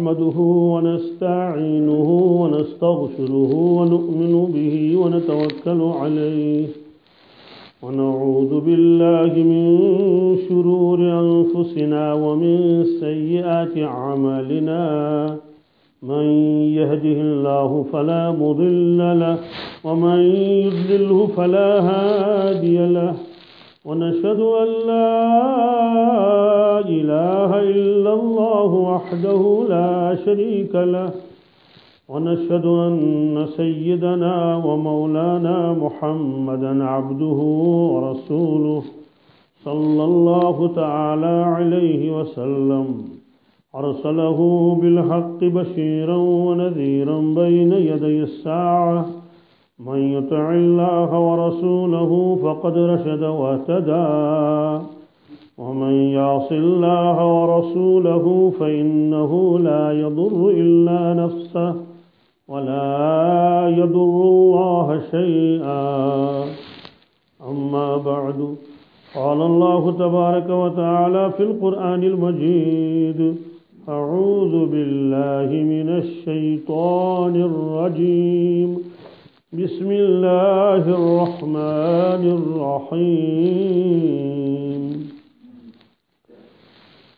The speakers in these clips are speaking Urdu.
نحمده ونستعينه ونستغفره ونؤمن به ونتوكل عليه ونعوذ بالله من شرور أنفسنا ومن سيئات أعمالنا. من يهده الله فلا مضل له ومن يضلله فلا هادي له. ونشهد أن لا إله إلا الله وحده لا شريك له. ونشهد أن سيدنا ومولانا محمدا عبده ورسوله صلى الله تعالى عليه وسلم. أرسله بالحق بشيرا ونذيرا بين يدي الساعة. من يطع الله ورسوله فقد رشد واهتدى. ومن يعص الله ورسوله فإنه لا يضر إلا نفسه ولا يضر الله شيئا. أما بعد قال الله تبارك وتعالى في القرآن المجيد أعوذ بالله من الشيطان الرجيم. بسم الله الرحمن الرحيم.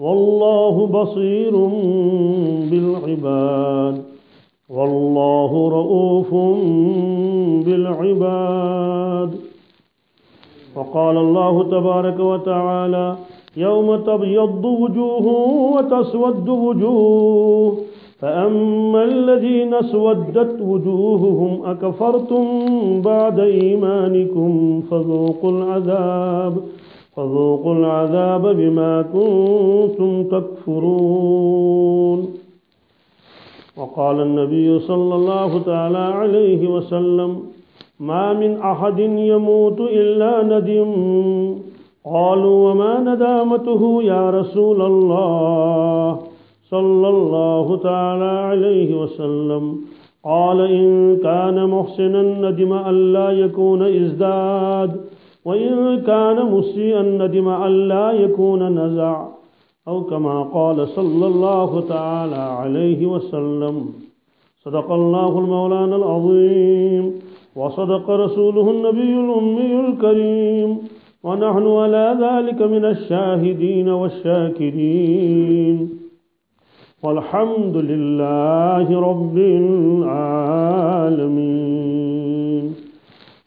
والله بصير بالعباد. والله رؤوف بالعباد. وقال الله تبارك وتعالى يوم تبيض وجوه وتسود وجوه فأما الذين اسودت وجوههم أكفرتم بعد إيمانكم فذوقوا العذاب. فذوقوا العذاب بما كنتم تكفرون. وقال النبي صلى الله تعالى عليه وسلم ما من أحد يموت إلا ندم. قالوا وما ندامته يا رسول الله صلى الله تعالى عليه وسلم. قال إن كان محسنا ندم ألا يكون إزداد. وإن كان مسيئا ندم ألا يكون نزع أو كما قال صلى الله تعالى عليه وسلم صدق الله المولانا العظيم وصدق رسوله النبي الأمي الكريم ونحن على ذلك من الشاهدين والشاكرين. والحمد لله رب العالمين.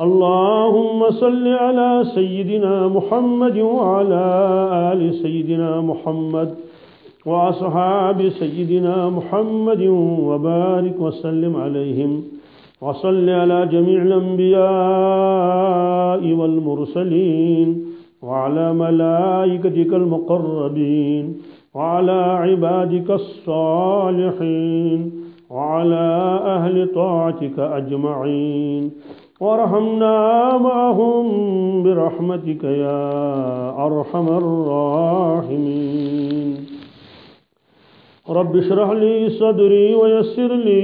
اللهم صل على سيدنا محمد وعلى آل سيدنا محمد وأصحاب سيدنا محمد وبارك وسلم عليهم وصل على جميع الأنبياء والمرسلين وعلى ملائكتك المقربين وعلى عبادك الصالحين وعلى أهل طاعتك أجمعين وارحمنا معهم برحمتك يا أرحم الراحمين. رب اشرح لي صدري ويسر لي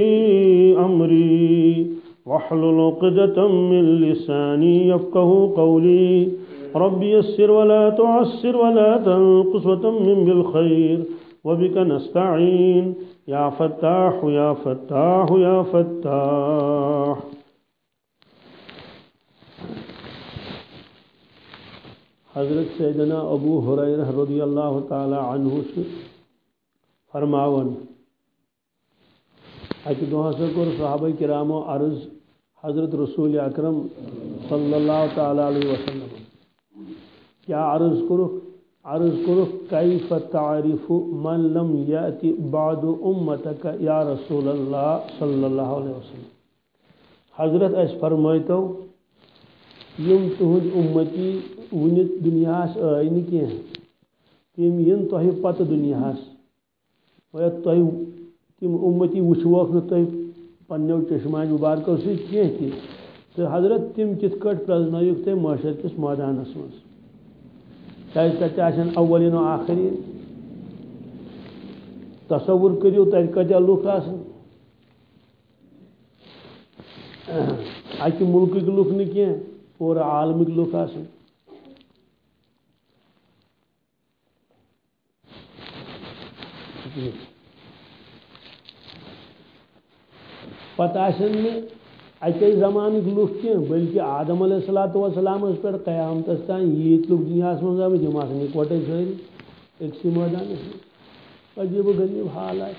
أمري واحلل عقدة من لساني يفقه قولي. رب يسر ولا تعسر ولا تنقص وتمم بالخير وبك نستعين. يا فتاح يا فتاح يا فتاح. حضرت سیدنا ابو حریرہ رضی اللہ تعالی عنہ سے فرماون۔ اکہ دہ ہسا کور صحابہ کرامو عرض حضرت رسول اکرم صلی اللہ تعالی علیہ وسلم۔ کیا عرض کرو؟ عرض کرو، کیف تعریف من لم یاتی بعد امتک یا رسول اللہ صلی اللہ علیہ وسلم؟ حضرت اس فرمائیتو یم تہد امتی ونت دنیا آئی نی کی تم ین تہ پتہ دنیا تہ تم امتی وچوک نہ تہ پنو چشمان مبارکو سی کی تو حضرت تم کت کٹ پرزنوک تہ معاشر کس میدانس مز تتہ اولین و آخرین۔ تصور کرو تت کتیا لوک اکہ ملک لوک نی پورا عالمک لوک آ پتہ اکی زمانک لوگ کی بلکہ آدم علیہ السلام وسلام اس پر قیامت تان یت لوگ دنیا من آمت تم آسان اکوٹے ساری اکسی میدان عجیب و غریب حال آئے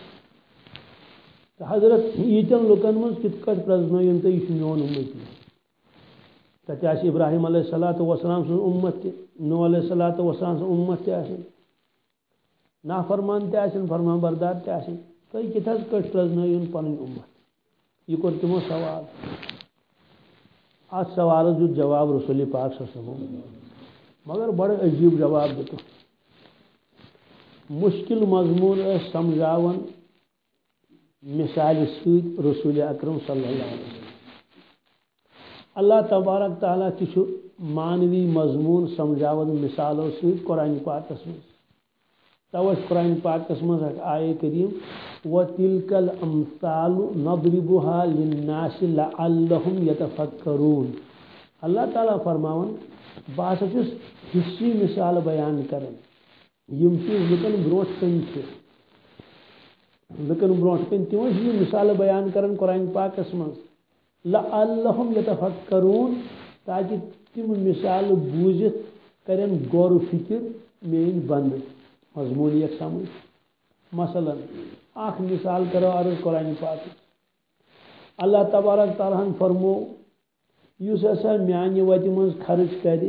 حضرت یتن لکن من کت کٹ پرزن تو یہ میون امت تتہ آس ابراہیم علیہ السلام وسلام سن امت تہ نو علیہ السلام وسلام سن امت تہ آسن نافرمان تہ آسن فرمان بردار تہ آسن تھی کت کٹ پرزن پن امت۔ یہ کور تمو سوال۔ ات سوال دیت جواب رسول پاک صلی اللہ علیہ وسلم۔ مگر بڑا عجیب جواب دیت مشکل مضمون سمجھاون۔ مثال سید رسول اکرم صلی اللہ علیہ وسلم۔ اللہ تبارک تعالیٰ تہ مانوی مضمون سمجھاون مثالوں سید قرآن پاک میں توش قرآن پاکس مز آئے کریم و تلک الامثال نضربها للناس لعلهم يتفکرون اللہ تعالیٰ فرماون بہت چھس حصی مثال بیان کرن یم چیز لکن بروٹ کن لکن بروٹ کن تم یہ مثال بیان کرن قرآن پاکس مز لعلهم يتفکرون تاکہ تم مثال بوزت کرن غور و فکر مین بند. مضمون یک سمجھ مثلا اخ مثال کرو عرض قرآن پاک. اللہ تبارک تعالیٰ فرمو اس ہسا میانہ وتہ من خرچ کر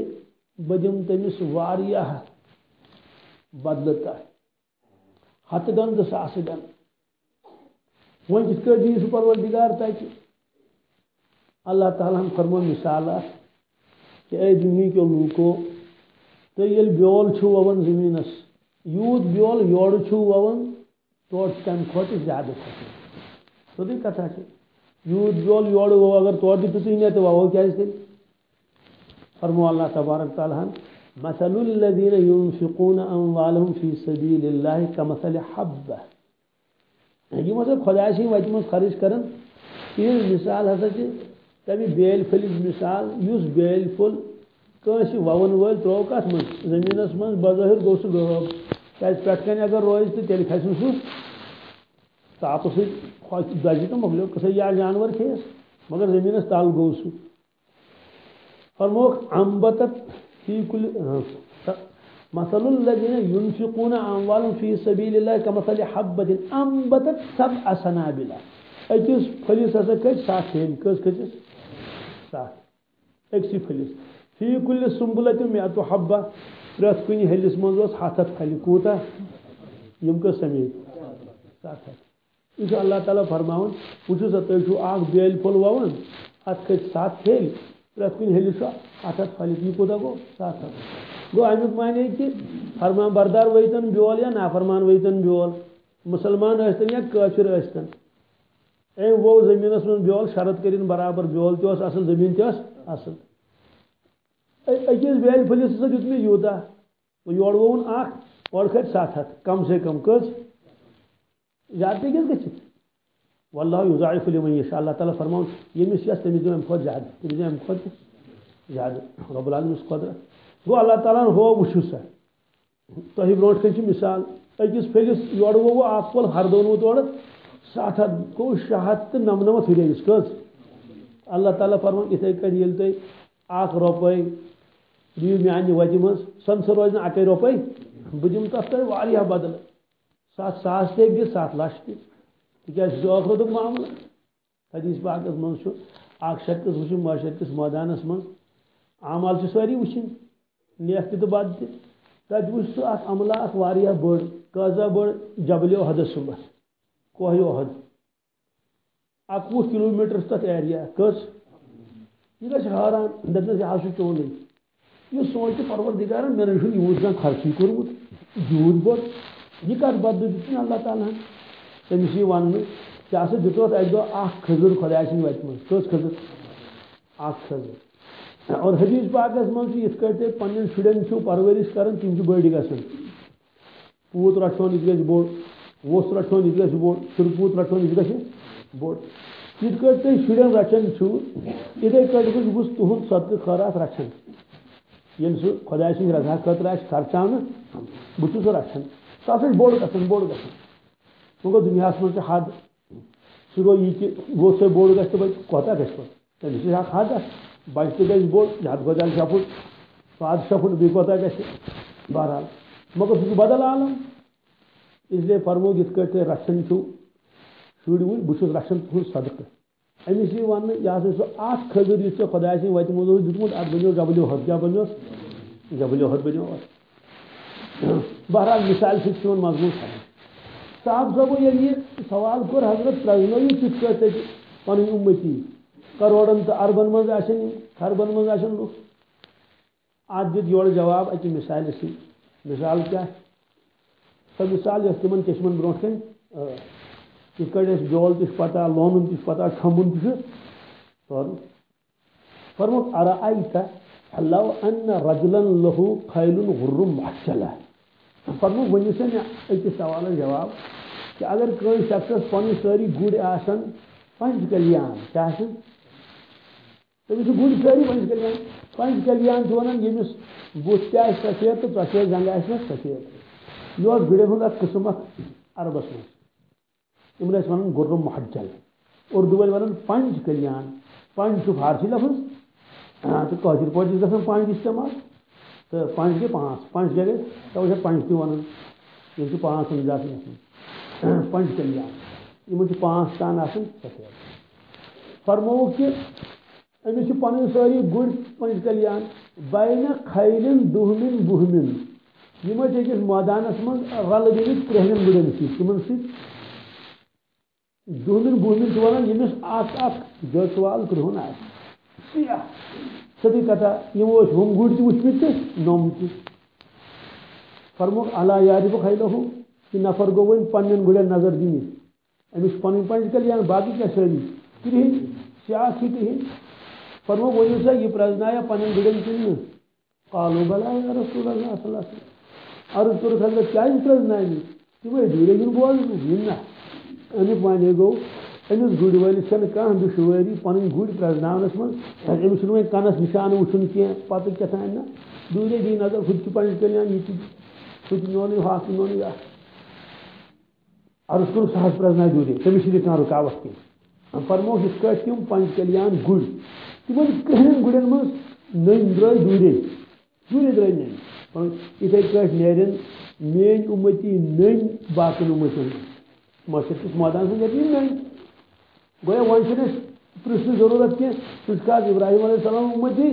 بہ دم تمس واریاہ بدلتا ہتھ گن تو ساس گن ون کت سہ پروردگار تک اللہ تعالیٰ ہم فرمو مثال کہ اے دنیا کے لوکو تو یل بیول چھو وون زمینس یوت بیول یور چھو وون توٹ تم کھوت زیادہ کھوت سیدھی کتھا چھے یوت بیول یور وو اگر تور دتو تھی تو وو کیا تیل فرمو اللہ تبارک تعالیٰ ہم، مثل الذين ينفقون اموالهم في سبيل الله كمثل حبه یہ مطلب خدا سی وتہ مز خرچ کرن۔ یہ مثال ہسا چھ بیل پھلس مثال یس بیل پھل کنس وون ول ترو کت من زمینس من بظاہر گو سہ غب کن اگر روز تو تیل کھس سہ تاپ سی دزی تو مکلو کسا یا جانور کھیس، مگر زمینس تل گو سہ فرموک، امبتت فی کل مثل الذين ينفقون اموالهم في سبيل الله كمثل حبة انبتت سبع سنابل اکس پھلس ہسا کھس سات ہیل کس کھسس سات اکسی پھلس فی کل سنبلت مئت حبہ. پریت کن ہلس مز ہاتھ ہاتھ پھل کوتا. یم کس سمیت سات ہاتھ یہ اللہ تعالیٰ فرماون وچھو سا تھی اخ بیل پھل وون ات کھت سات پھیل پریت کن ہلس ہاتھ ہاتھ پھل یہ کوتا گو سات ہاتھ گو امیک معنی کہ فرمان بردار ویتن بیول یا نافرمان ویتن بیول؟ مسلمان ٲسۍتن یا کٲفر ٲسۍتن أمۍ وو زٔمیٖنس منٛز بیول شرط کٔرِنۍ برابر بیول تہِ اوس اَصٕل زٔمیٖن تہِ ٲس اَصٕل۔ أکِس بیلہِ پھٔلِس ہسا دیُت مےٚ یوٗتاہ یورٕ ووٚن اکھ اورٕ کھٔتۍ سَتھ ہَتھ، کم سے کم کٔژ زیادٕ تہِ گژھِ گٔژھِتھ واللہ یُضاعف لمن یشاء۔ اللہ تعالیٰ فرماوُن ییٚمِس یَس تٔمِس دِیِو اَمہِ کھۄتہٕ زیادٕ تٔمِس دِیِو اَمہِ کھۄتہٕ زیادٕ رۄب العالمیٖنَس قۄدرت گوٚو اللہ تعالیٰ ہن ہوو وٕچھِو سا تۄہہِ برونٛٹھ کَنۍ چھِ مِثال۔ أکِس پھٔلِس یورٕ ووٚوُ اکھ پھوٚل ہردونوُ تورٕ سَتھ ہَتھ گوٚو شےٚ ہَتھ تہٕ نَمنَمَتھ ہُریٚیِس کٔژ اللہ تعالیٰ فرماوُن یِتھَے کٔنۍ ییٚلہِ تۄہہِ اکھ رۄپے دیو میانہ وتہ مز سن سہ روز اکے روپے۔ بہ دم تس تہ واریاہ بدل سات ساس تہ دِ سات لچھ تہ تکیاز یہ ٲخرتُک معاملہ؟ حدیث پاکس من اخ شخص وچھن معاشر کس میدانس من اعمال چھ ساری وچھن نیک تہ بد تہ تت وچھ سہ اخ عملہ اخ واریاہ بڑ کازا بڑ جبل احد صبح کوہ احد اکوہ کلو میٹر تک ایریا کس یہ گھر حیران دپس یہ چون یہ سوچ پروردگار مے نش یوت زن خرچی کورمت یوت بوڑ یہ کت بدل دیت اللہ تعالیٰ تمس یہ ون ژےٚ ہسا دِتوتھ اکہِ دۄہ اکھ کھٔزٕر خۄداے سٕنٛدِ وتہِ منٛز کٔژ کھٔزٕر۔ اکھ کھٔزٕر۔ اور حدیث پاکس منٛز چھُ یِتھ کٲٹھۍ تُہۍ پرورش کران تِم چھِ بٔڑۍ گژھان پوٗت رچھون یہِ گژھِ ووٚژھ رچھون یہِ گژھِ بوٚڑ شُرپوٗت رچھون یہِ گژھِ بوٚڑ یِتھ کٲٹھۍ تُہۍ شُرٮ۪ن رچھان چھِو یِتھے کٲٹھۍ گوٚژھ بہٕ تُہُنٛد صدقہٕ خٲرات رچھان ییٚلہِ سُہ خۄداے سٕنٛدِ رضا خٲطرٕ آسہِ خرچاونہٕ بہٕ چھُس سُہ رچھان سُہ ہسا چھُ بوٚڑ گژھان بوٚڑ گژھان وۄنۍ منٛز چھِ حد۔ سہ گو یہ کہ وہ سہ بوڑ گھس تو کوتا گھس پہ تمس اخ حد بچہ تہ گھس بوڑ زیادہ کھۄتہٕ زیادہ شیٚے پھٹ پانٛژھ بیٚیہِ کوتاہ گژھِ؟ بہرحال۔ مگر سُہ چھُ بدل عالم۔ اسلیے فرمو یِتھ کٲٹھۍ تُہۍ رچھان چھِو شُرۍ وُرۍ بہٕ چھُس رچھان تُہُنٛد صدقہٕ أمِس یی وننہٕ یہِ ہسا سُہ اکھ کھٔزٕر یُس ژےٚ خۄداے سٕنٛدِ وتہِ منٛز اوس دیُتمُت اتھ حد کیٛاہ بنیوس جبلہِ حد بنیو۔ اتھ بہرحال مثال سۭتۍ چھُ یِوان مضموٗن سمجھ صاحب صٲبو ییٚلہِ یہِ سوال کوٚر حضرت پرٛزنٲیِو تِتھ کٲٹھۍ تَتہِ پنٕنۍ کروڑن تہٕ اربن منٛز خربن منٛز آسن لُکھ اتھ جواب اکہِ مثالہِ سۭتۍ مثال کیٛاہ سۄ مثال یۄس تِمن چشمن برونٛٹھ کَنۍ یِتھ کٲٹھۍ اَسہِ بیول تہِ چھُ پتہ لونُن تہِ چھُ پتہ چھۄمبُن تہِ چھُ تورُن فرموک ارا آیتا لو ان رجلن لہو خیلن غرم محچلہ فرموک ؤنِو سا مےٚ أکِس سوالس جواب کہ اگر کٲنٛسہِ شخصس پنٕنۍ سٲری گُرۍ آسن پنٛچ کلیان کیٛاہ آسن تٔمِس چھِ گُرۍ سٲری کلیان پنٛچ کلیان چھِ ونان ییٚمِس بُتھ تہِ آسہِ سفید تہٕ ژۄچوے زنٛگہٕ آسہِ سفید یہِ اوس گُرٮ۪ن ہُنٛد عربس منٛز یِمن ٲسۍ ونان محجل، اردو وٲلۍ ونان پنٛچ کلیان پنٛچ چھُ فارسی لفظ تہٕ کٲشِر پٲٹھۍ چھِ گژھان پنٛچ استعمال، تو پانچ گے پانچ پانچ کیا گئے تو اسے پانچ تھی ون یہ پانچ سمجھا ہاں، پانچ کلیان۔ یہ پانچ تان آسن سفید فرمو کہ امس پن ساری گر پانچ کلیان، بین خیلن، دہمن، بہمن۔ یہ أکس مٲدانس من رل گٔمٕتۍ ترٛہنن گُرٮ۪ن سۭتۍ کمن سۭتۍ دہمن بہمن چھِ ونان ییٚمِس اکھ اکھ جٔژ کرٛہُن آسہِ سیاہ سیٚدٕے کتھا یِمو ٲسۍ ہُم گُرۍ تہِ وٕچھمٕتۍ تہٕ نوٚم تہِ اللہ یارِ بہٕ خیلو کہ نفر گوٚو وۄنۍ پننٮ۪ن گُرٮ۪ن نظر دِنہِ أمِس چھِ پنٕنۍ پنٕنۍ کلیان باقٕے کیٛاہ سٲری کرٛہِنۍ سیاہ چھِ کرٛہِنۍ فرموک ؤنِو سا یہِ پرٛزنایا پننٮ۪ن گُرٮ۪ن کِنہٕ نہٕ قالو بلا یا رسول اللہ صلی اللہ علیہ وسلم عرض کوٚرُکھ حضرت کیٛازِ پرٛزناونہِ تِمے دوٗرے یِن بوزنہٕ یِن نہ امیُک وَنے گوٚو أمِس گُرۍ وٲلِس چھنہٕ کانٛہہ دُشوٲری پنٕنۍ گُرۍ پرٛزناونس منٛز أمِس چھُنہٕ وۄنۍ کَنس نِشانہٕ وٕچھُن کینٛہہ پتہٕ کیٛاہ تام نہ دوٗرے دی نظر ہُہ تہِ چھُ پنٕنۍ کلیان یہِ تہِ ہُہ تہِ میونٕے ہاکھ تہِ میونٕے اکھ عرض کوٚرُکھ سُہ حظ پرٛزناے دوٗرے تٔمِس چھِنہٕ کانٛہہ رُکاوٹ کینٛہہ فرمو یِتھ کٲٹھۍ تِم پنٛچ کلیان گُرۍ تِمن کٕہٕنۍ گُرٮ۪ن منٛز نٔنۍ درٛاے دوٗرے دوٗرے نٔنۍ یِتھے کٲٹھۍ نیرن میٲنۍ اُمتی نٔنۍ باقین اُمتین مٲشر کِس مٲدانس منٛز نیرِ نٔنۍ گویا وۄنۍ چھِنہٕ أسۍ پرٛژھنٕچ ضروٗرت ابراہیم علیہ السلام اُمتی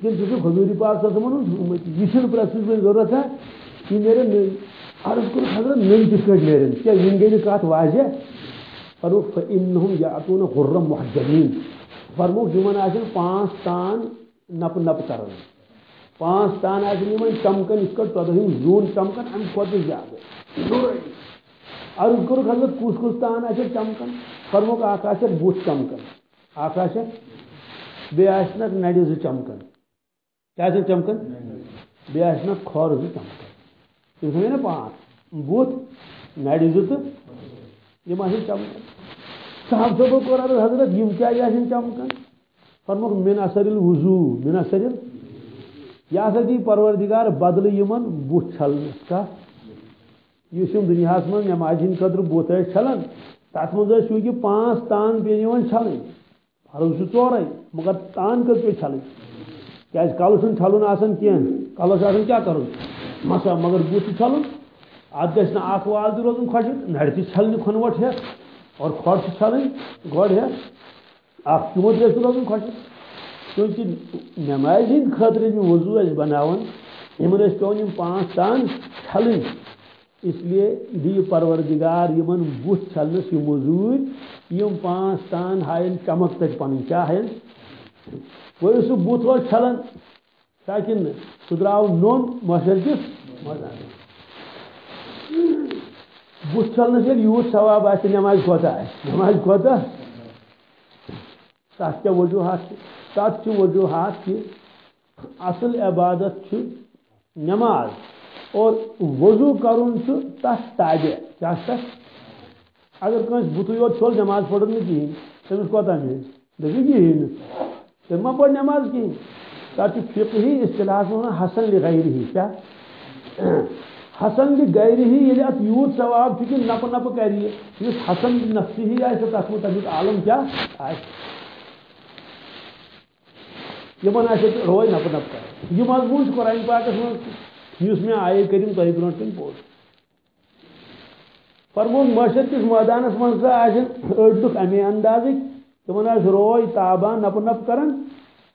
کِنہٕ ژٕ چھُکھ حضوٗری پاک صلی اللہ علیہ وسلم اُمتی یہِ چھُنہٕ پرٛژھنٕچ وۄنۍ ضروٗرت عرض کوٚرُکھ حضرت نٔنۍ کِتھ کٲٹھۍ نیرن کیٛاہ وٕنۍ گٔے نہٕ کتھ واضح فرموکھ فإنہم یأتون غرم محجلین فرموکھ یِمن آسن پانٛژھ تان نپہٕ نپہٕ کران پانٛژھ تان آسن یِمن چمکان یِتھ کٲٹھۍ ژۄدہِم زوٗن چمکان امہِ کھۄتہٕ زیادٕ عرض کوٚرُکھ حضرت کُس کُس تان آسہِ چمکان فرموکھ اکھ آسٮ۪کھ بُتھ چمکان اکھ آسٮ۪کھ بیٚیہِ آسنکھ نرِ زٕ چمکان کیٛاہ آسن چمکان بیٚیہِ آسنکھ کھۄر زٕ چمکان تِم تھٲوے نا پانٛژھ بُتھ نرِ زٕ تہٕ یِم آسن چمکان صاحب صٲبو کوٚر حضرت یِم کیٛازِ آسن چمکان فرموکھ مِن اثر الوضوٗ مِن اثر یہِ ہسا دی پروردگار بدلہٕ یِمن بُتھ چھلنس کتھ یُس یِم دُنیاہس منٛز نٮ۪مازِ ہِنٛدۍ خٲطرٕ بُتھ ٲسۍ چھلان تتھ منٛز ٲسۍ چوٗنٛکہِ تان پیٚیہِ یِوان چھلٕنۍ فرض چھُ مگر تان کٔژ پیٚیہِ چھلٕنۍ کیٛازِ کَلہٕ چھُنہٕ چھلُن آسان کینٛہہ کَلَس آسان کیٛاہ کَرُن مسا مگر بُتھ چھُ چھلُن. اَتھ گژھِ نہٕ اَکھ وال تہِ روزُن خۄشِک نَرِ تہِ چھلنہِ کھۄنوَٹ ہٮ۪تھ اور کھۄڈ چھِ چھلٕنۍ گۄڈٕ ہٮ۪تھ اَکھ تِمو تہِ گژھِ چوٗنٛکہِ نٮ۪مازِ ہِنٛدِ خٲطرٕ یِم وضوٗ ٲسۍ بَناوان یِمن ٲسۍ پیٚوان یِم پانٛژھ تان چھلٕنۍ اس لیے دی پروردگار یمن بُتھ چھلنس یہ موزوٗرۍ یِم پانٛژھ تان ہاین چمک تتہِ پنٕنۍ کیٛاہ ہاین گوٚو سُہ بُتھ روز چھلان تاکہِ سُہ درٛاو نوٚن مۄشر کِس مٲدانس بُتھ چھلنس ییٚلہِ یوٗت ثواب آسہِ نٮ۪مازِ کوتاہ آسہِ نٮ۪مازِ کوتاہ تتھ کیٛاہ وجوٗہات چھِ تتھ چھِ وجوٗہات کہِ اصل عبادت چھُ نٮ۪ماز اور وضو کرن تس تابع کیا اگر کنس بتھے یوت چھول نماز پڑھن نا کہین تمس کوتہ مل دپی کہین تم ما پڑھ نماز کہین تر فقہی اصطلاح ونان حسن لغیر ہی، کیا؟ حسن لغیر ہی یعنی یل ات یوت ثواب کہ نپ نپ کر اس یعنی حسن نفسی ہی، آئے تک تمیک عالم کیا؟ یمن آسے روز نپ نپ کر۔ یہ مضمون قرآن پاکس من اس میں آئے کریم تہ برو کن پوز فرمون معاشر کس میدانس من سا اڑ لک امے انداز تمن روئے تابان نپ نپ کران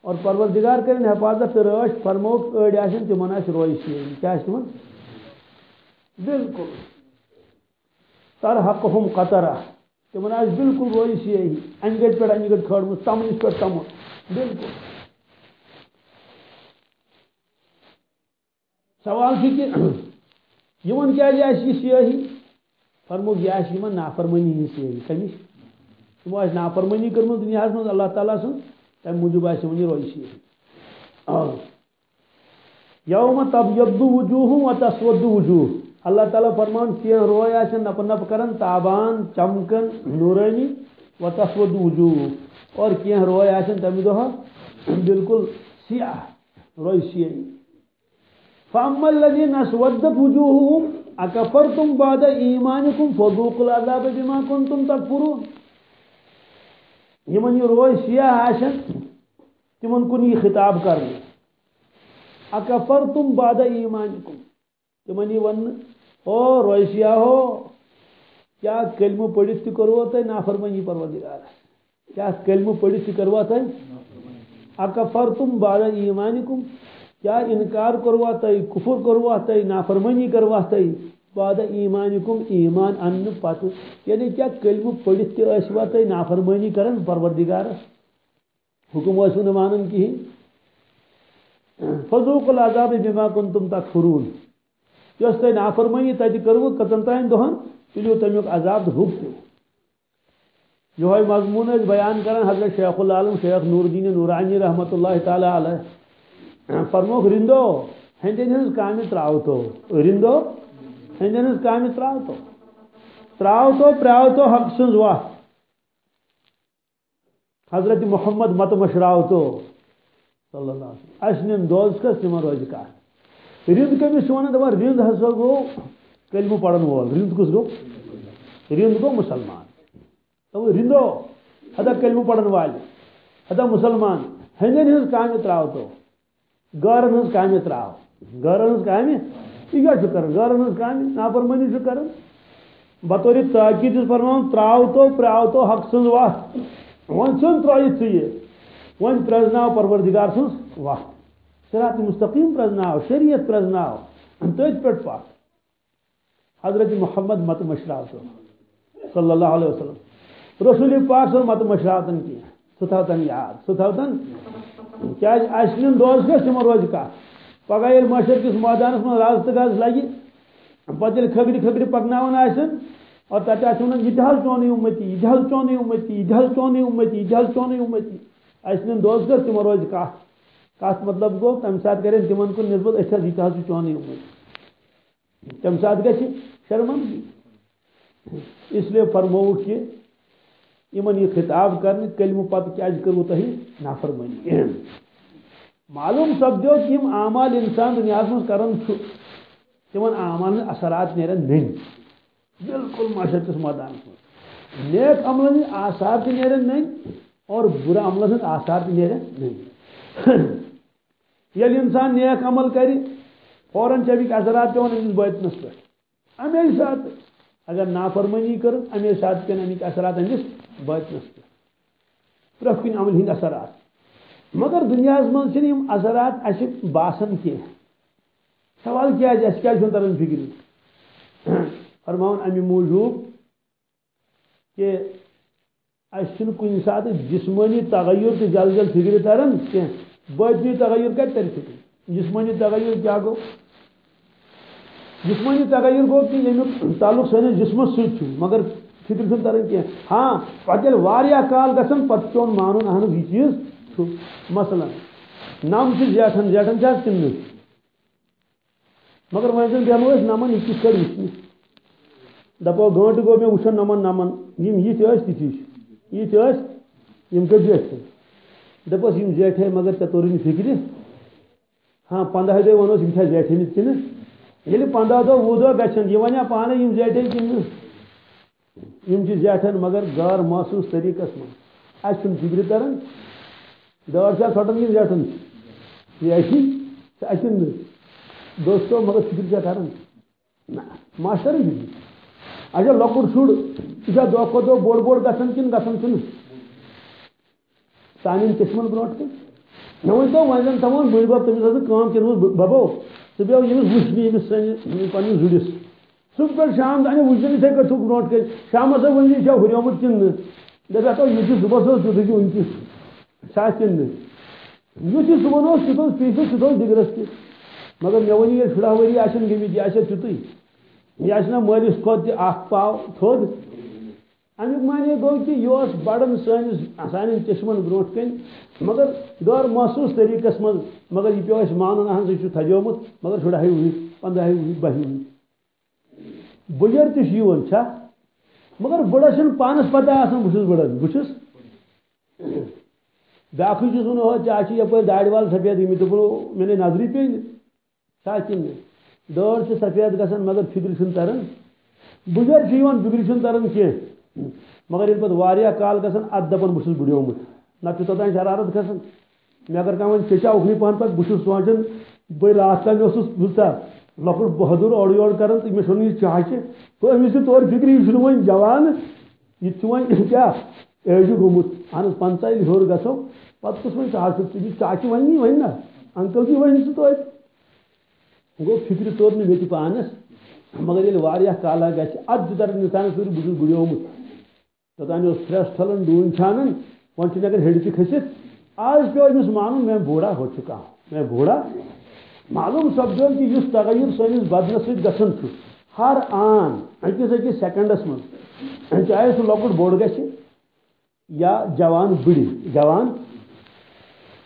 اور پروردگار کرن حفاظت رٲچھ فرموک أڑ آسن تمن روئے شیری کیا تمن بالکل۔ تر حق ہم قطرہ۔ تمن آس بالکل روئے شیری انگٹ پہ انگٹ کھڑمت تمنس پہ تم بالکل۔ سوال کہ یمن کیا یہ سیاہی؟ فرموک یہ نافرمانی ہند سیاہی کمش تمو آس نافرمانی کرمت دنیا مز اللہ تعالیٰ سن تمہ موجود آس یہ روی سیاہی۔ یوم تب یبدو وجوہ و تسود وجوہ۔ اللہ تعالیٰ فرمان کی روی آسن نپ نپ کرن، تابان، چمکن، نورانی و تسود وجوہ۔ اور کی روی آسن تمہ دہ بالکل سیاہ روی سیاہی۔ فاما الذين اسودت وجوههم اكفرتم بعد ايمانكم فذوقوا العذاب بما كنتم تكفرون. یمن یہ روز سیاہ آشن تمن کن یہ خطاب کرنے اکفرتم بعد ایمانکم تمن یہ ون او روز سیاہ ہو کیا کلمہ پڑھت تہ کرو تہ نافرمانی پروردگار کیا کلمہ پڑھت تہ کرو تہ اکفرتم بعد ایمانکم کیا انکار کروا تھی کفر کروا تھی نافرمانی کروا تھی بعد ایمانکم ایمان ان پت یعنی کیا کلمہ پڑھت تہ تھی نافرمانی کرن پروردگار؟ حکم ٲسو نہٕ مانان کِہیٖنۍ فضوق العذاب بما کنتم تکفرون. یۄس تۄہہِ نافرمٲنی تتہِ کٔروٕ کٔژن تام دۄہن تُلِو تمیُک عذاب تہٕ حُک تہِ یہوے مضموٗن ٲسۍ بیان کران حضرت شیخ العالم، شیخ نور الدین نورانی رحمۃ اللہ تعالی علیہ. فرموک رندو ہندین ہز کامہ تراو تو رندو ہندین ہز کامہ تراو تو تراو تو پراو تو حق سنز وا حضرت محمد مت مشراو تو صلی اللہ علیہ وسلم. اشنن دوز کس تمہ روز کا؟ رند کمس ونان دپان رند ہسا گو کلمہ پڑھن وول رند کس گو؟ رند گو مسلمان. تو رندو ہدا کلمہ پڑھن والے ہدا مسلمان. ہندین ہز کامہ تراو تو گارن ہز کامہ تراو گارن ہز کامہ یہ کیا کر گارن ہز کامہ نافرمانی کر بطور تاکید فرمان تراو تو پراو تو حق سن وقت ون چن ترائیت ون پرزناو پروردگار سن وقت صراط مستقیم پرزناو شریعت پرزناو تت پہ پاک حضرت محمد مت مشراو صلی اللہ علیہ وسلم۔ رسول پاک صلی مت مشراوتن کی۔ ستھوتن یاد۔ ستھوتن کیا جی اشن دوز گھس تمہ روز کت پگہ یل مشر کس میدانس من راز تو گز لگہ پتہ یل کھگڑ کھگڑ پکناون آسن اور تتہ آس ونان یہ جی حل چونی امتی یہ حل چونی امتی یہ حل چونی امتی یہ حل چونی امتی۔ اشن دوز گھس تمہ روز کت کت مطلب گو تمہ سات کرن تمن کن نسبت اس یہ جی حل چونی امتی۔ تمہ سات گژھِ شرمندگی اس لیے فرمو کہ یمن یہ خطاب کرنے کلمہ پتہ کیا کرو تہ نافرمانی۔ معلوم سپدو کہ یم اعمال انسان دنیا من کران تمن اعمال اثرات نیرن نن بالکل معاشر کس میدان نیک عملن آثار تہ نیرن نن اور برا عملن آثار تہ نیرن نن یل انسان نیک عمل کر فوراً چمک اثرات پیون امس باطنس پہ امے سات اگر نافرمانی کر امے سات پین امیک اثرات امس باطنس پہ پریت کن عمل ہند اثرات. مگر دنیا من اثرات اس باسان کی سوال کیا اس کیا تران فکر فرماؤن، امی موجود کہ اس کن سات جسمانی تغیر تو جلد جلد فکر تران کی باطنی تغیر کت تر فکر. جسمانی تغیر کیا گو؟ جسمانی تغیر گو کہ یہ تعلق سنس جسمس ست مگر فکر چھ تران کی ہاں پتہ واریاہ کال گژھن پتہ چون مانن اہن یہ چیز مثلا نم چھ زیٹھن زیٹھن چھ کن مگر وۄنۍ زن بیمو نمن یہ کِتھ کٔٹھۍ وٕچھنہِ دپو گٲنٹہٕ گوٚو مےٚ وٕچھان نمن نمن یِم یِتھ ٲسۍ تِتھی چھِ یِتھ ٲسۍ زیٹھے مگر ژےٚ توٚرُے نہٕ فِکرِ ہاں پنداہ دۄہ ووٚنوس یِم چھا زیٹھمٕتۍ کِنہٕ ییٚلہِ پنداہ دۄہ وُہ دۄہ گژھن یہِ وَنیا پانے یِم زیٹھے کِنہٕ یِم چھِ زیٹھان مگر غٲر محسوٗس طریٖقس منٛز اَسہِ چھُنہٕ فِکرِ تران دٲر چھا ژھۄٹان کِنہٕ زیٹھان یہِ اَسہِ اَسہِ نہٕ دوستو مگر فکر کیا کران ماسٹر اچھا لۄکُٹ شُر یہِ چھا دۄہ کھۄتہٕ دۄہ بوٚڑ بوٚڑ گژھان کِنہٕ گژھان چھُنہٕ سانٮ۪ن چشمن برونٛٹھ کَنۍ مےٚ تو وۄنۍ زن تھاوون بٔڑۍ بب تٔمِس ٲس کٲم ببو۔ ژٕ بیٚہو ییٚمِس وٕچھنہِ ییٚمِس سٲنِس پنٛنِس شُرِس صُبح شام تانۍ وٕچھن یِتھٕے کٔٹھۍ تھوٚک برونٛٹھ کَنۍ شامس ؤنۍ یہِ چھا ہُریومُت کِنہٕ نہٕ دَپہِ ہَتو یہِ چھُ صُبحس اوس تیُتھُے چھُ وٕنکٮ۪س چھا کِنہٕ نہٕ یہِ صُبحن اوس تیُتھ اوس پیٖسِتھ تیُتھ اوس ڈِگرس تہِ مگر مے ون یہ شراہ وری آن گمت یہ تیت یہ نا مالس کھت اخ پاو تھود امیک معنی گو کہ یہ بڑان سانس سان چشمن بروٹ کن مگر غیر محسوس طریقس من مگر یہ پیو مان اہن سہ تھجومت مگر شراہ وری پندہ وری بہ وری بجر تہ چھا؟ مگر بڑس پانس پتہ آسان بہس بڑن بہس باقی چیز ون چاچی یپ داڑ وال سفید گمت دپ مے نظری پے کن دٲر سفید گژھان مگر فکر چھُنہٕ تران بُجر چھِ یِوان فکر تران کینٛہہ مگر ییٚلہِ پَتہٕ واریاہ کال گژھان اَتھ دَپان بہٕ چھُس بُڈیومُت نَتہٕ چھُ توٚتام شرارت گژھان مےٚ اگر کانٛہہ وۄنۍ ژےٚ اُکنُے پَہَن پَتہٕ بہٕ چھُس تام لۄکُٹ بہادُر اورٕ یورٕ کران تہٕ مےٚ چھُنہٕ یہِ چاچہِ تہٕ أمِس چھِ تورٕ فِکرِ یہِ چھُنہٕ وۄنۍ جوان۔ یہِ تہِ چھُ وۄنۍ کیٛاہ ایجہِ گوٚمُت اہن حظ پنٛژاہ ییٚلہِ ہیوٚر گژھو پَتہٕ کُس وۄنۍ ژٕ حظ چاچہِ وَنی وۄنۍ نہ انکل جی وَنہِ ژٕ توتہِ گو فکر تور مے پانس مگر ییٚلہِ واریاہ کالا گژھِ ادٕ چھُ تران انسانس فکر بہٕ چھُس بُڈیومُت توٚتانۍ اوس فرٛٮ۪س ٹھلان ڈوٗنۍ چھانان وۄنۍ چھُنہٕ ہٮ۪کان ہیٚرِ تہِ کھٔسِتھ آز پیوٚو أمِس مانُن مےٚ بوڑا ہُہ چھُ کانٛہہ مےٚ بوڑا معلوٗم سپدیو کہِ یُس تغیر سٲنِس بدنس سۭتۍ گژھان ہر آن أکِس أکِس سیکنڈس منٛز چاہے سُہ لۄکُٹ بوٚڑ گژھِ یا جوان بٕڑِ جوان۔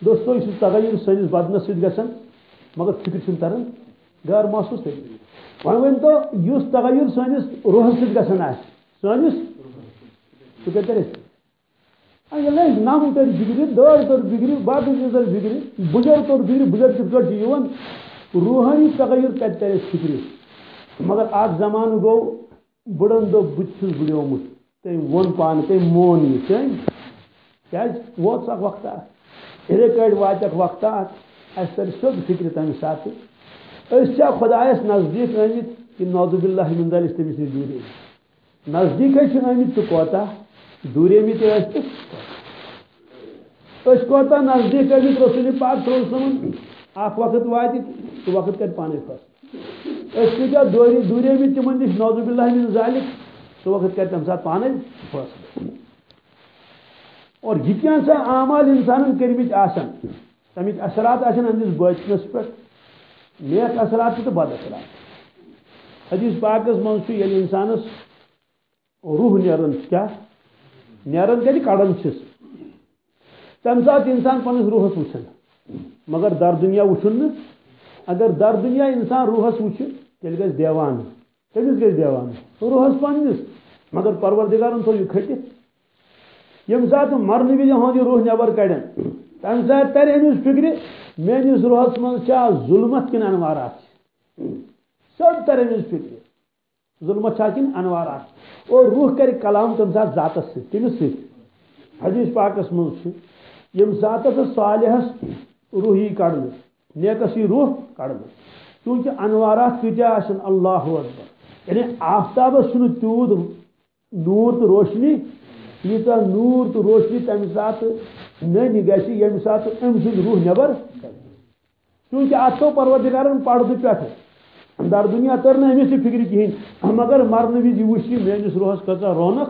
دوستو یہِ چھُ تغیر سٲنِس بدنس سۭتۍ گژھان مگر فکر چھُنہٕ تران غیر محسوس طریقہ وۄنۍ ؤنۍ تو یُس تغیر سٲنِس روحس سۭتۍ گژھان آسہِ سٲنِس ییٚلہِ اَسہِ نم تر بِگرِ دٲر تر بِگرِ باقٕے چیٖز تر بِگرِ بُجر تور بِگرِ بُجر کِتھ کٲٹھۍ چھُ یِوان تغیر کَتہِ ترِ اَسہِ فِکرِ مگر اکھ زمانہٕ گوٚو بٕڑن دوٚپ بہٕ تہِ چھُس بُڈیومُت تٔمۍ ووٚن پانہٕ تٔمۍ مون یہِ تٔمۍ کیازِ ووت اکھ وقتہ یِتھے کٲٹھۍ واتہِ اکھ وقتہ اکھ اَسہِ ترِ سیوٚد فِکرِ تَمہِ ساتہٕ أسۍ خدایس نزدیٖک آمٕتۍ کہِ نوزب اللہ أسۍ تٔمِس نِش دوٗرے نزدیٖکٕے چھِ آمٕتۍ تہٕ کوتاہ دوٗریمٕتۍ ٲسۍ تہٕ أسۍ کوتاہ نزدیٖک آمٕتۍ رسول پاک صلی اللہ علیہ وسلم اکھ وقت واتہِ سُہ وقت کرِ پانے فٲصلہٕ أسۍ کۭتیاہ دوٗری دوٗریمٕتۍ تِمن نِش نوزب اللہ منٛز ذالِک سُہ وقت کرِ تَمہِ ساتہٕ پانے فٲصلہٕ اور یہِ کینٛژھا اعمال اِنسانن کٔرمٕتۍ آسن تَمِکۍ اثرات آسن أمِس بٲطنس پٮ۪ٹھ نیک اثرات تو بد اثرات۔ حدیث پاکس من یل یعنی انسانس روح نیران کیا؟ نیران کتہ کڑان چھس۔ تمہ سات انسان پنس روحس وچھان مگر در دنیا وچھن اگر در دنیا انسان روحس وچھ تیل گژھِ دیوان۔ کٔمِس گژھِ دیوان۔ روحس پننس مگر پروردگارن تھو یہ کھٹِتھ یم سات مرنہٕ وز ہُنٛد روح نٮ۪بر کڑن۔ تمہ سات تر أمِس فکرِ میٲنس روحس من ظلمت کن انوارات سب تر أمِس فکر ظلمت چھا انوارات اور روح کر کلام تم سات ذاتس سۭتۍ تٔمِس سۭتۍ حدیث پاکس منٛز یم ذاتس صالحس روحی کڑنہٕ نیکس یہ روح کڑ چونکہ انوارات کتیا اللہ اکبر. یعنی آفتابس تیوت نور تو روشنی. یوتہ نور تو روشنی تمہ سات نن گی یم سات ام سند روح نبر. چونکہ ات تو پروردگارن پردہ پہ در دنیا تر نا امس فکر کہین مگر مرن وز وچ میس روحس کچا رونق؟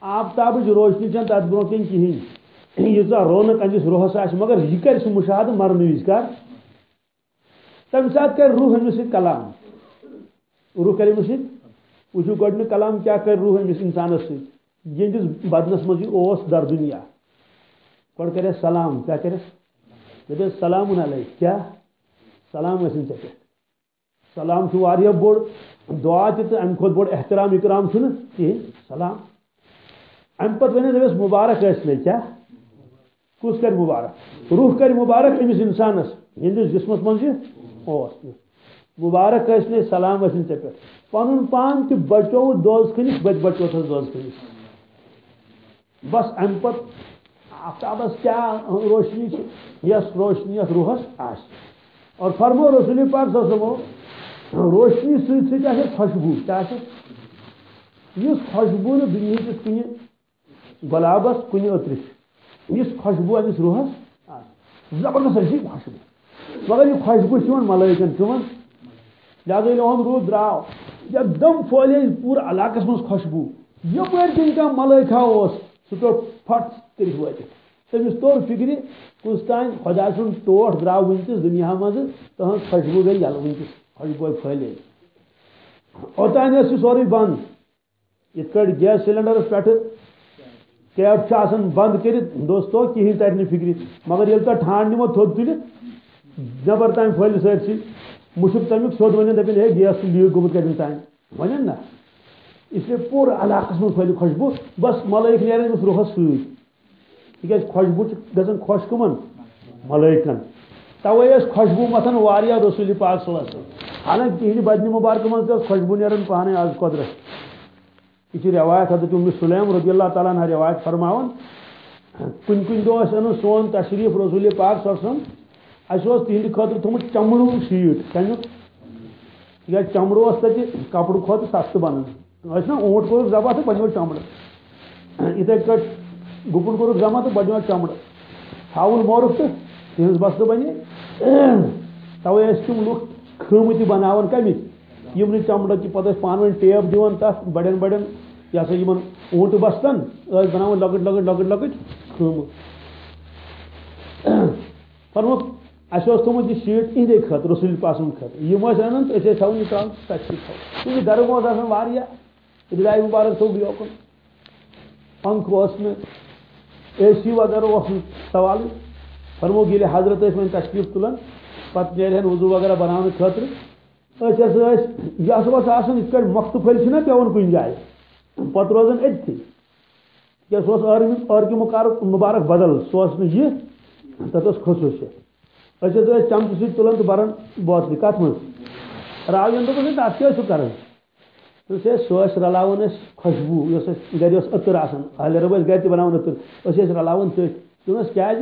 آفتاب روشنی چھ تر برو کن کہین یژا رونق امس روحس آ مگر یہ کر سہ مشاہد مرن وز کر تمہ سات کر روح امس کلام. روح کر امس وچو گۄڈنیُک کلام کیا کر روح امس انسانس سۭتۍ یہندس بدنس منٛز اوس در دنیا. گۄڈٕ کرس سلام. کیا کرس دپس سلام علیک. کیا؟ سلام ٲسِن ژےٚ پٮ۪ٹھ سلام چھُ واریاہ بوٚڑ دعا تہِ تہٕ اَمہِ کھۄتہٕ احترام، اِکرام چھُنہٕ کِہیٖنۍ سلام۔ اَمہِ پتہٕ ؤنِس دپس مُبارک ٲسۍ مےٚ کیٛاہ کُس کرِ مُبارک؟ روح کرِ مُبارک أمِس اِنسانس یِہنٛدِس جسمس منٛز یہِ اوس مُبارک سلام ٲسِن ژےٚ پٮ۪ٹھ پن پان تہ بچو دوز کھنس بت بچو تھس دوز کھنس بس ام پت آفتابس کیا روشنی یس روشنی، یس روحس آس اور فرمو رسول پاک صلی اللہ علیہ وسلم روشنی ست ست آسے خوشبو کیا آسے اس خوشبو نے دنیا کس کنہ گلابس کنہ اترس اس خوشبو امس روحس آس زبردست خوشبو۔ مگر یہ خوشبو چون ملائکن چون لہذا ییٚلہِ یِہُنٛد روٗد درٛاو یکدم پھہلے پوٗرٕ علاقس منٛز خوشبوٗ۔ یپٲرۍ کِنۍ کانٛہہ ملٲیکھا اوس، سُہ ٹوٚٹ پھٹ کٔرِتھ وٲتِتھ۔ تٔمِس توٚر فِکرِ، کُس تانۍ خۄدا سُنٛد ٹوٹھ درٛاو وٕنکٮ۪س دُنیا منٛزٕ، تٕہٕنٛز خوشبوٗ گٔے یَلہٕ وٕنکٮ۪س خوشبوٗ پھہلے اوٚتانۍ ٲس یہِ سورُے بنٛد یِتھ کٲٹھۍ گیس سِلینڈرس پٮ۪ٹھٕ کیب چھِ آسان بنٛد کٔرِتھ دوستو کِہیٖنۍ تَرِ نہٕ فِکرِ مگر ییٚلہِ تۄہہِ ٹھانٛڈ نِمو تھوٚد تُلِتھ نٮ۪بر تام پھٔہلہِ سٲرسٕے مشک تمیک سیود ون دپن ہے گیس لیک گومت کتن تان ون نا اس لیے پور علاقہ من پھل خوشبو بس ملائک نیرن امس روحس ست تک خوشبو گھن خوش کمن ملائکن توے اس خوشبو متن واریا رسول پاک صلی اللہ علیہ وسلم حالانکہ تہذ بدنی مبارک من خوشبو نیرن پانے آج قدرت یہ روایت حضرت ام سلیم رضی اللہ تعالیٰ عنہ روایت فرماون. کن کن دہ ان سون تشریف رسول پاک صلی اللہ علیہ وسلم. اہس تہند خاطر تھوت چمڑو شیٹ کمیک یا چمڑو تک کپڑ کھت سست بنان نا اونٹ کورک ذبح تو بنو چمڑ. اتھے کٹ گپن کورک جمع تو بنو چمڑ. ژھاوُل مورک تو تہذ بستہ بنے توے تم لوگ خمت بناوان کمک یم چمڑ کی پتہ پان ون ٹیپ دِوان تس بڑین بڑین یہ سا یمن اونٹ بستن بناوان لۄکٕٹۍ لۄکٕٹۍ لۄکٕٹۍ لۄکٕٹۍ خٲمہٕ۔ فرموک اس تھومت یہ شیٹ اہدے خط رسول پاسن خط یم انان تو اے تھو نکال تھی تھو کیونکہ گرم اوس آسان واریاہ رضائی مبارک تھو بیوکن پنکھ اس میں اے سی وغیرہ اس سوال۔ فرمو گیلے حضرت اس میں تشریف تلن پتہ نیرہن وضو وغیرہ بنانے خاطر۔ یہ اس آسان مخت پھل چھنا پیون کن جائے۔ پتہ روزان اتھی کیا سوس اور مبارک بدل سوس یہ تتس خصوصیت أسۍ حظ ٲسۍ چمچہٕ سۭتۍ تُلان تہٕ بران بوتلہِ کتھ منٛز راوین دوٚپُن تتھ کیٛاہ ٲسِو کران تہٕ سُہ ٲسۍ رلاوان أسۍ خوشبوٗ یۄس اَسہِ رب ٲسۍ گرِ تہِ بناوان أتٕر رلاوان تٔتھۍ دوٚپنس کیٛازِ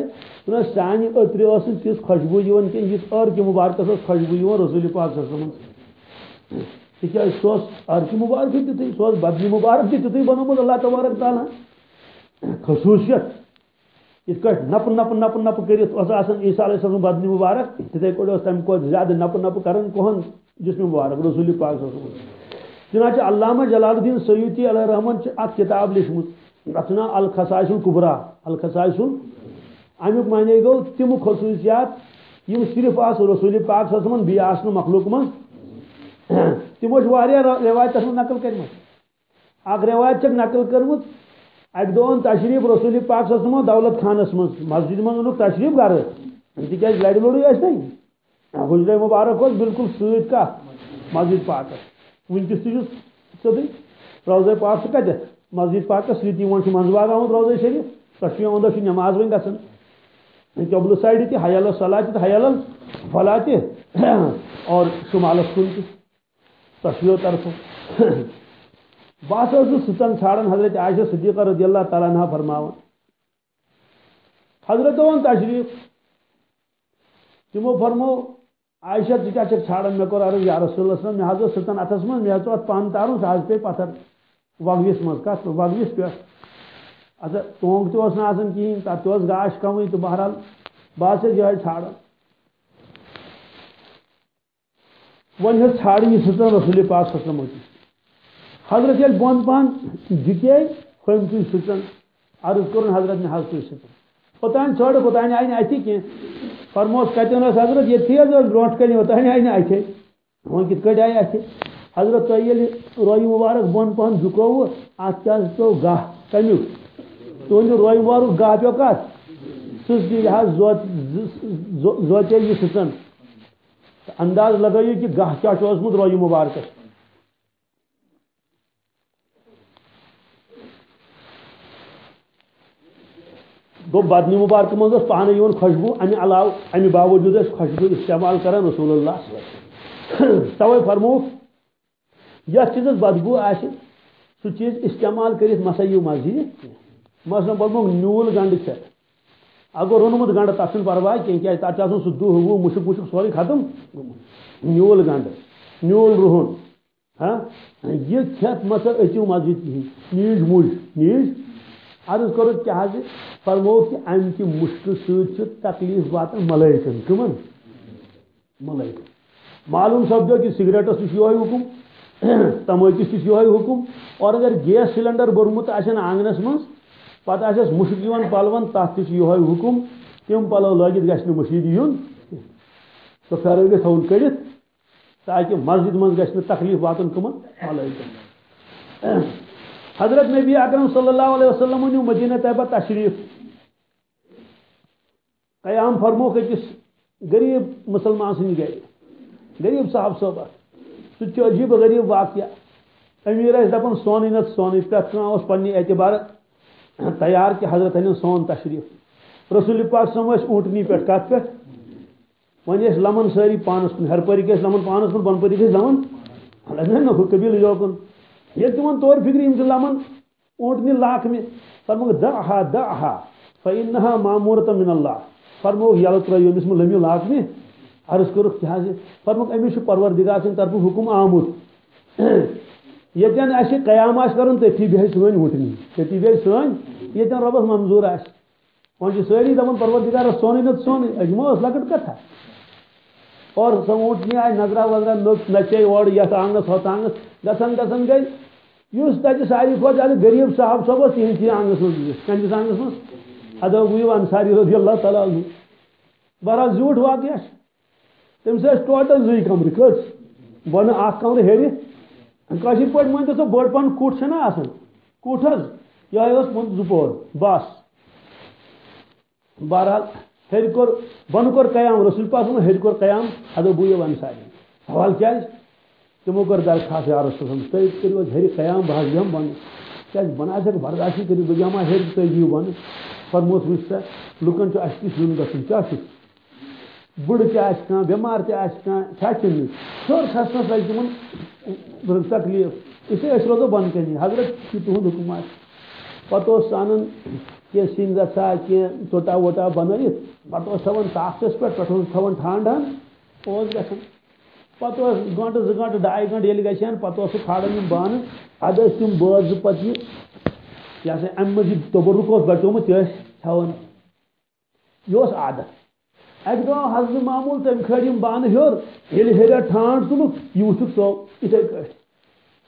دوٚپنس جی؟ سانہِ أترِ ٲس نہٕ تِژھ خوشبوٗ یِوان جی کینٛہہ یِژھ ٲرکہِ مُبارکس ٲس خوشبوٗ یِوان جی پاک منٛز تِکیٛازِ سُہ اوس ٲرکہِ مُبارک تہِ سُہ اوس بدنہِ مُبارک تہِ اللہ تبارک تعالیٰ۔ خصوٗصیت۔ یہ نپ نپ نپ نپ کرت عیسیٰ علیہ السلام بدنی مبارک۔ تتھے پہ تمہ کھت زیادہ نپ نپ کران کہن جسم مبارک رسول پاک صلی اللہ علیہ وسلم۔ چنانچہ علامہ جلال الدین سیوتی علیہ رحمان اک کتاب لچھمت اتھ الخصائص القبرا الخصائص امیک معنی گو تم خصوصیات یم صرف آس رسول پاک صلی اللہ علیہ وسلم بی آسن مخلوق من تمو روایت تک نقل کرمت اک روایت چک نقل کرمت اک دون تشریف رسول پاک صلی اللہ علیہ وسلم دولت خانس من مسجد من اونک تشریف گھر تکیاز لڑ لڑوی اس نہیں حجر مبارک اس بالکل سیت کا مسجد پاک ونکس تہ سیدی روزہ پاک کتھ مسجد پاک سیتی ون منز باغ آمت روزہ شریف تشریف اندر نماز ون گسن قبل سائڈ تہ حیال الصلاۃ تہ حیال الفلاح تہ اور شمال کن تہ تشریف طرف بہت ستن ژھانڈان حضرت عائشہ صدیقہ رضی اللہ تعالیٰ عنہ فرماون۔ حضرت ون تشریف تمو فرمو، عائشہ ٹھیک چھ ژھانڈان مے کور عرض یا رسول اللہ مے حض سچن اتس من مے ات پان تارن سہ حض پہ پتھر۔ وگوس من کت وگوس پہ اچھا تونگ تہ نا کہین تک تہ گاش کم تو بہرحال بہت جائے ژھانڈان ون ہز ژھانڈ یہ سچن رسول پاک سسلم حضرت یل بون پہن دکے ہم تھی سچن عرض کور حضرت میں حض تھی سچن اوتان ژھانڈ اوتان آئی اتھی کی فرموس کتن حضرت یہ تھی برو کن اوتان آئی نا اتھے وہ کت کٹ آئی اتھے حضرت تہ یل روی مبارک بون پہن جھکو ات کیا پیو گاہ کمیک تہند روی مبارک گاہ پیو کت سستی لحاظ زوتے یہ سچن انداز لگائیے کہ گاہ کیا اوسمت روی مبارکس گو بدنی مبارک مز پانے یون خوشبو امہ علاوہ امہ باوجود خوشبو استعمال کران رسول اللہ. توے فرموک یس چیز بدبو آہ سہ چیز استعمال کرت مسیو مزید مثلاً بولمو نیول گنڈ چھ۔ اگر رونمت گنڈ تک پرواہ کی تک سہ دہ، وہ، مشک مشک سوری ختم۔ نیول گنڈ نیول رہن۔ ہاں یہ کھت مت اچو مسجد کہین نیج مج نیج۔ عرض کرو کیا فرمو کہ ام کہ مشکل ست تکلیف واتان ملائکن کمن؟ ملائکن معلوم سپدو کہ سگریٹس تہ یہ حکم۔ تماکس تہ یہ حکم۔ اور اگر گیس سلنڈر بورمت آن آنگنس من پتہ آس مشک یوان پلون تک تہ یہ حکم تم پلو لگت گھس مشید یون تو پھر گھس تھون کڑت تاکہ مسجد من گھس تکلیف واتن کمن۔ ملائکن حضرت نبی اکرم صلی اللہ علیہ وسلم نیو مدینہ طیبہ تشریف۔ قیام فرموک أکس غریب مسلمان سن گئے، غریب صاحب صوبہ سہ عجیب غریب واقعہ۔ امیر اس دپان سونی نت سونی پہ اس پنہ اعتبار تیار کہ حضرت ان سون تشریف۔ رسول پاک سم اونٹنی پہ کت پہ ون لمن ساری پانس کن، ہر پری گھس لمن پانس کن بن پری گھس لمن۔ نہ قبیل یوکن یہ تمن طور فکر یم لمن، اونٹنی لاک میں فرمو دعها دعها فإنها مامورة من الله۔ فرمو یل تر یمس من لمی لاک میں عرض کرک کیا فرمو امس پروردگار سن طرف حکم آمد۔ یتن اس قیام آس کرن تھی بہ سن اونٹنی تھی بہ سن یتن ربس منظور آس وۄنۍ سٲری دپان پروردگار سونٕے نتہٕ سونٕے اجمو ٲس لۄکٕٹ کتھا اور سۄ اوٗنٹنی آے نظرا وظرا نژے اورٕ یتھ آنگنس ہوٚتھ آنگنس گژھان گژھان گئی۔ اس تتہ ساری کھوت زیادہ غریب صاحب صاحب اس تہذی آنگنس من بہت کنجس آنگنس من ادا انصاری رضی اللہ تعالیٰ عنہ۔ بہرحال زیوٹھ واقعہ۔ تمس ٹوٹل زی کمر کس بن اخ کمر ہیرِ کاشر پٲٹھۍ مٲنۍ سۄ بٔڑ پہن کُٹھ چھنا آسان کُٹھ حظ یہے اوس من زٕ پور بس بہرحال ہیٚرِ کوٚر بۄنہٕ کوٚر قیام رسول پاک ہیٚرِ کوٚر قیام اَدٕ ادا بوٗیو انصاری سوال کیٛازِ تمو کر درخواست یا رسول اللہ تُہۍ کٔرِو حظ ہیٚرِ قیام بہٕ حظ بیٚہمہٕ بۄنہٕ کیٛازِ بہٕ نہ حظ ہٮ۪کہٕ برداشی کٔرِتھ بہٕ بیٚہمہٕ ہیٚرِ تُہۍ دِیِو بۄنہٕ فرموس وٕچھ سا لُکن چھُ اَسہِ تہِ سیُن گژھُن کیٛاہ چھُ بٕڑٕ تہِ آسہِ کانٛہہ بٮ۪مار تہِ آسہِ کانٛہہ چھا چُنہِ ہیوٚر کھسنس لگہِ تِمن تکلیٖف۔ اِسلیے أسۍ روزو بۄنہٕ کَنی حضرت یہِ تُہُنٛد حُکم آسہِ۔ پتہٕ اوس ژانان کینٛہہ سِنۍ گژھا، کینٛہہ ژوٚٹا ووٚٹا بنٲیِتھ پتہٕ اوس تھاوان تاختس پٮ۪ٹھ پٮ۪ٹھ اوس تھاوان ٹھانٛڈان۔ اوس گژھان۔ پتہ گنٹہ زٕ گنٹہ ڈاے گنٹہ ییٚلہِ گژھن پتہٕ اوس سُہ کھالان یِم بانہٕ۔ ادٕ ٲسۍ تِم بٲژ زٕ پتہٕ یہِ یہِ ہسا امہِ مزید توبرُک اوس بچومُت تہِ ٲسۍ تھاوان۔ یہِ اوس عادت۔ اکہِ دۄہ حضرت معموٗل تٔمۍ کھٲلۍ یِم بانہٕ ہیوٚر ییٚلہِ ہیٚرِ ٹھانٛڈ تُلُکھ یہِ وٕچھُکھ سُہ یِتھٕے کٲٹھۍ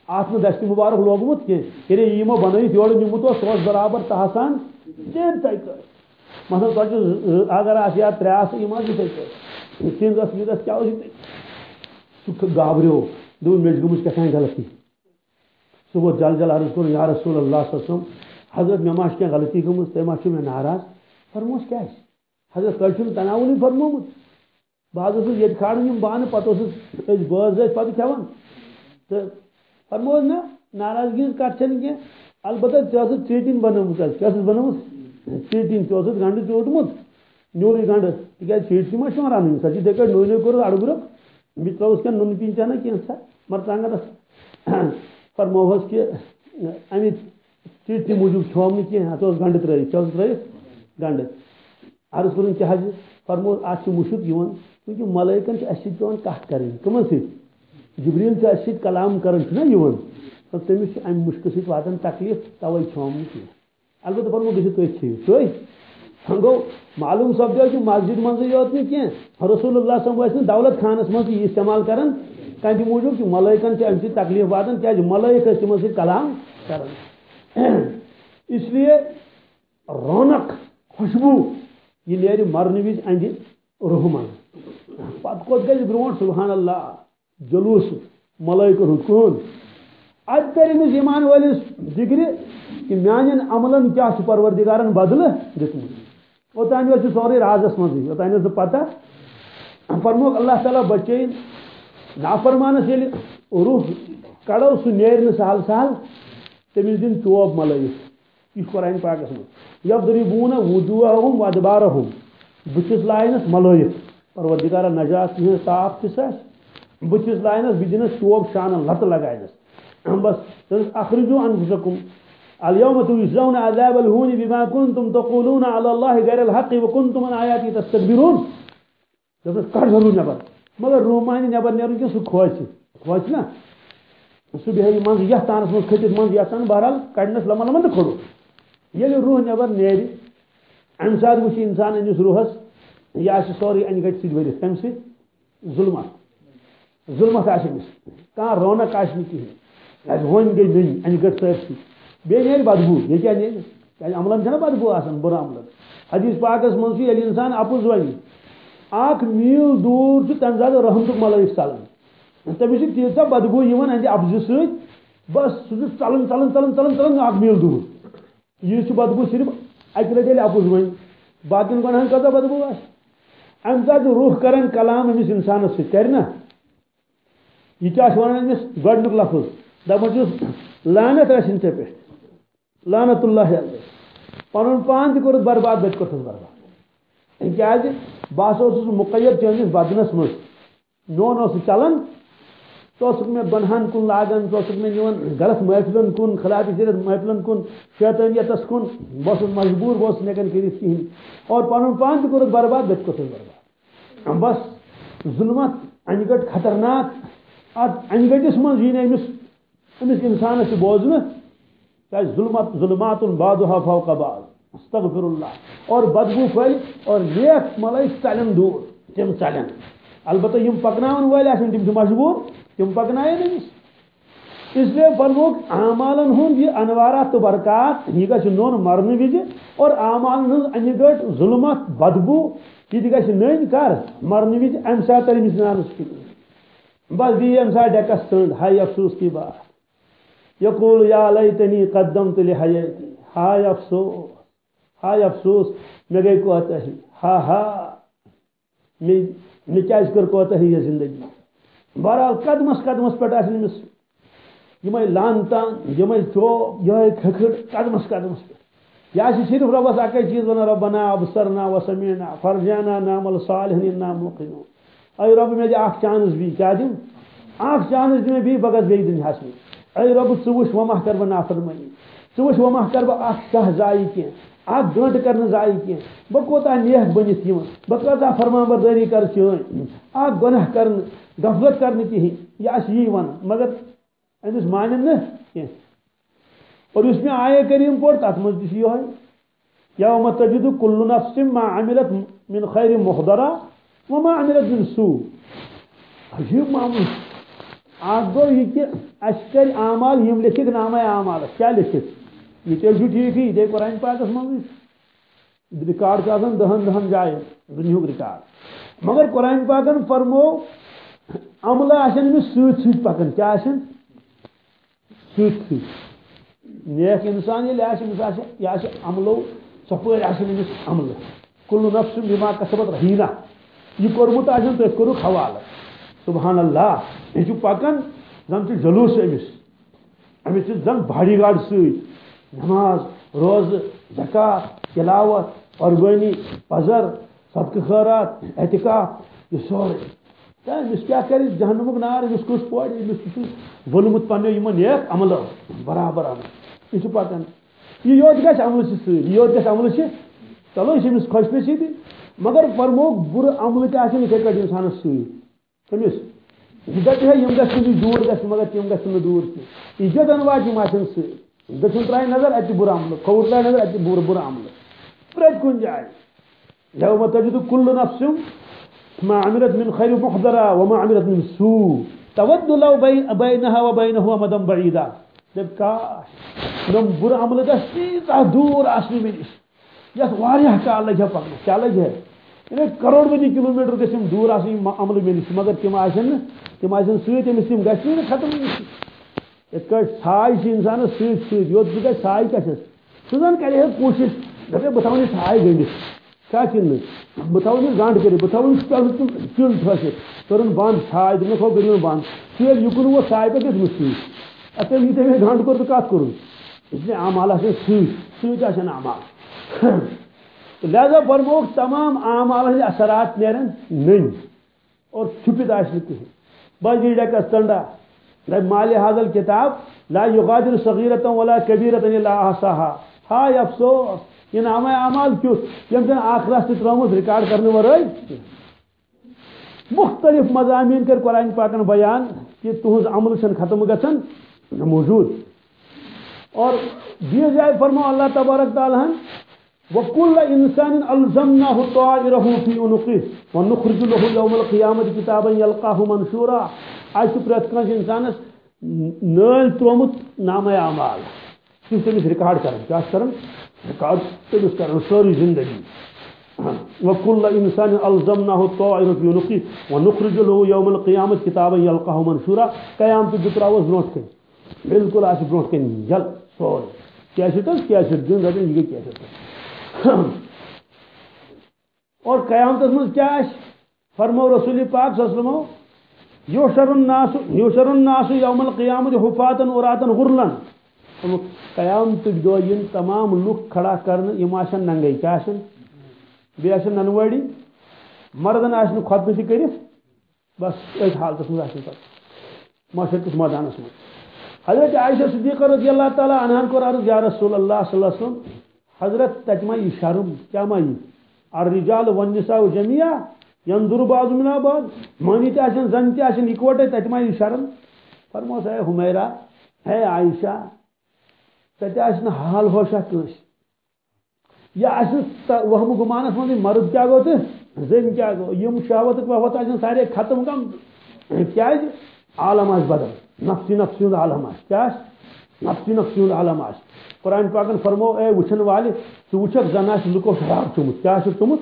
اتھ نہٕ دستہِ مُبارک لوگمُت کینٛہہ ییٚلہِ یہِ یِمو بنٲیِتھ یورٕ اوس سُہ اوس برابر تحسان تِم کٲٹھۍ مثلاً ژۄچہِ اگر آسہِ یا ترٛےٚ آسہٕ یِم آسہٕ یِتھٕے کٲٹھۍ سِنٛز ٲس وِنٛز کیٛاہ اوس یِتھٕے سُہ گابریو مےٚ چھِ گٔمٕژ کیٛاہ تام غلطی؟ سُہ ووت جل جل عرض کوٚر یا رسول اللہ صلی اللہ علیہ وسلم، حضرت مےٚ ما چھِ کینٛہہ غلطی گٔمٕژ تُہۍ ما چھِو مےٚ ناراض فرموس کیٛازِ حضرت تۄہہِ چھُنہٕ تناوُنٕے فرمومُت بہٕ حظ اوسُس ییٚتہِ کھالان یِم بانہٕ پتہٕ اوسُس أسۍ بٲژ ٲسۍ پتہٕ کھٮ۪وان تہٕ فرموس نہ ناراضگی ہٕنٛز کتھ چھنہٕ کینٛہہ البتہ ژےٚ ٲسٕکھ ژیٚٹِنۍ بنٲومٕژ حظ کیٛاہ ٲسٕس بنٲومٕژ ژیٚٹِنۍ ژےٚ اوسُکھ گنڈٕ ژوٹمُت نیوٗلٕے گنڈٕ. تِکیٛازِ ژیٚٹۍ تہِ ما چھِ پیٚوان رنٕنۍ سۄ چھِ یِتھٕے کٲٹھۍ نوٚو نوٚو کوٚرُکھ اڑٕ گرُپ بہٕ ترٛٲوٕس کینٛہہ نُنہٕ پیٖنٛتہِ چنا کینٛہہ سا مرژانٛگنس فرموہس کہ امہِ ژیٚٹہِ موٗجوٗب کھیوم نہٕ کینٛہہ اتھ اوس گنڈٕ ترٲیِتھ کیٛاہ اوس ترٲیِتھ گنڈٕ عرض کوٚرُن کیٛاہ حظ فرموس اتھ چھُ مُشُک یِوان کیونکہ ملائکن اس پیوان کت کریں کمن سی جبریل سے اس کلام کرن نا یون تو تمس ام مشکل سی واتن تکلیف توے چھوم کی البتہ پرمو گژھو تھی ٹھیک سوے گو معلوم سپدو کہ مسجد مزے یوت نی کی رسول اللہ صلی اللہ علیہ وسلم دولت خانس مز یہ استعمال کرن کم موجود کہ ملائکن سے ام سی تکلیف واتن کیا ملائک تمن سی کلام کرن۔ اس لیے رونق، خوشبو یہ نیرِ مرنے وز اندِ روح من پتہ کوت گژھِ برونٛٹھ سبحان اللہ جلوس ملائکن ہُنٛد کُن اتہ کر أمِس ایمان وٲلِس ذِکرِ کہ میانٮ۪ن عملن کیٛاہ چھُ پروردگارن بدلہٕ دیُتمُت اوٚتانۍ اوس یہِ سورُے رازس منٛزٕے اوٚتانۍ ٲس نہٕ پتہ؟ فرموک اللہ تعالیٰ بچٲیِن نافرمانس ییٚلہِ روح کڑو سُہ نیرِ نہٕ سہل سہل تٔمِس دِن چوب ملٲیِتھ یہِ چھُ قۄرانہِ پاکَس منٛز یضربوٗنہ وجوٗہہُم وَدبارہُم بٕتھِس لاینَس مَلٲیِتھ پروردِگارا نجات تِہٕنٛز تاپھ تِژھ آسہِ بٕتھِس لاینَس بہٕ دِنَس شوب شانَن لَتہٕ لگاونَس بَس تٔمِس اخرجو انفسکم اليوم تجزون عذاب الهون بما كنتم تقولون على الله غير الحق وكنتم عن آياتي تستكبرون دوٚپنَس کَڑ ضروٗر نٮ۪بر مگر روٗمانہِ نٮ۪بر نیرُن کیٚنٛہہ سُہ کھوژِ کھوژِ نہ سُہ بیٚہہِ منٛزٕ یَتھ تانَس منٛز کھٔتِتھ منٛزٕ یَتھ تان بہرحال کَڑنَس لَمن لَمن تہٕ یل روح نبر نیری. ام سات وچ انسان انس روحس. یہ سوری ان گٹ سی ورت تم سی؟ ظلمت ظلمت آمس کھانا رونق آہ کہین ون گئی نن ان گٹ سرسی بیٚیہِ نیرِ بدبو یہ کیا نیرِ کیازِ یعنی عملن چھنا بدبو آسان برا عملن. حدیث پاکس منٛز چھُ ییٚلہِ انسان اپُز ونہِ اکھ میٖل دوٗر چھُ تمہِ ساتہٕ رحمتُک ملٲیِک ژلان تٔمِس چھِ تیٖژاہ بدبو یِوان اندِ ابزٕ سۭتۍ بس سُہ چھُ ژلان ژلان ژلان ژلان ژلان اکھ میٖل یہ بدبو صرف اکہ لٹہ اپز ون باقی گناہن کتا بدبو آ ام سات روح کران کلام امس انسانس سی کر نا یہ کیا ونان امس گۄڈنیُک لفظ۔ دپان چھُس لانت ٲسِن ژےٚ پٮ۪ٹھ لانت اللہ علیہ پنُن پان تہِ کوٚرُتھ برباد بہٕ تہِ کوٚرتھس برباد کیازِ بہٕ ہسا اوسُس مُقید چٲنِس بدنس منٛز میون اوس نہٕ چلان تو میں بنہان کن لاگان تو میں نوان غلط محفلن کن، خلاف شریعت محفلن کن شیطانیتس کن بہت مجبور بہت نیکن کرت کہین اور پن پان تہ برباد بت کتس برباد۔ بس ظلمت ان گٹ خطرناک ات ان گٹس من یہ امس امس انسانس سے بوزن کیا ظلمت ظلمات بعضها فوق بعض۔ استغفر اللہ اور بدبو پھل اور نیک ملائی چلن دور تم چلن۔ البتہ یم پکناون ول آسن تم مجبور تم پکنائے نمس اس لیے فرموک اعمالن ہند یہ انوارات تو برکات، یہ گھر نون مرن وز اور اعمالن ہند ان گٹ ظلمت بدبو، یہ گھر نن کر مرن وز ام سات تر انسانس کی۔ بس دی ام سات ڈیکس تنڈ ہائی افسوس کی بات۔ یقول یا لیتنی قدمت لحیاتی، ہائے افسوس ہائے افسوس مے گئی كوتاہی ہا ہا مے کیاز کر کوتا یہ زندگی؟ بہرحال قدمس قدمس پہ آمس یم لانتان یم چوب یہ کھکھڑ، قدمس قدمس پہ یہ صرف ربس اکی چیز ونان، ربنا ابصرنا وسمعنا فرجانا نعمل صالحا انا موقنون۔ اے رب میں اخ چانس بھی کیا دوں اخ چانس دیں بھی بگس بی دن ہس اے رب ث وچ وما کر بہ نافرمانی ث وچ وما کر بہ اخ شاہ زائی اخ گنٹ کرنے زائی کی بہ کوتا نیک بنت بہ کوتا فرمان برداری کر چون اخ گناہ کرن غفلت کرنے کہیں یہ اس ون۔ مگر امس مانن نا کی اور اس میں آئے کریم پور تک مز تھی یہ یوم تجد کل نفس ما عملت من خیر محضرا وما عملت من سوء۔ عجیب معمول۔ آگ گو یہ کہ اشکر اعمال یم لکھک نامہ اعمال۔ کیا لکھت؟ یہ تیل چھو ٹھیک ہی دے قرآن پاکس مز ریکارڈ کا دہن دہن جائے، دنیا ریکارڈ۔ مگر قرآن پاکن فرمو عملہ آن امس ست ست پکان کیا آن ست ست نیک انسان یل آمس یہ عملو ثپر امس عمل کل نفس بما کسبت رہینا۔ یہ کورمت آن تھی کورک حوالہ۔ سبحان اللہ۔ یہ پکان زن چھ جلوس امس امس زن باڈی گارڈ ست نماز، روز زکات تلاوت قربانی پزر صدقہ، خیرات، اعتکاف، یہ سورے۔ امس کیا کر جہنمک نار امس کس پوڑ امس ولمت پنو یمن نیک عمل برابر عمل۔ یہ پکان یہ یوت گھس عمل سی یہ یوت گھس عمل سے چلو، یہ امس خوش نصیبی مگر فرموک بر عمل تہ اتھے کٹ انسانس سمس دپہ ہے، یم گھن دور گھن مگر تم گھن دور کی عزت انواج یم آن سی دچن ترائے نظر اتہ بر عمل کھوٹ ترائے نظر اتہ بر بر عمل. پریت کن جائے. یوم تجد کل نفس ما عملت من خیر محضرا وما عملت من سوء. تود لو بینها و بینه مدن جب کاش نم بر عمل دا سیدھا دور آسنی میں یس واریاہ کال لگہ پکنس کیا لگہ یعنی کروڑ بدی کلو میٹر گھم دور آسن عمل میں نش مگر تم آسن تم آسن ست أمس تم ختم یت کٹ سائے انسانس ست ست یوت بہ گھر سائے کیا سہ زن کر کوشش۔ دپے بہ تھو سائے گنڈس کیا کن بہ تھو گنڈ کر بہ تھو چل ٹھسٹ کرن بند سائے دن تھو کر بند سیل یکن وہ سائے پہ کت مشکل اتنے یہ تمہیں گنڈ کور تو کت کور اس لیے عمال آسان ست ست آسان عمال لہذا فرموک تمام اعمال اثرات نیرن نن اور چھپت آس کہیں بس ڈکس ٹنڈا مال حاضل کتاب لا یغادر صغیرتا ولا کبیرتا الا احصاها. ہائے افسوس یعنی یہ نام اعمال کیت یم زن آخرت تہ ترمت ریکارڈ کرنے ورائے مختلف مضامین کر قرآن پاکن بیان کہ تہذ عمل چھ ختم گھن موجود. اور بیس جائے فرمو اللہ تبارک تعالیٰ وكل إنسان ألزمناه طائره في عنقه، ونخرج له يوم القيامة كتابا يلقاه منشورا. آج پرت کانس انسانس نل ترومت نام اعمال. تم تمس ریکارڈ کران کیا کران ریکارڈ تمس کران ساری زندگی. وكل انسان الزمناه طائره في عنقه، ونخرج له يوم القيامة كتابا يلقاه منشورا. قیامت دتراوس برونٹ کن بالکل آس برونٹ کن جل، سوری. کیا سوري کیسٹ کیسٹ دن رٹن یہ کیا کیسٹ اور قیامت من کیا فرمو رسول پاک صلی اللہ علیہ وسلم، یوشر الناس یوشر الناس یوم القیامت حفاتن وراتن غرلن قیامت دو ین تمام لوک کھڑا کرن یم آشن ننگئی کیا آشن بی آشن ننوڑی مردن آشن خطبہ تی کرت بس ایک حالتس من آشن پتہ معاشرتس میدانس من حضرت عائشہ صدیقہ رضی اللہ تعالی عنہ کو عرض یا رسول اللہ صلی اللہ علیہ وسلم حضرت تجمعی شرم، کیا مائی الرجال والنساء جميعا ينظر بعض من بعض. مانی تے آشن، زن تے آشن اکوٹے تجمعی شرم. فرموس ہے حمیرہ ہے عائشہ تتے آشن حال ہوشا کنس یا آشن وہم گمانس من مرد کیا گو تے؟ زن کیا گو. یم شہوت وہوت آشن سارے ختم کم. کیا جی؟ عالم آش بدل نفسی نفسی عالم آش. کیا نفسی نفسی عالم آش قرآن پاکن فرمو اے وچن والے تو وچک زن آس لکو شراب چومت. کیا آس چومت؟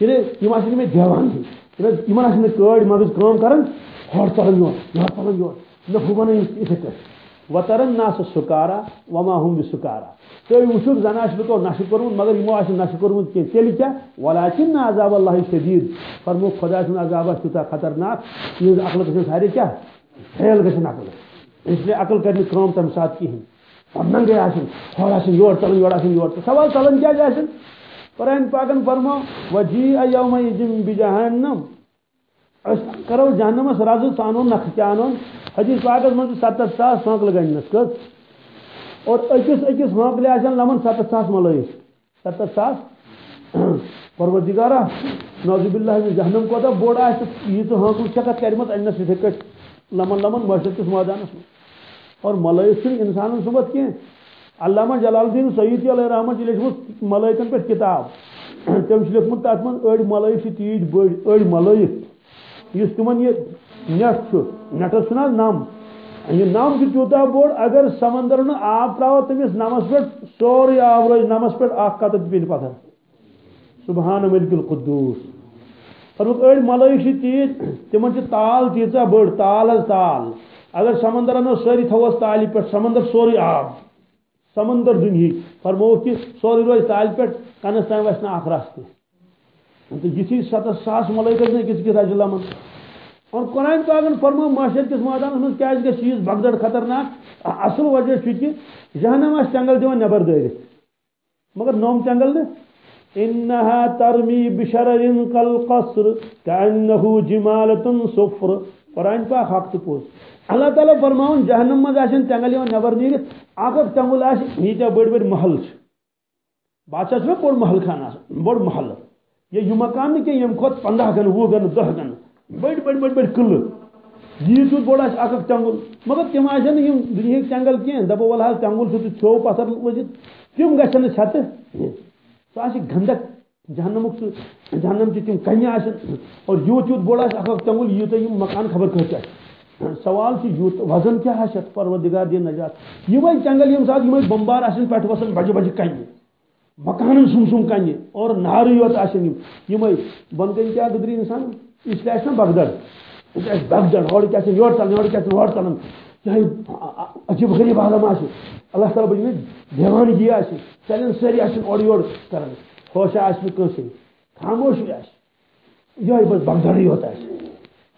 یعنی یم آس میں دیوان دی. یعنی یمن آس میں کڑ مغز کام کرن ہور چلن یور یور چلن یور نہ بھوبن یتھے کر وترن ناس سکارا وما هم بسکارا تو وچک زن آس لکو نش کرون، مگر یمو آس نش کرون کہ تیل کیا؟ ولکن عذاب اللہ شدید فرمو خدا سن عذاب اس خطرناک، یہ عقل کے سارے کیا؟ فیل گژھن عقل اس لیے عقل کرنے کام تم ساتھ کہین اور ننگے آسن ہور آسن یور چلن یور آسن یور سوال چلن کیا آسن قرآن پاکن فرمو وجی ایوم یجم بجہنم۔ اس کرو جہنمس رازو سانو نخ چانو حدیث پاکس من ستت ساس سونکل گنس کس اور اکس اکس سونکل آسن لمن ستت ساس ملائس ستت ساس؟ پروردگارا نوزب اللہ جہنم کو تا بوڑا آس یہ تو ہاں چکت کرمت انس اتھکٹ لمن لمن مشرق کس میدانس میں۔ اور ملائکن انسان صبح کی علامہ جلال الدین سعید علیہ رحمت جی لکھمت ملائکن پہ کتاب۔ تم لکھمت تک من اڑ ملائک تیج بڑ اڑ ملائک اس تمن یہ نیٹ نیٹس چھنا نم یہ نم کی تیوتا بوڑ اگر سمندر نہ آب تراو تمس نمس پہ سوری آب روز نمس پہ اخ قطر پہ پتھر۔ سبحان ملک القدوس۔ فرمک اڑ ملائک تیز، تمن تال تیژا بڑ تال حض تال۔ اگر سمندر انو ساری تھوس تالی پہ سمندر سوری آب۔ سمندر دنہی فرمو کہ سوری روز تال پہ کنس تام وس اخ راستہ تو یہ ستھ ساس ملائکت نے کس کس رج لمن اور قرآن پاکن فرمو معاشر کس میدان من کیا گھر چیز بگدڑ خطرناک؟ اصل وجہ کہ جہنم آس چنگل دِوان نبر دٲرِتھ مگر نوم چنگل نہ انها ترمی بشرر كالقصر كانه جمالة صفر. قرآن پاک حق تو پوز اللہ تعالیٰ فرماؤن، جہنم مز آشن تنگل یوان نبر نیرت اگر تنگل آش نیچا بڑ بڑ محل چھ بادشاہ چھ بوڑ محل خان بوڑ محل. یہ یو مکان نہیں کہ یم کھت پندہ گن، وہ گن دہ گن. بڑ بڑ بڑ بڑ قلعہ یہ تیت بوڑ اکھ اکھ تنگل. مگر تم آن دنیا تنگل کی دپو ول حظ تنگل چھ تھو پتھر ؤزت تم گھن چھت؟ سہ گندک جہنمک جہنم چھ تم کنہ آن اور یوت یوت بوڑ اکھ تنگل یوت یم مکان خبر کھت ہاں، سوال یوت وزن کیا آت پروردگار دین نجات۔ یہ جنگل یم سات یہ بمبار آن پہ وسان بجہ بجہ کنہ مکان سم سم کنہ اور نار یوت آن یہ بن کن کیا گدری انسان؟ اس لیے نا بغدر بغدر ہور کیا یور چلان یور کیا ہور چلان چاہے عجیب غریب عالم آ اللہ تعالیٰ بجے دیوانگی جی آ چلن ساری آن اور یور کران خوش آس کنسی خاموشی آس یہ بس بغدر یوت آ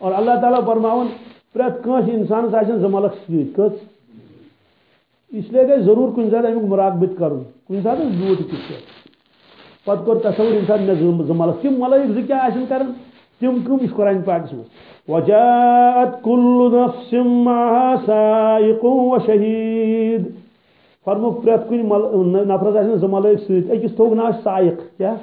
اور اللہ تعالیٰ فرماون پریت کنس انسانس آن زمالک سیت کت اس لیے گئی ضرور کن سات امیک مراقبت کرن کن سات لوٹ کت پتہ کور تصور انسان مے زمالک. تم ملائک زی کیا آن کران تم کم اس قرآن پاکس مز وجاءت كل نفس معها سائق وشهيد فرمو پرت کن نفرس آسن زٕ ملائک سۭتۍ أکِس تھوٚوُکھ ناو سائق کیٛاہ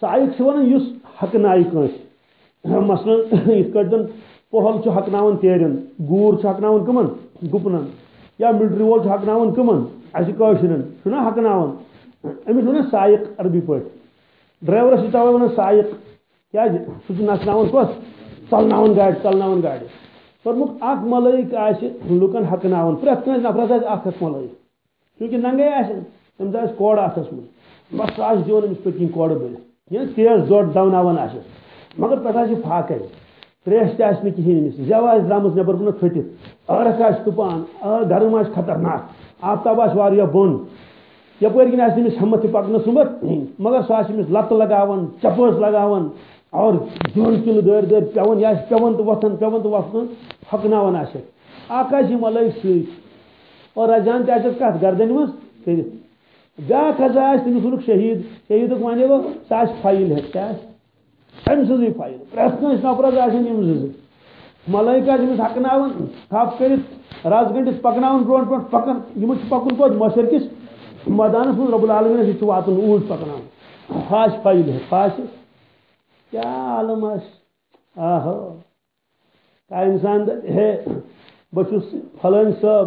سائق چھِ وَنان یُس حقنایہِ کٲنٛسہِ مثلاً یِتھ کٲٹھۍ زَن پۄہل چھُ حقناوان تیرٮ۪ن گوٗر چھُ حقناوان کٕمن، گُپنن۔ یا ملٹری وول چھُ حقناوان کٕمن اَسہِ کٲشرٮ۪ن چھُنہ حقناوان أمِس چھِ وَنان سائق عربی پٲٹھۍ ڈرایورَس چھِ تَوے وَنان سائق کیا سہ نچن کس چلن گاڑی چلن گاڑی پورمک اخ ملائک آس لکن حقن پریت کنس نفرس آس اخ اخ ملائک چونکہ ننگے آسن تمس آس کوڑ اتس من بس آس دِوان أمِس پٔتۍ کِنۍ کورٕ بٔلِتھ یا یعنی تیز دوڑ دوناوان آسس مگر پتہٕ آسہِ فاقے تریش تہِ آسہِ نہٕ کِہیٖنۍ أمِس۔ زٮ۪و آسہِ درٛامٕژ نٮ۪بر کُنتھ پھٔٹِتھ۔ ٲرکھ آسہِ تُپان گرم آسہِ خطرناک۔ آفتاب آسہِ واریاہ بۄن۔ یپٲرۍ کِنۍ آسہِ نہٕ أمِس ہٮ۪متھ تہِ پکنہٕ سُمبتھ مگر سُہ آسہِ أمِس لتہٕ لگاوان چپٲژ لگاوان۔ اور جون کل دور دور پیون یا پیون تو وتھن پیون تو وتھن ہکناون آسہِ آکاش جی ملٲیک سۭتۍ اور رجان تہِ آسٮ۪س گردن منٛز کٔرِتھ بیاکھ ہسا آسہِ تٔمِس ووٚنُکھ شہیٖد شہیٖدُک ونے گوٚو سُہ آسہِ فایل ہٮ۪تھ کیٛاہ آسہِ أمۍ سٕنٛزٕے فایل پرٛٮ۪تھ کٲنٛسہِ نفرس آسن یِم زٕ زٕ ملٲیک آسہِ أمِس ہکناوان تھپھ کٔرِتھ رز گٔنڈِتھ پکناوان برونٛٹھ برونٛٹھ پکان یِمن چھُ پکُن کوٚت مشرکِس مٲدانس منٛز رۄب العالمیٖنس یہِ چھُ واتُن اوٗرۍ پکناوان ہا فایل ہٮ۪تھ ہا آسہِ کیا عالم آہو کا انسان ہے؟ بہس فلٲنۍ صٲب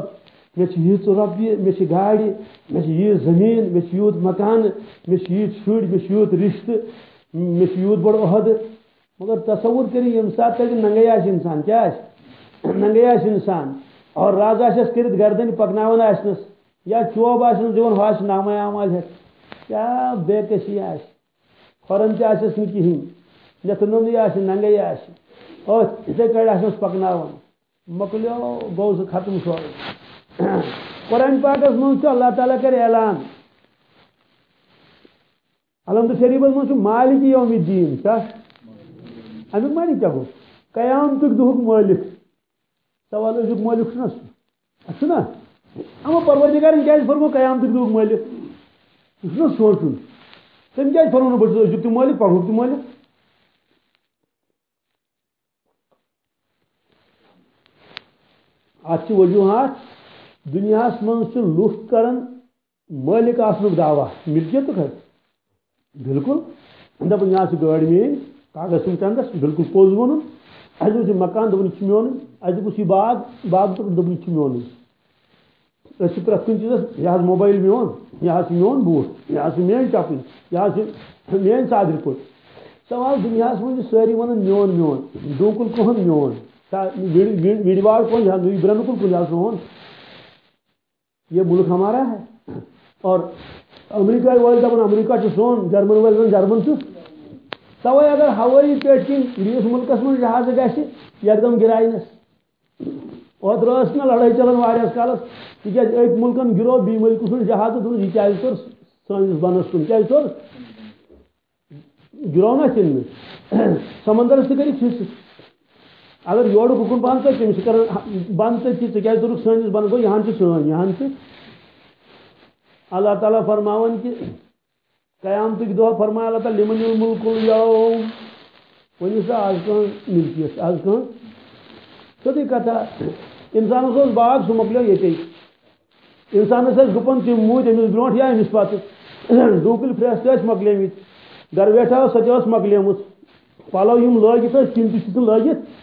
مےٚ چھِ ییٖژ رۄپیہِ مےٚ چھِ گاڑِ مےٚ چھِ ییٖژ زٔمیٖن مےٚ چھِ یوٗت مکانہٕ مےٚ چھِ ییٖتۍ شُرۍ مےٚ چھِ مگر تصوُر کٔرِو ییٚمہِ ساتہٕ تَتہِ ننگے آسہِ اِنسان کیٛاہ آسہِ ننگے آسہِ اِنسان۔ اور راز آسٮ۪س کٔرِتھ گردنہِ پکناوان آسنَس یا چوب آسنَس دِوان ہُہ آسہِ نامے اعمال ہٮ۪تھ کیٛاہ بے کسی آسہِ کھۄرن تہِ آسٮ۪س نہٕ کِہیٖنۍ نتنی آس ننگے آس اتھے کڑ آس پکناون مکلیو گو سہ ختم سورے قرآن پاکس من اللہ تعالیٰ کر اعلان الحمد شریفس من مالک یوم الدین کیا امیک معنی کیا گو قیامتک دہک مالک سوال ازیک مالک چھنا سہ نا اما پروردگارن کیا فرمو قیامتک دہک مالک یہ سوچن تم کیا فرمو بہت ازیک تہ مالک پگہک تہ مالک ات وجوہات دنیا من لوٹ کران مالک آسنک دعوی ملکیت بالکل دپان یہ گاڑی مین کاغذ تم چندس بالکل پوز ون اہس دس مکان دپان یہ میون اہس دس یہ باغ باغ دپان یہ میون۔ اس پریت کن چیزس یہ موبائل میون یہ میون بوٹ یہ مین چپل یہ مین ژادر پٹ سوال دنیا من ساری ونان میون میون ڈوکل کہن میون۔ ویڑوال کون برنکل کن جا سون یہ ملک ہمارا ہے۔ اور امریکہ والے دپان امریکہ سون جرمن وال والے جرمن توے اگر ہوٲیی پیٹ کن بیس ملکس من جہاز گھِ یکدم گراینس اوتر ٲس نا لڑٲے چلان واریاہس کالس۔ تکیاز أکۍ ملکن گرو بی ملکہ سُنٛد جہاز دوٚپُن یہِ کیازِ توٚر سٲنِس بنس کُن کیازِ توٚر گرو نا تِم سمندرس تہِ کٔرِکھ حصہٕ اگر یور حکم بند تو تم کر بند تو ٹھیک دورک سنس بند گو یہاں سن یہاں اللہ تعالیٰ فرماون کہ قیامتک دہ فرمایا اللہ تعالیٰ لمن الملک اليوم ون سا آج کہاں ملکیت آج کہاں سیدھی کتھا انسانس باغ سہ مکلیو یہ انسانس گپن تم موت امس برو یا امس پتہ ڈوکل پھرس تہ مکلیمت گر ویٹھا سہ تہ مکلیمت پلو یم لگت تم تم لگت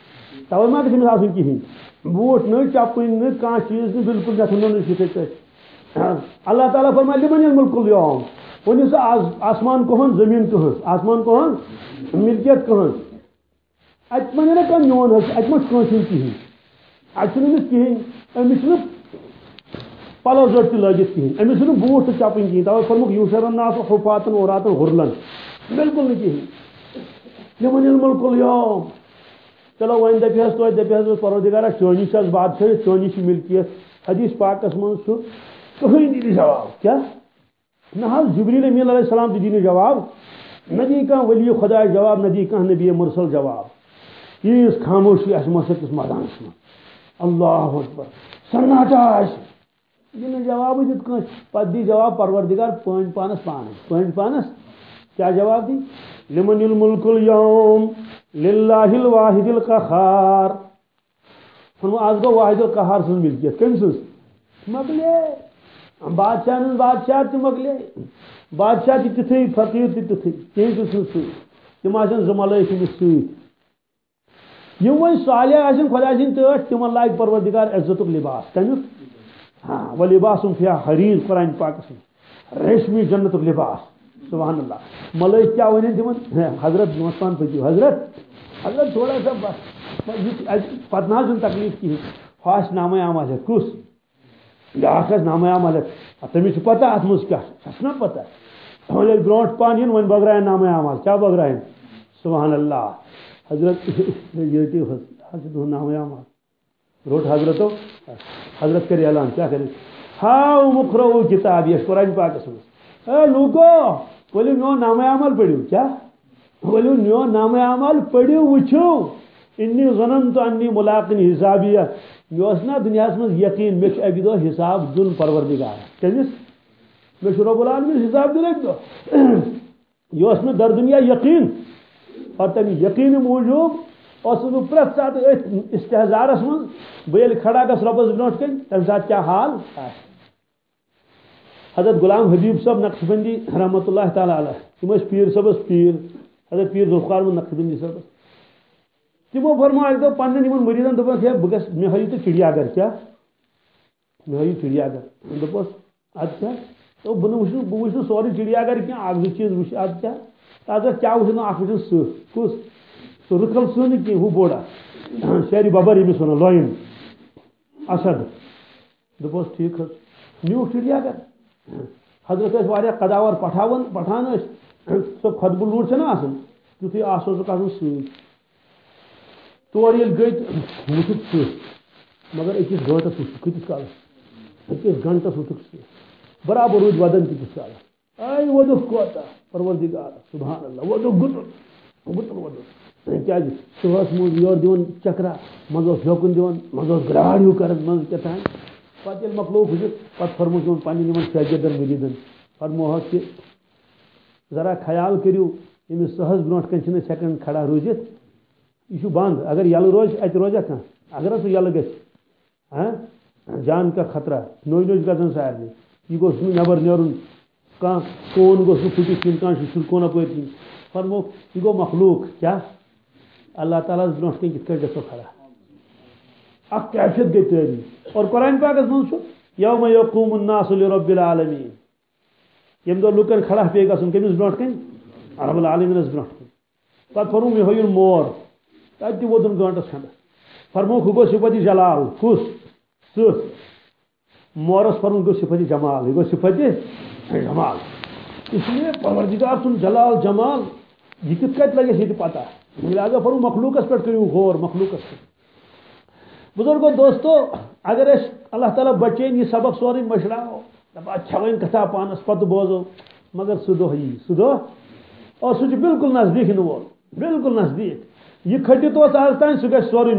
توے ما گھس آسن کہین بوٹ ن چپن ن کان چیز ن بالکل گھن نش یتھے اللہ تعالیٰ فرمائے لمن الملک اليوم ونی سا آسمان کہن زمین کہن آسمان کہن ملکیت کہن ات من نا کم میون حس ات مت کٲنٛسہِ ہُنٛد کِہیٖنۍ اتہِ چھُنہٕ أمِس کِہیٖنۍ أمِس چھُنہٕ پلو زٔٹ تہِ لٲگِتھ کِہیٖنۍ أمِس چھُنہٕ بوٗٹھ تہِ چپٕنۍ کِہیٖنۍ تَوے کوٚرمُکھ یوٗشرن ناس حُفاتن اوراتن ہُرلن بالکل نہٕ کِہیٖنۍ یِمن الملک اليوم چلو وۄنۍ دپہِ حظ توتہِ دپہِ حظ پروردگارا چٲنی چھِ حظ بادشاہی چٲنی چھِ ملکیت حدیث پاکس منٛز چھُ کٕہٕنۍ دِی جواب کیٛاہ نہ حظ جبریل امیٖن علیہ السلام تہِ دی نہٕ جواب۔ نہ دی کانٛہہ ؤلی خۄداے جواب نہ دی کانٛہہ نبی مرسل جواب۔ تیٖژ خاموشی آسہِ مسجدس مٲدانس منٛز اللہ اکبر۔ سناٹا آسہِ دِنہٕ جواب دیُت کٲنٛسہِ پتہٕ دی جواب پروردگار پٲنۍ پانس پانے۔ پٲنۍ پانس۔ کیٛاہ جواب دی؟ لمن الملک اليوم للہ الواحد القہار۔ فرمو آز گو واحد القہار سن ملکیت کم سن مکلے بادشاہ ہن بادشاہ تہ مکلے بادشاہ تہ تتھے، فقیر تہ تتھے۔ کہیں تو سن سی تم آسن زملے تمس سۭتۍ یم وۄنۍ صالح آسن خدا سٕنٛدۍ تٲٹھ تمن لاگہِ پروردگار عزتُک لباس۔ کمیُک ہاں و لباسم فیا حریٖر، قرآن پاکس منٛز ریشمی جنتُک لباس۔ سبحان اللہ۔ ملٲک کیا ونن تمن ہاں، حضرت نوستان پٔکِو حضرت حضرت تھوڑا سا بس پتہٕ نہ تکلیف کِہیٖنۍ ہُہ آسہِ نامے عمل ہٮ۪تھ کُس؟ بیٛاکھ آسہِ نامے عمل ہٮ۪تھ پتہ اتھ منٛز کیٛاہ چھُ پتہ وۄنۍ ییٚلہِ برونٛٹھ پہن یِن وۄنۍ بٲگراین نامے عمل کیٛاہ بٲگراین سبحان اللہ۔ حضرت یوٹیوب حض تہد نامے عمل روٹ حضرتو حضرت کر اعلان کیا کرے ہاؤ مکھرو کتاب یہ قرآن پاکس منٛز اے لوٗکو ؤلِو میون نامے عمل پٔرِو کیٛاہ ؤلِو میون نامے عمل پٔرِو وٕچھِو۔ انی زنن تو انی ملاقن حسابیہ۔ مےٚ اوس نا دُنیاہس منٛز یقیٖن مےٚ چھُ اَکہِ دۄہ حِساب دیُن پروردگار کٔمِس مےٚ چھُ رۄب العالمیٖن حِساب دیُن اَکہِ دۄہ یہِ اوس مےٚ در دُنیا یقیٖن۔ اور تمہِ یقیٖنہٕ موٗجوٗب اوسُس بہٕ پرٛٮ۪تھ ساتہٕ أتھۍ استحزارس منٛز بہٕ ییٚلہِ کھڑا گژھٕ رۄبس برونٛٹھ کَنۍ تمہِ ساتہٕ کیٛاہ حال؟ آسہِ حضرت غلام حبیب صٲب نقش بندی رحمۃ اللہ تعالیٰ علیہ، تم ٲسۍ پیٖر صٲبس پیٖر، حضرت پیٖر ذوالفقار محمد نقش بندی صٲبس تمو فرمو اکہِ دۄہ پننٮ۪ن یِمن مریٖدن دوٚپکھ ہے بہٕ گژھٕ مےٚ ہٲیِو تُہۍ چڑیا گھر کیٛاہ مےٚ ہٲیِو چڑیا گھر۔ دوٚپُس اَدٕ کیٛاہ دوٚپ بہٕ نہٕ وٕچھٕ بہٕ وٕچھٕ نہٕ سورُے چڑیا گھر کینٛہہ اکھ زٕ چیٖز وٕچھ اَدٕ کیٛاہ اَدٕ کیٛاہ وٕچھُن اکھ وٕچھُن سٕہ کُس؟ سُہ رٕکھل سٕہ نہٕ کینٛہہ ہُہ بوٚڑ اکھ شیرِ ببر ییٚمِس وَنان لایِن اسد دوٚپُس ٹھیٖک حظ نیوٗکھ چڑیا گھر۔ حضرت ٲسۍ واریاہ قداوار پٹھان ٲسۍ سۄ خۄدبہٕ لوٗر نا آسان تیُتھُے آسہٕ اوسُکھ آسان سۭتۍ تور ییٚلہِ گٔے وٕچھُکھ سٕہ مگر أکِس گٲنٛٹس وٕچھُکھ کۭتِس کالس أکِس گنٹس وٕچھُکھ سٕہ برابر روٗدۍ ودان تیٖتِس کالس اے وۄدُکھ کوتاہ پروردگار، سبحان اللہ وۄدُکھ گُتُل گُتُل وۄدُکھ کیازِ صُبحس جی، منٛز یورٕ دِوان چکرا منٛزٕ اوس یوکُن دِوان منٛزٕ اوس گراڈ ہیوٗ کران منٛزٕ کیٛاہ پتہٕ ییٚلہِ مۄکلووُکھ وٕچھِتھ، پتہٕ فرمووُکھ یِمن پننٮ۪ن یِمن شٲگِردن مریٖدن فرموہکھ کہِ ذرا خیال کٔرِو، ییٚمِس سٕہس برونٛٹھ کنۍ چھِنہٕ أسۍ ہٮ۪کان کھڑا روٗزِتھ، یہ بند۔ اگر یلہٕ روزِ، اتہِ روزیا کانٛہہ اگر حظ سُہ یلہٕ گژھِ۔ ہاں جان کا خطرہ۔ نوٚے نوٚے چھِ گژھان سارنٕے یہِ گوٚژھ نہٕ نیبر نیرُن۔ کانٛہہ کوٗن گوٚژھ نہٕ پھٕٹِتھ کِنۍ، کانٛہہ چھُ سُرکون اپٲرۍ کِنۍ۔ فرموکھ یہِ گوٚو مخلوٗق۔ کیٛاہ؟ اللہ تعالیٰ ہس برونٛٹھ کَنۍ کِتھ کٲٹھۍ گژھو کھڑا؟ اکھ کیفیت گٔے تعٲریٖف اور قرآن پاکس منٛز چھُ یوم یقوم الناس لرب العالمیٖن۔ ییٚمہِ دۄہ لُکن کھڑا پیٚیہِ گژھُن کٔمِس برونٛٹھ کَنۍ رب العالمیٖنس برونٛٹھ کَنۍ پتہٕ فرموو مےٚ مور۔ تتہِ تہِ ووتُن گٲنٛٹس کھنڈس فرموکھ ہُہ گوٚو جلال کُس سٕہ مورس فرموکھ گوٚو صفت جمال یہِ گوٚو صفت جمال۔ اس لیے پروردگار سُنٛد جلال، جمال۔ یہ کِتھ کٔٹھۍ لگہِ اَسہِ ییٚتہِ پتہ لہٰذا فرمو مخلوٗقس پٮ۪ٹھ کٔرِو غور مخلوٗقس پٮ۪ٹھ بزرگو دوستو، اگر أسۍ اللہ تعالیٰ بچٲیِن یہِ سبق سورُے مٔشراوو دپان اچھا کھٮ۪وٲنۍ کتھا پانس پتہٕ بوزو، مگر سُہ دۄہ یی سُہ اور سُہ بالکل نزدیٖک یِنہٕ وول بالکل نزدیٖک۔ یہ کھٹت اوس آز تان سہ گژھِ سورُے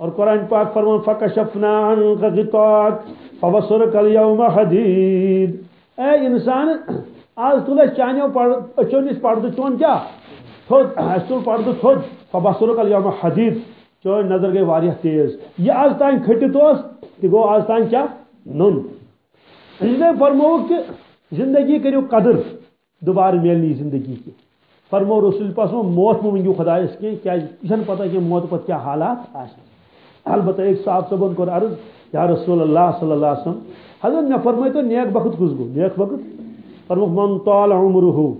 اور قرآن پاک فرمان، فکشفنا عنك غطاك فبصرك اليوم حديد اے انسان آز تل اس چانیو اچھو نش پردٕ چون کیا؟ تھوٚد اَسہِ تُل پردٕ تھوٚد فبصرك اليوم حديد چٲنۍ نظر گٔے واریاہ تیز۔ یہِ آز تام کھٔٹِتھ اوس تہِ گوٚو آز تام کیٛاہ نوٚن اس لیے فرمووُکھ کہِ زندگی کرو قدر۔ دوبارہ ملنی زندگی کی۔ فرمو رسول پاس موت مو ونگو خدایس کی؟ کیا یہ پتہ کہ موت پتہ کیا حالات آسان البتہ ایک صاحب صبن کور عرض، یا رسول اللہ صلی اللہ علیہ وسلم، حضرت مے فرمائی تو نیک وقت کس گو نیک وقت فرمو من طال عمره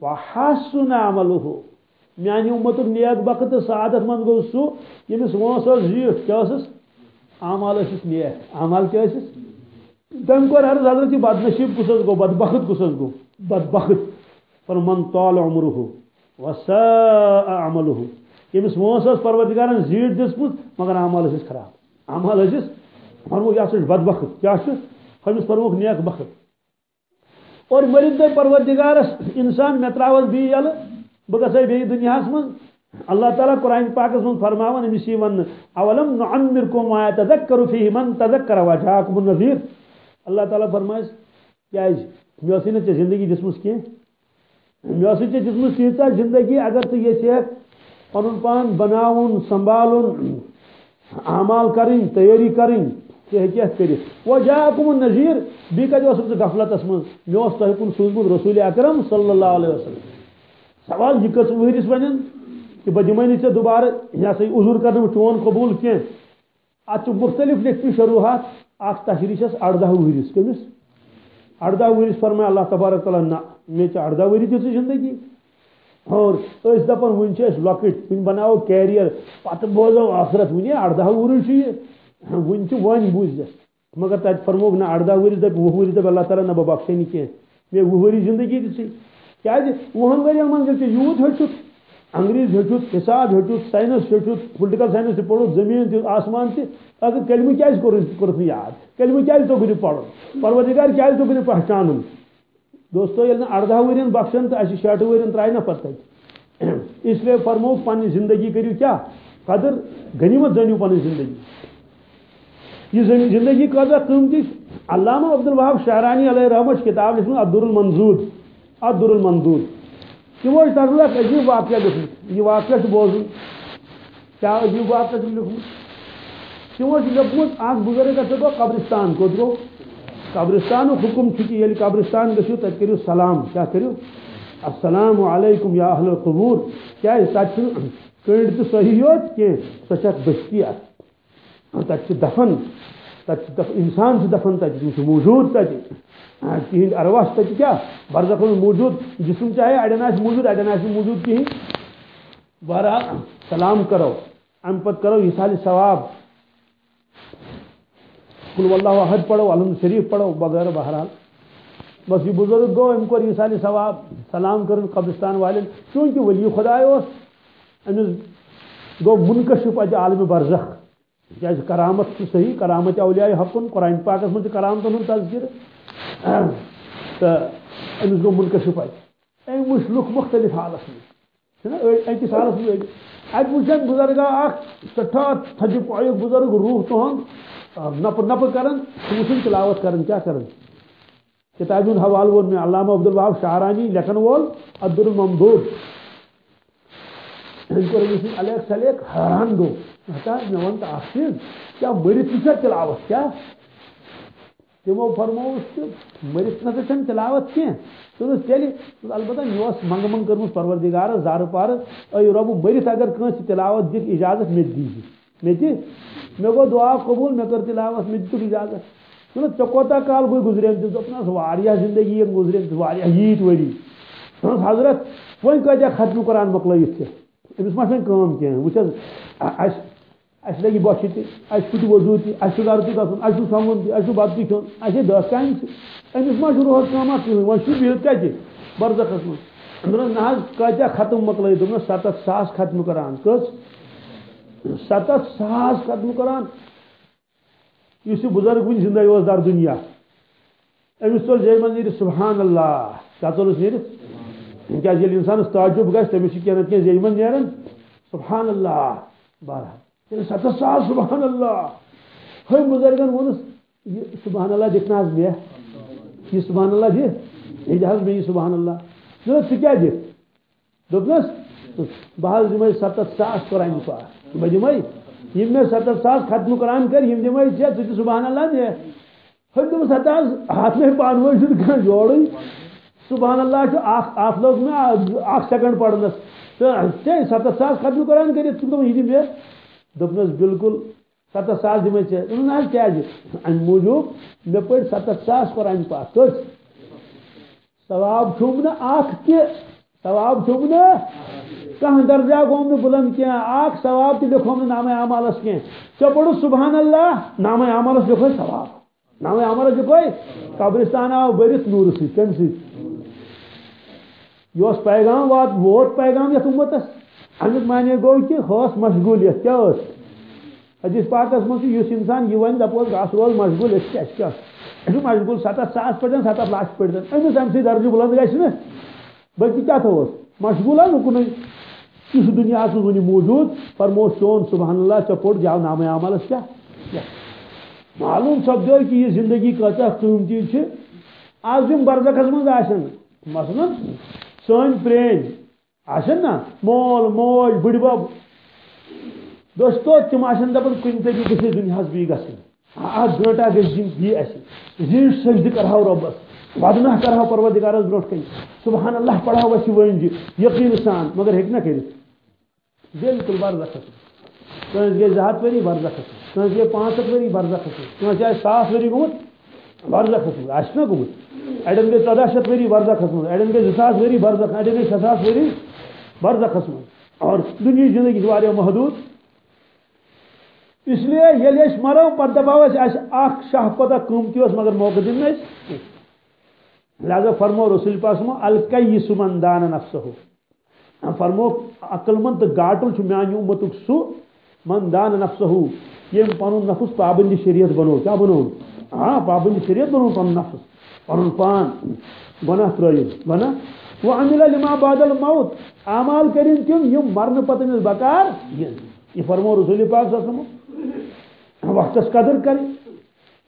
وحسن عمله میانی امت نیک وقت سعادت من گو سو یمس وانس زیٹ کیا اسس اعمال اسس نیک اعمال کیا اسس تم کو عرض حضرت بد نصیب کس گو بدبخت کس گو بدبخت پر من طال عمره وساء عمله یمس وانس اس پروردگارن زیٹ دسمت مگر اعمال اسس خراب اعمال اسس فرمو یہ سا بدبخت کیا ہمس فرموک نیک بخت اور مرد دے پروردگارس انسان مے تراوس بی یل بہ گژھے بیٚیہِ دُنیاہس منٛز اللہ تعالیٰ قرآن پاکس منٛز فرماوان أمِس یی وننہٕ اولم نعمرکم ما يتذكر فيه من تذكر وجاءكم النذير اللہ تعالیٰ فرمایس کیازِ مےٚ ٲسٕے نہٕ ژےٚ زندگی دِژمٕژ کینٛہہ مےٚ ٲسٕے ژےٚ دِژمٕژ تیٖژاہ زندگی اگر ژٕ یژھکھ پنُن پان بناوُن سنبھالُن اعمال کرٕنۍ تیٲری کرٕنۍ ژٕ ہیٚککھ کٔرِتھ وجاءكم النذير بیٚیہِ کتہِ اوسُکھ ژٕ غفلتس منٛز مےٚ اوس تۄہہِ کُن سوٗزمُت رسول اکرم صلی اللہ علیہ وسلم۔ سوال یہ کس ورس ون کہ بہ دمے ژے دوبارہ یہ سا عذر کر چون قبول کی ات مختلف لکھتی شروحات اخ تشریح اردہ ورس کمس اردہ ورس فرمائے اللہ تبارک تعالیٰ نہ مے اردہ وری دے زندگی۔ اور اس دپان ون لکٹ ون بناو کیریئر پتہ بوزو، آخرت ون اردہ ورس ون ون بوز مگر تت فرموک نہ اردہ ورس دپ وہ ورس دپ اللہ تعالیٰ نہ بہ بخشے کی مے وہ وری زندگی دسی وہن ورین من یوت ہچت انگریز ہچت حساب ہچت سائنس ہچت پولٹیکل سائنس تہ پڑھ زمین تہ آسمان تہ اگر کلمہ کیاز کورت یاد؟ کلمہ کیاز تو گھر پڑھ پروردگار کیاز تو گھر پہچان دوستو یل اردہ ورین، بخشن تو اہس شیٹھ ورین ترائے نا پتہ اس لیے فرمو پنہ زندگی کرو کیا؟ قدر غنیمت زنیو پنہ زندگی۔ یہ زندگی قدر قیمتی علامہ عبد الوہاب شہرانی علیہ رحمت کتاب لکھن عبد المنظور عبد المندور تمو تر اک عجیب واقعہ لکھمت یہ واقعہ بوزن کیا عجیب واقعہ لکھمت تمو لکھمت اخ بزرگ گو قبرستان کوت گو قبرستان حکم کہ یل یعنی قبرستان گھو تت کرو سلام. کیا کرو السلام علیکم یا اہل القبور. کیا تت کنڈ تو صحیح یوت کی سہ بستی تت دفن تت انسان دفن تت موجود تت ہاں، تہند ارواہ تک کیا؟ برزخ میں موجود جسم چاہے اڑین آس موجود اڑین آس موجود کہیں بہرحال سلام کرو ام پت کرو حسال ثواب۔ کل واللہ احد، پڑھو، الحمد شریف پڑھو وغیرہ بہرحال۔ بس یہ بزرگ گو ام کو حسال ثواب، سلام کرن قبرستان والن چونکہ ولی خدا اس امس گو منکشف اتہ عالم برزخ۔ کیا کرامت صحیح، کرامت اولیاء حقن قرآن پاکس من کرامت ہند تذکر۔ تو امس گو منکشف اتہ ام وچ لکھ مختلف حالس میں اکس حالس میں اتہ وچن بزرگا اخ سٹھا تھج پایک بزرگ روح تہند نپ نپ کرن وچن تلاوت کرن. کیا کرن؟ کتاب ہند حوالہ وون میں علامہ عبد الوہاب شاہرانی لکھن وول، عبد الممدود الیک سلیک حیران گو مے ون تو کیا مرت تہ تلاوت؟ کیا؟ تمو فرموس مرت نسا چھ تلاوت کی تیل البتہ مس منگ منگ کرم پروردگار، زار پار اے رب مرت اگر کنس تلاوت دکھ اجازت مے دی مے دی مے گو دعا قبول مے کر تلاوت مے دت اجازت۔ ژے کوتا کال گوی گزرے دپنس واریاہ زندگی گزرے واریاہ ییت وری حضرت وۄنۍ کۭتیاہ ختم قرآن مۄکلٲیِتھ ژےٚ أمِس ما چھنہٕ کٲم کینٛہہ وٕچھ حظ اَسہِ اس لگی بوچھ تہ اس پھٹ وضو تہ اس گھر تہ گھن اس سمن تہ اس بت تہ کھن اس دس کام امس ما روح کام کہین وہ بہت کتہ برزخس من دن نہ کتیا ختم مکل دن ستھ ساس ختم کران. کس؟ ستھ ساس ختم کران. اس بزرگ ون زندہ اس در دنیا. امس ژول جے من نیرت سبحان اللہ کیا ژولس نیرت کیا ییٚلہِ اِنسانس تعجب گژھِ تٔمِس چھِ کینٛہہ نتہٕ کینٛہہ زیٚیہِ منٛز نیران سبحان اللہ بہرحال ست سال سبحان اللہ۔ ہم بزرگن ونس یہ سبحان اللہ دکھنا حظ مے یہ سبحان اللہ دہ یہ حظ مے یہ سبحان اللہ۔ دس ژٕ کیٛاہ دِکھ دوٚپنس بہٕ حظ دِمے ساس قرآن پاک بہٕ دِمے یم مےٚ ستتھ ساس ختم قرآن کر یم دِمے ژےٚ ژٕ سبحان اللہ مے ہندو ستا ہاتھ میں پانو کھانا جوڑ سبحان اللہ ات لوگ میں اخ سیکنڈ پڑھنس تو ستھ ساس ختم قرآن کر، یہ مے دس بالکل ستھ ساس دمے ژے نا کیا ام موجوب مے پڑ ستھ ساس قرآن پاک۔ کس ثواب چھوم نا اخ تہ ثواب چھوم نا کھانا درجہ گوم بلند کی اخ ثواب تہ لکھوم نا نام اعمالس کی ژے پڑھ سبحان اللہ نام اعمالس لکھو ثواب۔ نام اعمالس لکھو قبرستان آو برت نور سی کم سی۔ یہ پیغام وات ووت پیغام یت امتس امیک معنی گو کہ خاص مشغولیت، کیا حدیث پاکس مجھ اس انسان یہ ون دپ گھاس روز مشغول اس کیا مشغول ستھ ساس پہ ستھ لچھ پہ امس ام سی درجہ بلند گھر بلکہ کیا تھوس مشغول نکن کس دنیا ون موجود فرمو چون سبحان اللہ ٹھیک پوٹ جاؤ نام عملس کیا؟ معلوم سپدو کہ یہ زندگی کتہ قیمتی آج یم برزخس مز مثلا سن پرین۔ آشن نا مول، موج بڑ بب دوستو، تم آشن دپن کن طریقے گھس دنیا بی گھن اکھ گنٹا گھس دن بی اس زیٹ سجدہ کرہو ربس ودنہ کرہو پروردگارس برونٹ کن سبحان اللہ پڑھو اس ونجہ جی. یقین سان، مگر ہیک نہ کرت بالکل برزخ کنس گئی زہت وری برزخ کنس گئی پانچ ہتھ وری برزخ کنس آئے ساس وری گومت برزخ آس نا گومت اڑین گئی ژدہ شیت وری برزخس من اڑین گئی زاس وری برزخ اڑین گئی شاس وری برزخس من اور دنیا زندگی واریاہ محدود۔ اس لیے یل اس مرو پتہ دپاو اس اخ شاہ پتہ قیمتی اس مگر موقع دن اس لہذا فرمو رسول پاک سمو الکیس من دان نفسه فرمو عقل مند تو گاٹل چھ میانہ امتک سو، من دان نفسه یم پنن نفس پابند شریعت بنو، کیا بنو؟ ہاں پابند شریعت بنو پن نفس۔ پن پان، گناہ ترائم گناہ۔ وہ عمل لما بعد الموت. اعمال کریں تم یم مرن پتہ مس بکار یہ فرمو رسول پاک صلی اللہ علیہ وسلم وقتس قدر کریں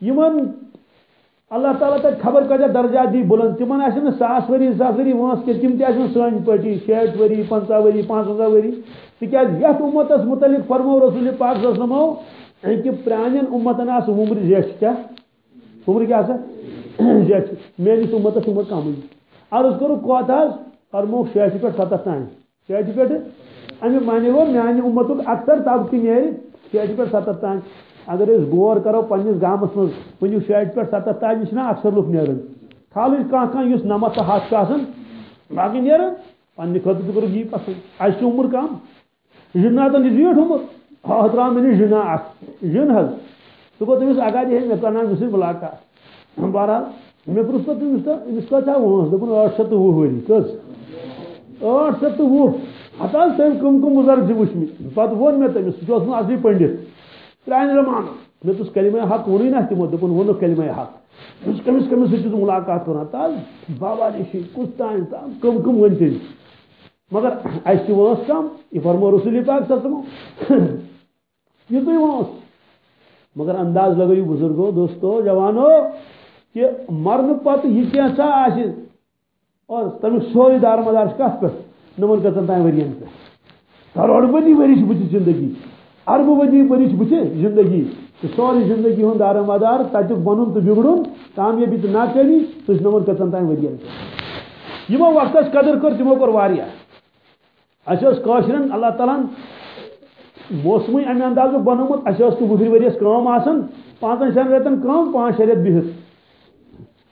یمن اللہ تعالیٰ تک خبر کجا درجات دی بلند. تمن آسن ساس وری ساس وری وانس کے تم تہ سن پٹی شیٹ وری پنچہ وری پانچہ وری. تکیاز یت امتس متعلق فرمو رسول پاک صلی اللہ علیہ وسلم؟ کہ پرانین امتن آس عمر زیچ کیا؟ عمر کیا سا؟ میری امتس عمر کم عرض کرو کوت حض فرمو شیٹھ پہ ستھ تان شیٹھ پہ امی معنی گو میانہ امتک اکثر طبقہ نیرِ شیٹھ پہ ستھ تان اگر اس غور کرو پنس گامس من ونیو شیٹھ پہ ستھ تان یہ اکثر لوگ نیران خالی کھانا کھانا اس نمت تو ہاتھ آسان باقی نیران پنہ خطر تہ کرو یہ پسند اہم عمر کم جناتن یہ زیٹھ عمر۔ ہاتھ ترا مے جنا اخ جن حض سہ گو تمس اگاد یہ مے کرنا مس ملاقات بہرحال مے پرس پہ تمس تو امس کتھا وٲنٛس دوٚپُن ٲٹھ شیٚتھ تہٕ وُہ ؤری کٔژ ٲٹھ شیٚتھ تہٕ وُہ ہتھ حظ تٔمۍ کٕم کٕم بُزرگ چھِ وٕچھمٕتۍ پتہٕ ووٚن مےٚ تٔمِس سُہ چھُ اوسمُت اصلی پٔنڈِت پرٛانہِ زمانہٕ مےٚ دوٚپُس کلمہ حق ووٚنُے نہ تِمو دوٚپُن ووٚنُکھ کلمہ حق دوٚپُس کٔمِس کٔمِس سۭتۍ چھُس مُلاقات کران تہٕ بابا نِشی کُس تانۍ تام کٕم کٕم ؤنۍ تٔمۍ مگر اَسہِ تہِ وٲنٛس کم یہِ فرمو رسوٗلی پاک سَسمو یِتُے وٲنٛس مگر انداز لگٲیِو بُزرگو دوستو جوانو کہ مرن پتہ یہ کیسا آس اور تمیک سوری دار مدار کت پہ نمن کتن تین ورین پہ کروڑ بدی ورش بچ زندگی۔ ارب بدی ورش بچ زندگی۔ تو سوری زندگی ہند دار مدار تک بنن تو بگڑن کامیابی تو ناکامی تو نمن کتن تین ورین پہ یمو وقت قدر کر تمو کر واریا اچھا اس اللہ تعالیٰ موسمی امہ انداز بنومت اچھا اس تو وہر ورس کام آسان پانچن شین ریتن کام پانچ شیٚے رٮ۪تھ بہت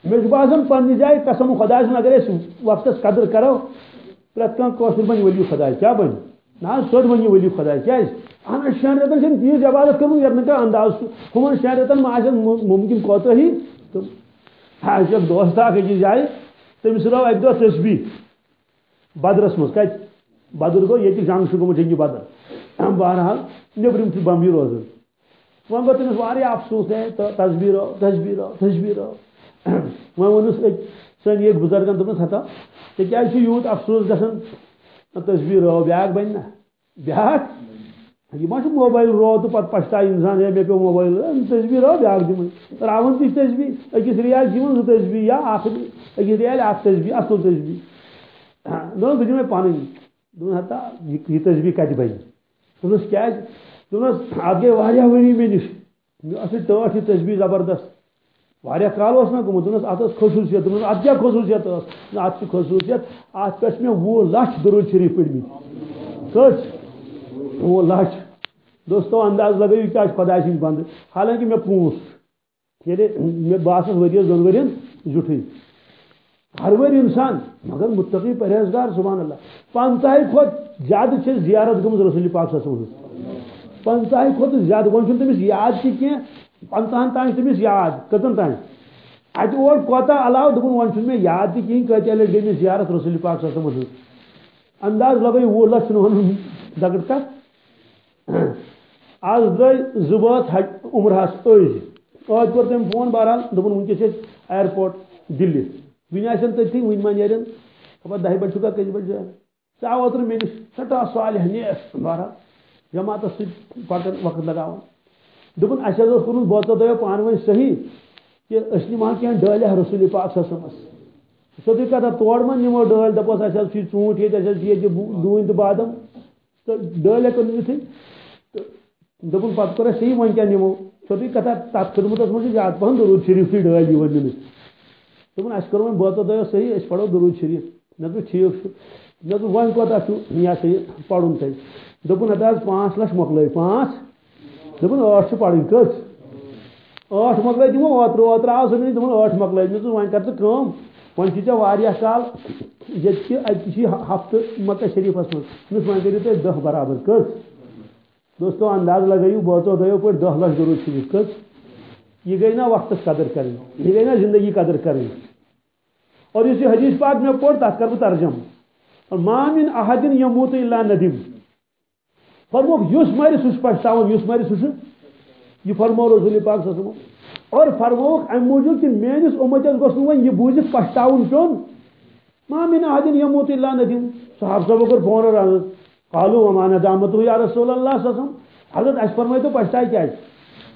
مے باسان پنہ جائے قسم خدا سن اگر وقت قدر کرو پریت کان بن ولی خدا کیا بن نا سوٹ بن ولی خدا کیا اہم شین رتن سے تیز عبادت کروں یت نا انداز ہمن شین رتن ما ممکن کوتا ہی تو جی ایک دوست اک أکِس جایہِ تٔمِس رٲو اکہِ تسبیح. بدرس منٛز کتہِ بدر گوٚو ییٚتہِ جنگ چھُ گوٚمُت جنگہِ بدر. بہرحال نیبرِم چھُ بمبی روزان وۄنۍ گوٚو تٔمِس واریاہ افسوٗس ہے تہٕ تصبیٖر رو تصبیٖر رو تصبیٖر رو وونس سن یہ بزرگن دپس ہتا تکیاز یوت افسوس گژھان تصویر رو بیاکھ بن نا بیاکھ یہ ما موبائل رو تو پتہ پچھتائی انسان ہے مے پہ موبائل تصویر رو بیاکھ دم راون تہ تصویر اکس ریال دن زٕ تصویر یا اکھ اکس ریال اکھ تصویر اصل تصویر دون بہ دمے پانن دون ہتا یہ تصویر کتہ بن دونس کیاز دونس ات گئی واریاہ ؤری مے نش مے اصل ٹٲٹھ یہ تصویر زبردست واریاہ کال اس میں گومت دنس ات خصوصیت دن ات کیا خصوصیت اس؟ ات کی خصوصیت ات پہ میں وہ لچھ درود شریف پڑھمت کچھ وہ لچھ دوستو، انداز لگائیو کیا خدا سن بند۔ حالانکہ میں پونس۔ یعنی میں باسس ورس دون ورین زٹھے ہر ور انسان، مگر متقی پرہیزگار، سبحان اللہ۔ پنتہ کھت زیادہ چھ زیارت گمز رسول پاک صلی اللہ علیہ وسلم۔ پنتہ کھت زیادہ ون یاد تہ کی پنتہن تان تمس یاد کتن تان اتہ اور کوتا علاوہ دپن ون میں یاد تہ کہیں کتہ لٹ گئی زیارت رسول پاک صلی اللہ علیہ وسلم۔ انداز لگے وہ لچھ ون دگڑ کت آز گئی زبات عمرہس أزۍ آج کور تم فون بہرحال دپن ونکس ایئرپورٹ دلی۔ ون آن تھی ون ما نیرن خبر دہ بجے چکا کٔژِ بجے ژےٚ آو اوترٕ مےٚ نِش سٮ۪ٹھاہ صالح نیس بہرحال جماعتس سۭتۍ پکان وقت لگاوان دوٚپُن اَسہِ حظ اوس کوٚرمُت بوتلو دۄیو پانہٕ ؤنۍ صحیح کہِ أسۍ نِمہو کینٛہہ ڈٲلۍ رسوٗل پاک سسمس سیوٚدُے کتھا تورٕ ما نِمو ڈٲلۍ دپوس اَسہِ حظ چھُ ژوٗنٛٹھۍ ییٚتہِ اَسہِ حظ چھِ ییٚتہِ ڈوٗنۍ تہٕ بادام تہٕ ڈٲلۍ ہٮ۪کو نہٕ نِتھٕے تہٕ دوٚپُن پتہٕ کوٚر اَسہِ صحیح وۄنۍ کیٛاہ نِمو۔ سیوٚدُے کتھا تتھ خدمتس منٛز چھِ زیادٕ پہن درود شریٖفٕے ڈٲلۍ یِوان نِنہٕ دوٚپُن اَسہِ کوٚر وۄنۍ بٲژو دۄیو صحیح أسۍ پرو درود شریٖف۔ مےٚ دوٚپ ٹھیٖک چھُ مےٚ دوٚپ وۄنۍ کوتاہ چھُ یہِ ہسا یہِ پرُن تۄہہِ دوٚپُن ہتا حظ پانٛژھ لچھ مۄکلٲے پانٛژھ دوٚپُن ٲٹھ چھِ پرٕنۍ کٔژ ٲٹھ مۄکلٲے دِمو اوترٕ اوترٕ آو سٲلِم دوٚپُن ٲٹھ مۄکلٲے مےٚ دوٚپ وۄنۍ کر ژٕ کٲم وۄنۍ چھُ ژےٚ واریاہ کال ییٚتہِ چھِ اَتہِ چھِ ہفتہٕ مکہ شریٖفس منٛز دوٚپمَس وۄنۍ کٔرِو تُہۍ دہ برابر کٔژ دوستو انداز لگٲیِو بٲژو دۄیو پٲٹھۍ دہ لچھ ضروٗر شریٖف کٔژ یہ گئی نا وقتس قدر کریں یہ گئی نا زندگی قدر کریں اور اس حدیث پاک میں پڑھ تک کر ترجم اور مامن احدن یموت اللہ ندیم فرموک یس مر سہ پچھتاون یس مر سہ یہ فرمو رسول پاک صلی اللہ اور فرموک ام موجود کہ میانس امتس گوس نو یہ بوزت پچھتاون پیون مامن احدن یموت اللہ ندیم صحابہ صاحب کر فون رہا۔ قالوا وما ندامت یا رسول اللہ صلی اللہ علیہ وسلم۔ حضرت اس فرمائے تو پچھتائی کیا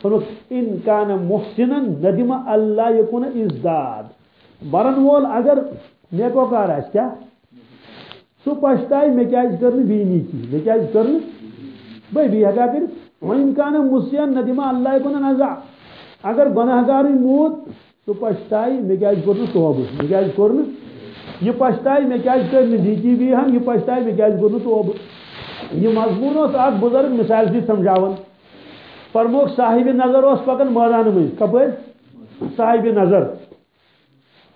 فرموک ان کان محسنا ندم اللہ یکون ازداد۔ برن وول اگر نیکوکار آس کیا؟ سہ پشتائی مے کیا کر بی نیکی مے کیا کر بھائی بی ہکا کر وین کان مسین ندیما اللہ کن نزا اگر گناہ گار موت سہ پشتائی مے کیا کر توبہ مے کیا کر یہ پشتائی مے کیا کر نیکی بھی ہم، یہ پشتائی مے کیا کر توبہ یہ مضمون اس اک بزرگ مثال سی سمجھاون۔ فرموک صاحب نظر اس پکن میدان میں کپر صاحب نظر۔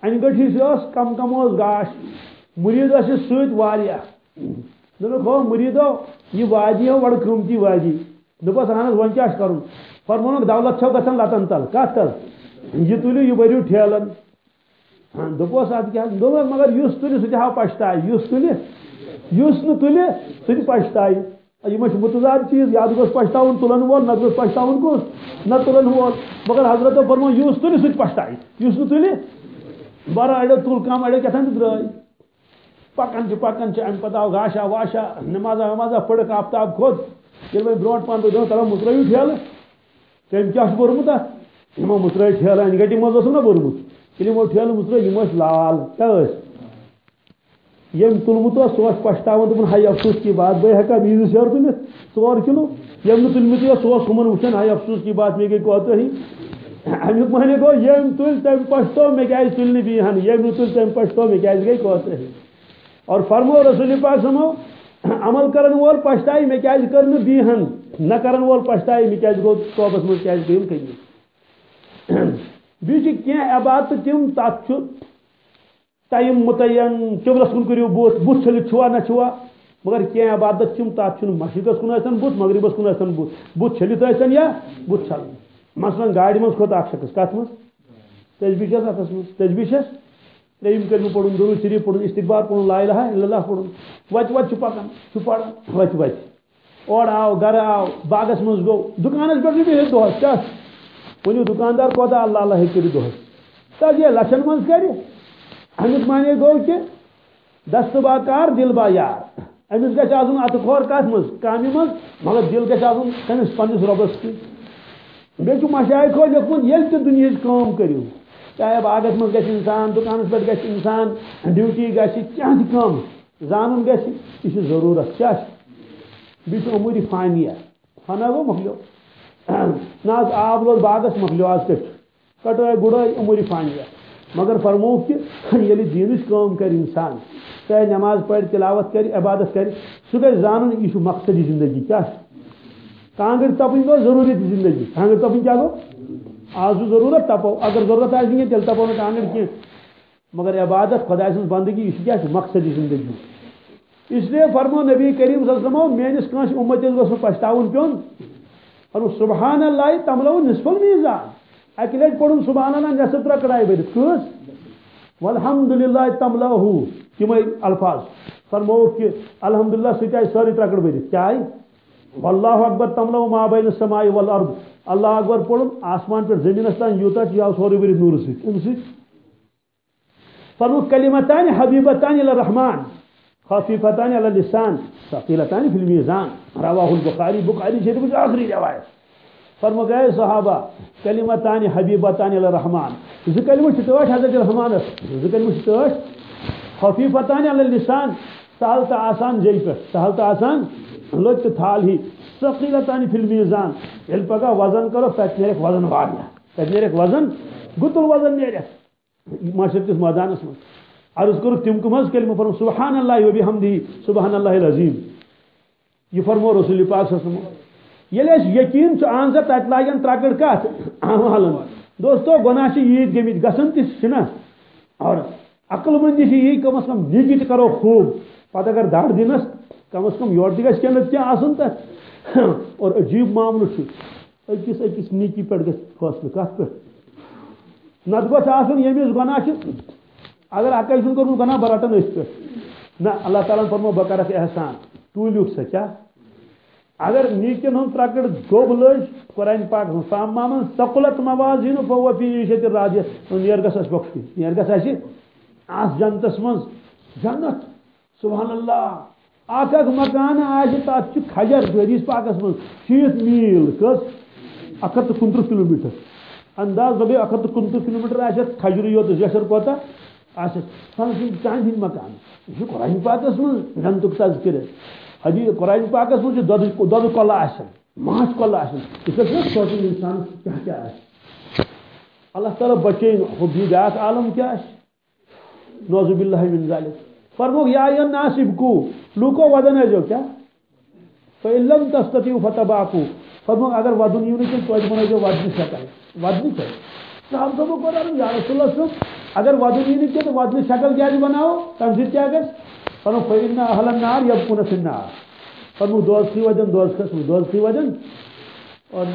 ان گٹھی سے اس کم کم اس گاش۔ مرید اس سوت واریہ دپک ہو مریدو یہ وادی ہو بڑ قیمتی وادی دپس اہن حظ ون کیا کرن فرمونک دولت چھو گژھان لتن تل کت تل۔ یہ تُلِو یہ بٔرِو ٹھیلن۔ دوٚپُس اَدٕ کیٛاہ دوٚپُس مگر یُس تُلہِ سُہ تہِ ہاو پشتاے یُس تُلہِ یُس نہٕ تُلہِ سُہ تہِ یہ متضاد چیز۔ یا گوس پشتاؤن تلن وول نہ گوس پشتاؤن کس نہ تلن وول مگر حضرت فرمو یس تل سہ پشتائی۔ یس نہ تل برا اڑو تل کم اڑو کتان درائے پکان چھ جی پکان چھ جی، ام پتہ آو گاشا واشا، نمازا ومازا پڑک آفتاب کھوت یل وی برونٹ پان دو تلا مترٲیو ٹھیلہٕ تٔمۍ کیٛاہ چھُ بوٚرمُت اَتھ یِمو مترٲے ٹھیلہٕ گٹی منٛز اوسُم نا بوٚرمُت ییٚلہِ یِمو ٹھیلہٕ مترٲے یِم ٲسۍ لال کیٛاہ یم تلمت سہ پشتاون دپن ہائی افسوس کی بات بے ہکا بیس ہر تلت ژور کلو یم نہ تلمت سہ ہمن وچان ہائی افسوس کی بات مے گئی کوتہی امیک معنی گو یم تل تم پشتو مے کیاز تلنہ بیہن یم تل تم پشتو مے کیاز گئی کوتہی اور فرمو رسول پاک سمو عمل کرن وول پشتائی مے کیاز کرن بیہن نہ کرن وول پشتائی مے کیاز گو توبس من کیاز گیم کمی بیچ کینٛہہ عبادت تم تات تک ٹائم متعین قبلس کن کرو بت بت چھلت چھوا نہ چھوا۔ مگر کی عبادت تم تک مشرقس کن آن بت مغربس کن آن بت بت چھلت آن یا بت چھل؟ مثلا گاڑی من کھوت اخ شخص کت مز؟ تجبی اتس مز؟ تجبی تریم کرم پڑھن درود شریف پڑھن استغفار پڑھن لا الہ الا اللہ پڑھن وت وت پکان پڑھان وت وت اور آو گھر آو باغس مز گو دکانس پہ بہت دہس کیا ونو دکاندار کوتاہ اللہ اللہ ہیٚکہِ کٔرِتھ دۄہس تاکہِ لچھن منٛز کرِ امیک جی، معنی گو کہ دست با کار دل با یار. امس گھس آن ات کھور کت مز کامہ مز، مگر دل گھس آن کمس پنس ربس کی. بیچ مشائقو لیکمت یل تہ دنیا کام کرو چاہے باغس مز گھس انسان دکانس پہ گھس انسان، ڈیوٹی گھس کیا تہ کام زان گھس یہ ضرورت کیا بیس امور فانیہ فنا گو مکلیو نا آب لوگ باغس مکلیو آز کٹ۔ کٹائی گڑائی عمر فانیہ مگر فرمو کہ یل دینچ کام کر انسان۔ چاہے نماز پڑھ، تلاوت کر عبادت کر سہ گھر زان یہ مقصدی زندگی کیا کانگر تپن گو ضروری زندگی۔ کانگر تپن کیا گو؟ آج ضرورت تپو، اگر ضرورت آئے تیل تپو نا کی مگر عبادت خدا سن بندگی یہ کیا مقصدی زندگی؟ اس لیے فرمو نبی کریم صلی اللہ علیہ وسلم میانس کنس امتس گوس پچھتاؤن پیون فرمو، سبحان اللہ، تملو نصف المیزان۔ اکہ لٹ جی پڑھن سبحان اللہ، نصف رکڑائی بڑھ کس؟ والحمد للہ تملہ تم الفاظ؟ فرمو کہ الحمد للہ سہ ساری ترکڑ بھرت کیا واللہ اکبر تملہ ما بین السماء والارض۔ اللہ اکبر پڑھن آسمان پہ زمینس تان یوتا یہ سورے بھرت نور ست ام ست فرمو کلمتان حبیبتان إلى الرحمن خفیفتان علی اللسان ثقیلتان فی المیزان. رواہ البخاری بخاری شریف آخری روایت. فرمو گئے صحابہ کلمتان حبیبتان إلى الرحمن. ذ کلمہ چتوش حضرت الرحمن ذ کلمہ چتوش خفیفتان علی اللسان. تو آسان جی پہ تو آسان لگ تو تھال ہی ثقیلتان فی المیزان. یل پگہ وزن کرو تت نیرک وزن واریاہ۔ تت نیرک وزن گتل وزن نیرک معاشر کس میدانس من عرض کرو، تم کم حض کلمہ فرمو سبحان اللہ و بحمدی سبحان اللہ العظیم۔ یہ فرمو رسول پاک صلی اللہ علیہ وسلم۔ یل یقین آن سا تت لاگن ترکڑ کت عمالن دوستو، گناہ عید گمت گھن تہ اور عقل مندی یہ کم از کم نیکی تہ کرو خوب۔ پتہ اگر دڑ دنس کم از کم یور تہ گھس کینت کیا آسن تہ اور عجیب معاملہ اکس اکس نیکی پہ گھس فاصلہ کت پہ نت گوس آسن یمس گناہ اگر اکے سن کورمت گناہ بہ رٹن اس پہ نہ اللہ تعالیٰ فرمو بہ کرک احسان۔ تولک سا کیا اگر نیکن ہن ترکڑ گوب لج، قرآن پاک فام مامن، سقلت موازین فهو فی عیشت راضیہ نیر گس اس بخشی۔ نیر گس اس آس جنتس من جنت؟ سبحان اللہ۔ اکھ اکھ مکان آج تات چھ کھجر حدیث پاکس من. شیت میل، کس؟ اکھ ہتھ کنتر کلو میٹر انداز دبے اکھ ہتھ کنتر کلو میٹر آج کھجر یوت جسر کوتا آس سن چاند ہند مکان. یہ قرآن پاکس من. جنتک تذکر حدیث قرآن پاکس من دود کلہ آسن ماچھ کۄلہٕ کلہ آسن. یہ سوچن انسان کیا کیا آس اللہ تعالیٰ بچین حبی بیاکھ عالم کیا آس نوزب اللہ من ذالک فرموک یا یا ناسب کو لوکو ودن ہے جو کیا؟ فَإِلَّمْ تَسْتَتِعُ فَتَبَاكُ فرموک اگر ودن یوں نہیں تو اجمنہ جو ودنی شکل ودنی چاہیے صاحب صاحب کو رہا یا رسول اللہ صلی اگر ودن یوں نہیں تو ودنی شکل کیا بناو تنظیر کیا گس فرموک فَإِنَّ أَهْلَ النَّارِ يَبْقُونَ فِي النَّارِ۔ فرموک دوست کی وجن، دوست قسم دوست کی وجن۔ اور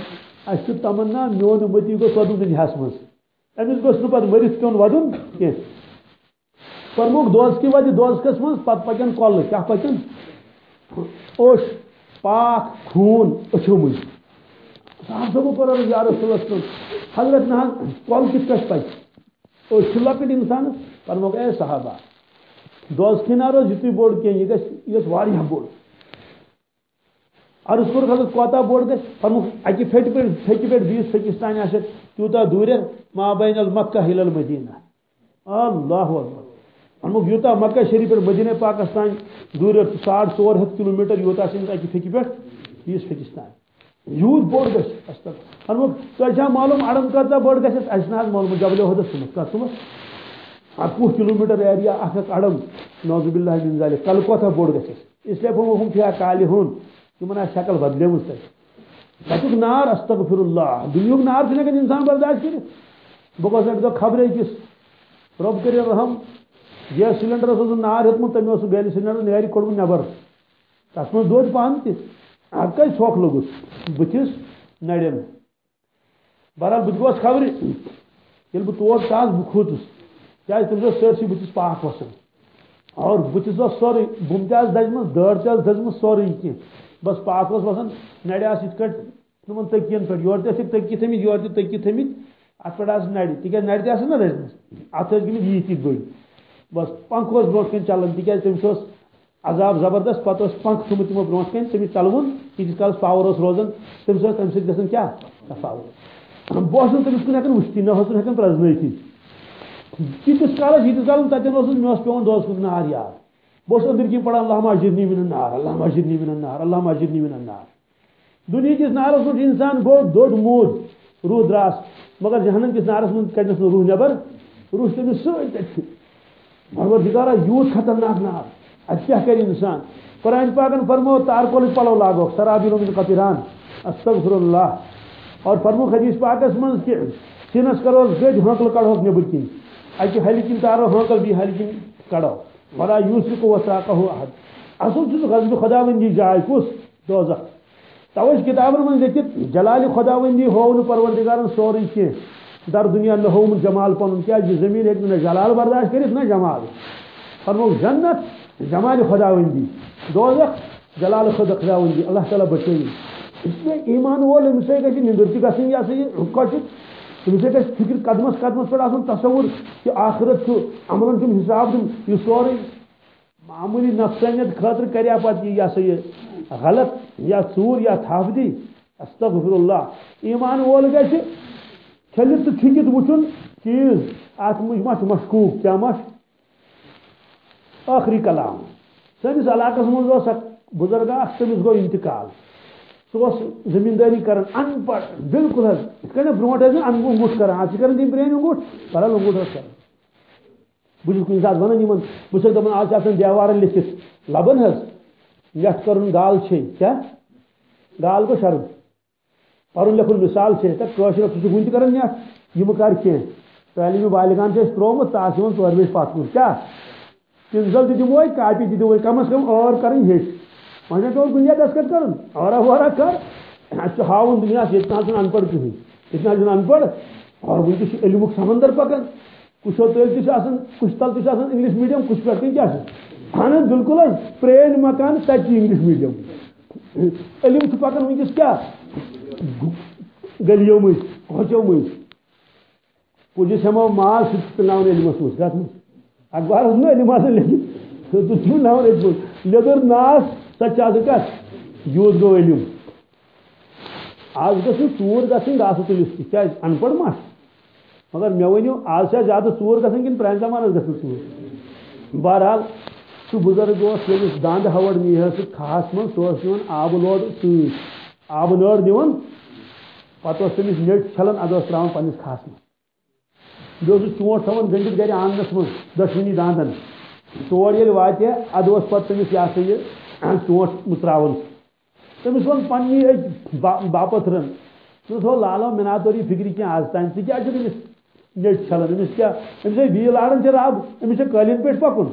اس تمنا میون متی کو سودن دنیاس مز امس گوس نہ پتہ مرت پیون ودن؟ کی فرموک دوز کی وجہ دوز کس من پت پکن کل کیا پکن؟ اوش، پاک، خون، اچھو مجھ صاحب صاحب پر یا رسول اللہ حضرت نہ کل کس کس پک اوش چھ لکٹ انسان؟ فرموک اے صحابہ دوز کھینا روز یتوی بوڑ کی یہ گس یہ واریاہ بوڑ عرض کور حضرت کوتا بوڑ گس فرموک اکی پھٹ پہ پھٹ پہ بیس پھکس تانی آسے تیوتا دور ما بین المکہ ہل المدینہ. اللہ اکبر. امیک یوتا مکہ شریف پہ مدینہ پاکستان دور ساڑ ژور ہتھ کلو میٹر یوتا اکہ پھکہ پہ بیس پھکس تان یوت بوڑ گھس تک امیک تہ معلوم اڑن کتا بوڑ گھس اس نا معلوم جبل حدس سمت کت سمت اکوہ کلو میٹر ایریا اخ اخ اڑم نوزب اللہ من ذالک کل کوتا بوڑ گھس اس لیے فرمو ہم تھیا کالہ ہون تمن شکل بدلے مز تک نار استغفر اللہ دنیک نار چھ انسان برداشت کر بہ گوس خبرے کس رب کر رحم گیس سلینڈرس اوس نار ہیوتمت تمہیں اس گیس سلینڈر نیری کوڑمت نبر تس من دود پہن تہ اتھ کتھ سوکھ لوگس بتس نڑین بہرحال بت گوس خبر یل بہ تور ژاس بہ کھوتس کیا تمس اوس سرسی بتس پاک وسان اور بتس اوس سورے بم تہ دجمت دٲر تہ دزمت سورے کی بس پاک اوس وسان نڑِ آس یِتھ کٲٹھۍ تمن تٔکین پٮ۪ٹھ یورٕ تہِ ٲسِکھ تٔکی تھٲمٕتۍ یورٕ تہِ تٔکی تھٲمٕتۍ اتھ پٮ۪ٹھ آسہٕ نرِ تِکیٛازِ نا دٔزمٕژ اتھ ٲسۍ گٔمٕتۍ ییٖتۍ ییٖتۍ بس پنکھ برو کن چلان تاز تمس عذاب زبردست، پتہ پنکھ تھومت تمو برو کن تمس چلون، تیتس کالس پاور روزان، تمس تمہ سۭتۍ گژھان کیا تفاوت۔ بہٕ اوسُس نہٕ تٔمِس کُن ہٮ۪کان وٕچھتٕے نہ اوسُس ہٮ۪کان پرٛزنٲیتھٕے تیٖتِس کالس، ییٖتِس کالس تتٮ۪ن اوسُس، مےٚ اوس پیوان دۄہس کُن نار یاد۔ بہٕ اوسُس أنٛدٕرۍ کِنۍ پران، اللہ مسجد نی من نار، اللہ مسجد نی من نار، اللہ مسجد نی من نار۔ دُنہِکِس نارس منٛز انسان گوٚو دوٚد موٗد، روٗد دراس مگر جہنم کس نارس من کتنس روح نبر روح تمس ست پروردگارا یوت خطرناک نار ات کیا کر انسان۔ قرآن پاکن فرمو تار کول پلو لاگو، سرابی من قطران، استغفر اللہ۔ اور فرمو حدیث پاکس من کہ سینس کرو گج ہانکل کڑو نبر کن اکہ اچھا، ہل کن تارو ہانکل بھی ہل کن کڑو ولا یوسف وساقہ احد۔ اصل چھ غزب خداوندی جائے کس دوزخ۔ توش کتابن من لکھت جلال خداوندی ہو پروردگارن سوری کی در دنیا نہ ہوم جمال پن کیا زمین ایک نہ جلال برداشت کرت نہ جمال. فرمو جنت، جمال خداوندی دوزخ، جلال خدا خداوندی اللہ تعالی بچے اس لیے ایمان وول امس گھر نندر تہ گھن یہ سا یہ کچھ امس فکر قدمس قدمس پہ آن تصور کہ آخرت عملن کم حساب دن یہ سورے معمولی نفسانیت خاطر کریا پتہ یہ سا یہ غلط یا ژور یا تھپ دی استغفر اللہ. ایمان وول گھس چھلت تو چھکت وچن چیز ات مش مشکوک کیا مش آخری کلام سنس علاقس مز بزرگ تمس گو انتقال سہ زمینداری کران ان پڑھ بالکل حض کن برو ان انگوٹ کران آج کر تم پرین انگوٹ پڑھا انگوٹ کر بہت کن سات ونان بہت دپان آج دیوار لکھت لبن حض یت کرن گال چھ کیا گال کو شرم پرن لکھن مثال چھ تک کاشر ژٕ وٕنہِ تہِ کران یتھ یِم کر کینٛہہ تعلیٖم بالغان چھِ أسۍ ترٛومُت تَتھ یِوان ژورِ بجہِ پتھ کُن کاپی تہِ کم از کم ٲر کرٕنۍ ہیٚچھ وۄنۍ چھا پیوان کُنہِ جایہِ دستخط کرُن کر۔ اَسہِ چھُ اچھا، ہاوُن دُنیاہس ییٚتہِ نہ چھُنہٕ ان پڑھ کٕہٕنۍ ییٚتہِ نہ ان پڑھ۔ اور وٕنکٮ۪س چھُ سمندر پکان کُشو تٔلۍ تہِ چھُ آسان کُش تل تہِ انگلش میٖڈیم کُش پٮ۪ٹھ کِنۍ کیٛاہ ہاں، بالکل حظ پرٛٲنۍ مکان تتہِ انگلش میٖڈیم۔ علم پکان ونکس کیا؟ گلیو مز کوچو مز کجس ہمو مال سہ پلناون علمس مز کت مز اخبارس نا علم آسان لیکھت سہ پلناون علم لیدر ناس سہ آسان کت یوز گو علم آج گھس ژور گھن گاسہ تلس کیا ان پڑھ ما مگر مے ورنو آج زیادہ ژور گھن کن پرانہ زمانس گھن ژور بہرحال سہ بزرگ اس یمس داند ہوڑ نی سہ خاص من سہ نوان آب لوڈ سی آب نٲر نوان پتہ تمس نیٹ چھلان اد ترا پنس کھاس من بیس چونٹ تھوان گنڈت گھر آنگنس من دشونی داندن۔ تور یل وات اد پتہ تمس یہ سا یہ چونٹ تراون تمس ون پننی باپت رن۔ تمس ہو، لالو مناتوری فکر کی آز تان ٹھیک ہے تمس نیٹ چھلان امس کیا امس ویل آڑن چھ رب امس قالین پہ پکن۔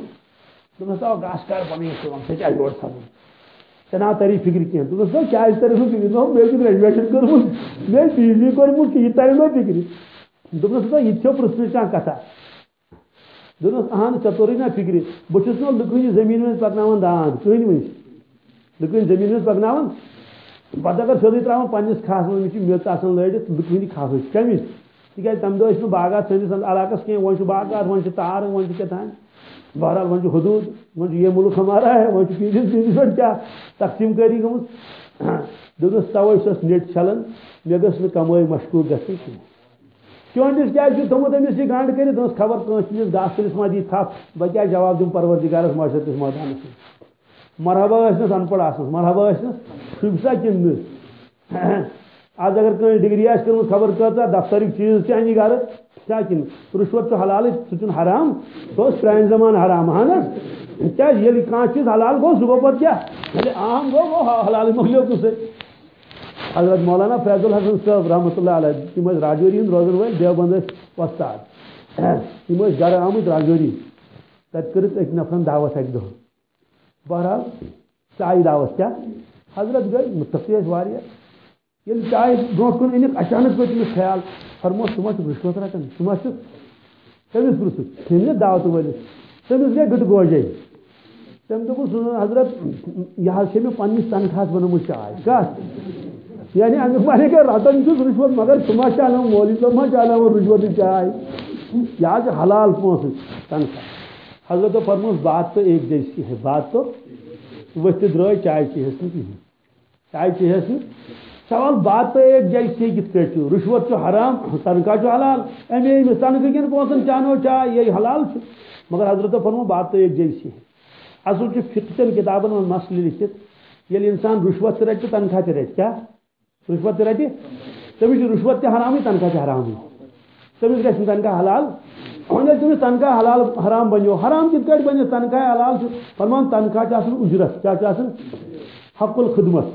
تمس آو گاس کار پنن سہ کیا جوڑ تھاون نا تری فکر کی دس کیا تری سو فکر؟ دپ مے گریجویشن کورمت مے پی جی کورمت یہ تری نا فکر دپس یہ پرسن کھانا کتھا دپس اہن ہاں، ژے توری نا فکر بہت نا لکن زمین مز پکنان داند کہن مز لکن زمین مز پکنان پتہ اگر سیودے ترا پنس کھاس مجھ میژ آسان لڑت لکن کھاس کمس تکیاز تمہ دہ باغات سندس علاقس کی ون باغات ون تار ون کتان بہرحال ون حدود ون یہ ملک ہمارا ہے ون پیس پیس پہ کیا تقسیم کاری گم دس توے سس نیٹ چھلان مے گھس کمائی مشکور گھن کی چونٹس کیا تھومت امس یہ گنڈ کر دس خبر کنس گاس کلس ما دی تھپ بہ کیا جواب دم پروردگارس معاشرتس میدانس مرحبا ٲسنس ان پڑھ آسنس مرحبا ٲسنس شبسا کن آج اگر کہیں ڈگری آس کر خبر کر دفترک چیز چانی گھر کیا کن رشوت تو حلال سہ حرام سہ پران زمان حرام اہن کیا یل کان چیز حلال گو سہ گو پتہ کیا؟ یعنی عام گو وہ حلال مکلیو کس حضرت مولانا فیض الحسن صاحب رحمۃ اللہ علیہ تم راجوری ہند روزن ول دیوبند وستاد. تم گھر آمت راجوری. تت کرت اک نفرن دعوت اک دہ بہرحال چائے دعوت کیا؟ حضرت گئی متفی واریاہ یل چائے برو کن انک اچانک گئی تمس خیال. فرمو ثم رشوت رٹان ثم تمس پرس تم دعوت ولس تمس گئی گٹ گوجے تم دس حضرت یہ سے مے پنس تنخواہ بنم چائے کت یعنی امیک مانے کہ رٹان چھس رشوت مگر ثم چانا مولی صاحب ما چانا رشوت چائے یہ حلال پونس تنخواہ حضرت فرموس بات تو ایک جیسی ہے؟ بات تو وتھ درائے چائے چیس نا چائے چیس سوال بات تو ایک جیسی کت پہ رشوت حرام تنخواہ حلال۔ امی تنخواہ کن پونسن چانو چاہ یہ حلال مگر حضرت فرمو بات تو ایک جیسی ہے اصل فکچن کتابن من مسئلہ لکھت یل انسان رشوت تہ رٹ تنخواہ تہ رٹ کیا؟ رشوت تہ رٹ تمس رشوت تہ حرام تنخواہ تہ حرام تمس گھس تنخواہ حلال۔ وۄنۍ تمس تنخواہ حلال، حرام بنو حرام کت کٹ بنس تنخواہ حلال فرمان تنخواہ اجرت کیا حق الخدمت۔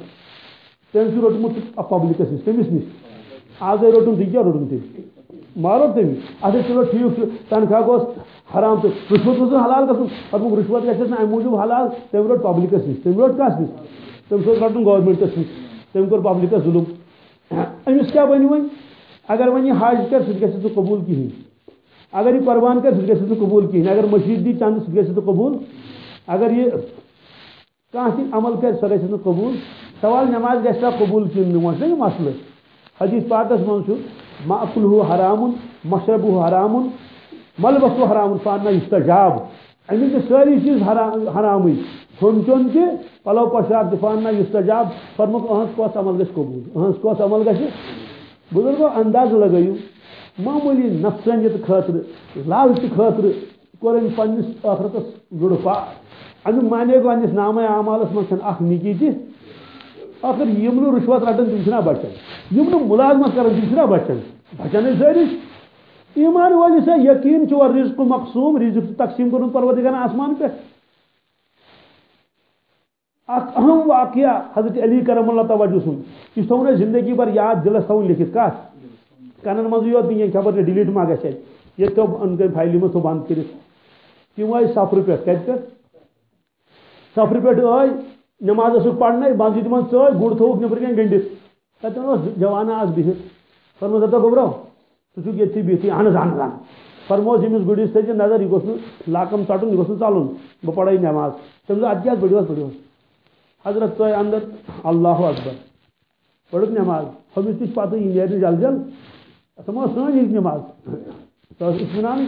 تم روٹمت پبلکس نش تمس نش آز روٹن تھی کیا روٹن تھی مارو تم اچھا چلو ٹھیک تنخواہ گوس حرام تو رشوت گوس حلال گھن پتہ رشوت گھس نا موجود حلال تم روٹ پبلکس نش تم روٹ کس نش تم سوز رٹن گورمنٹس نش تم کور پبلکس ظلم امس کیا بن ون اگر ون یہ حج کر سہ گھس قبول کہین اگر یہ قربان کر سہ گھس قبول کہین اگر مشید دی چند سہ گھس قبول اگر یہ کھانا تھی عمل کر سہ گھس قبول سوال نماز گھا قبول کن نہ یہ مسئلہ حدیث پاکس من ماقل حرام مشرب حرام ملبس حرام فانا استجاب. یعنی امیک ساری چیز حرام کھن چون تہ پلو پشاب فانا استجاب فرمک اہس کس عمل گھ قبول۔ اہس کس عمل گھ بزرگو، انداز لگیو۔ معمولی نفسانیت خاطر لالچ خاطر کور ام پنس آخرتس گڑ پا امیک مانے گو انس نام اعمالس من اخ نکی تہ آخر یم رشوت رٹان تم بچان یم ملازمت کران تم بچان بچان ساری ایمان والی سے یقین چور رزق مقصوم، رزق تقسیم کرن، پروردگار آسمان پہ۔ اخ اہم واقعہ حضرت علی کرم اللہ توجہ سن۔ یہ تھو زندگی بھر یاد دلس تھو لکھت کت کنن مز یوت یہ خبر ڈیلیٹ ما گھے یہ تو ان کے فائل میں تو بند کرت تم آئی؟ سفر پہ کت پہ سفر پہ آئی۔ نماز پڑھنے بند تم ثے گڑ تھوک نبر کن گنڈت تتن جوان آس بہت فرمو دتا گوبرو ٹھیک یہ بہت اہن اہن اہن فرموس امس گڑس تھے جی نظر یہ گوس لاکم ژٹن یہ گوس ژلن بہ پڑے نماز۔ تم ات کیا بڑھوس بڑھوس حضرت تو اندر، اللہ اکبر۔ پڑھک نماز۔ ہمس تھی پتہ یہ نیرن جل جل۔ تم سن یہ جی نماز۔ تو اطمینان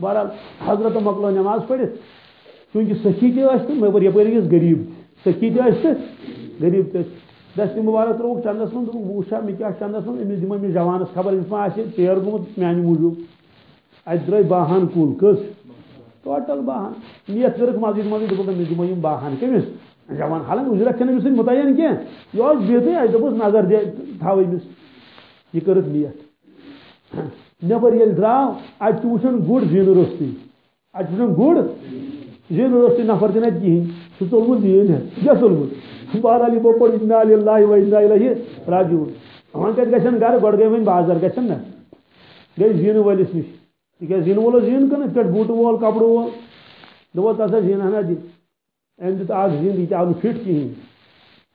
بہرحال حضرت مکلو نماز پڑھت چونکہ سخی تہ مگر یپر غریب۔ سکی تہ غریب تہ دست مبارک تروک چندس من وچا مے کیا چندس من امس دم امس جوانس خبر امس ما آسہ ژیر گومت میانہ موجود ات درٛاے باہن کُل کٔژ ٹوٹل باہن نیت کٔرٕکھ مسجد منٛزٕے دوٚپُکھ أمِس دِمو یِم باہن کٔمِس جوان حالانکہ اجرت چھنہٕ أمِس سۭتۍ مُتعین کینٛہہ یہِ اوس بِہتٕے اَسہِ دوٚپُس نظر دِ تھاو أمِس یہِ کٔرٕکھ نیت نٮ۪بر ییٚلہِ درٛاو اَتہِ چھُ وٕچھان گُر زیٖنہٕ روٚستٕے اَتہِ چھُ وٕچھان گُر زیٖنہٕ روٚستٕے نفر چھُنہٕ اَتہِ کِہیٖنۍ سُہ ژوٚلمُت زیٖن ہٮ۪تھ بہرحال یہ پوٚر اِنا لِلّٰہِ و اِنا اِلَیہِ راجعوٗن۔ وۄنۍ کَتہِ گژھن گرٕ گۄڈٕ گٔے وۄنۍ بازر گژھن نہ گٔے زیٖنہٕ وٲلِس نِش تِکیٛازِ زیٖنہٕ وول اوس زیٖن کٕنان پٮ۪ٹھ بوٗٹہٕ وول کپرٕ وول۔ دوٚپُس تَتھ زیٖن ہنا دِ أمۍ دیُت اکھ زیٖن یہِ تہِ آو نہٕ فِٹ کِہیٖنۍ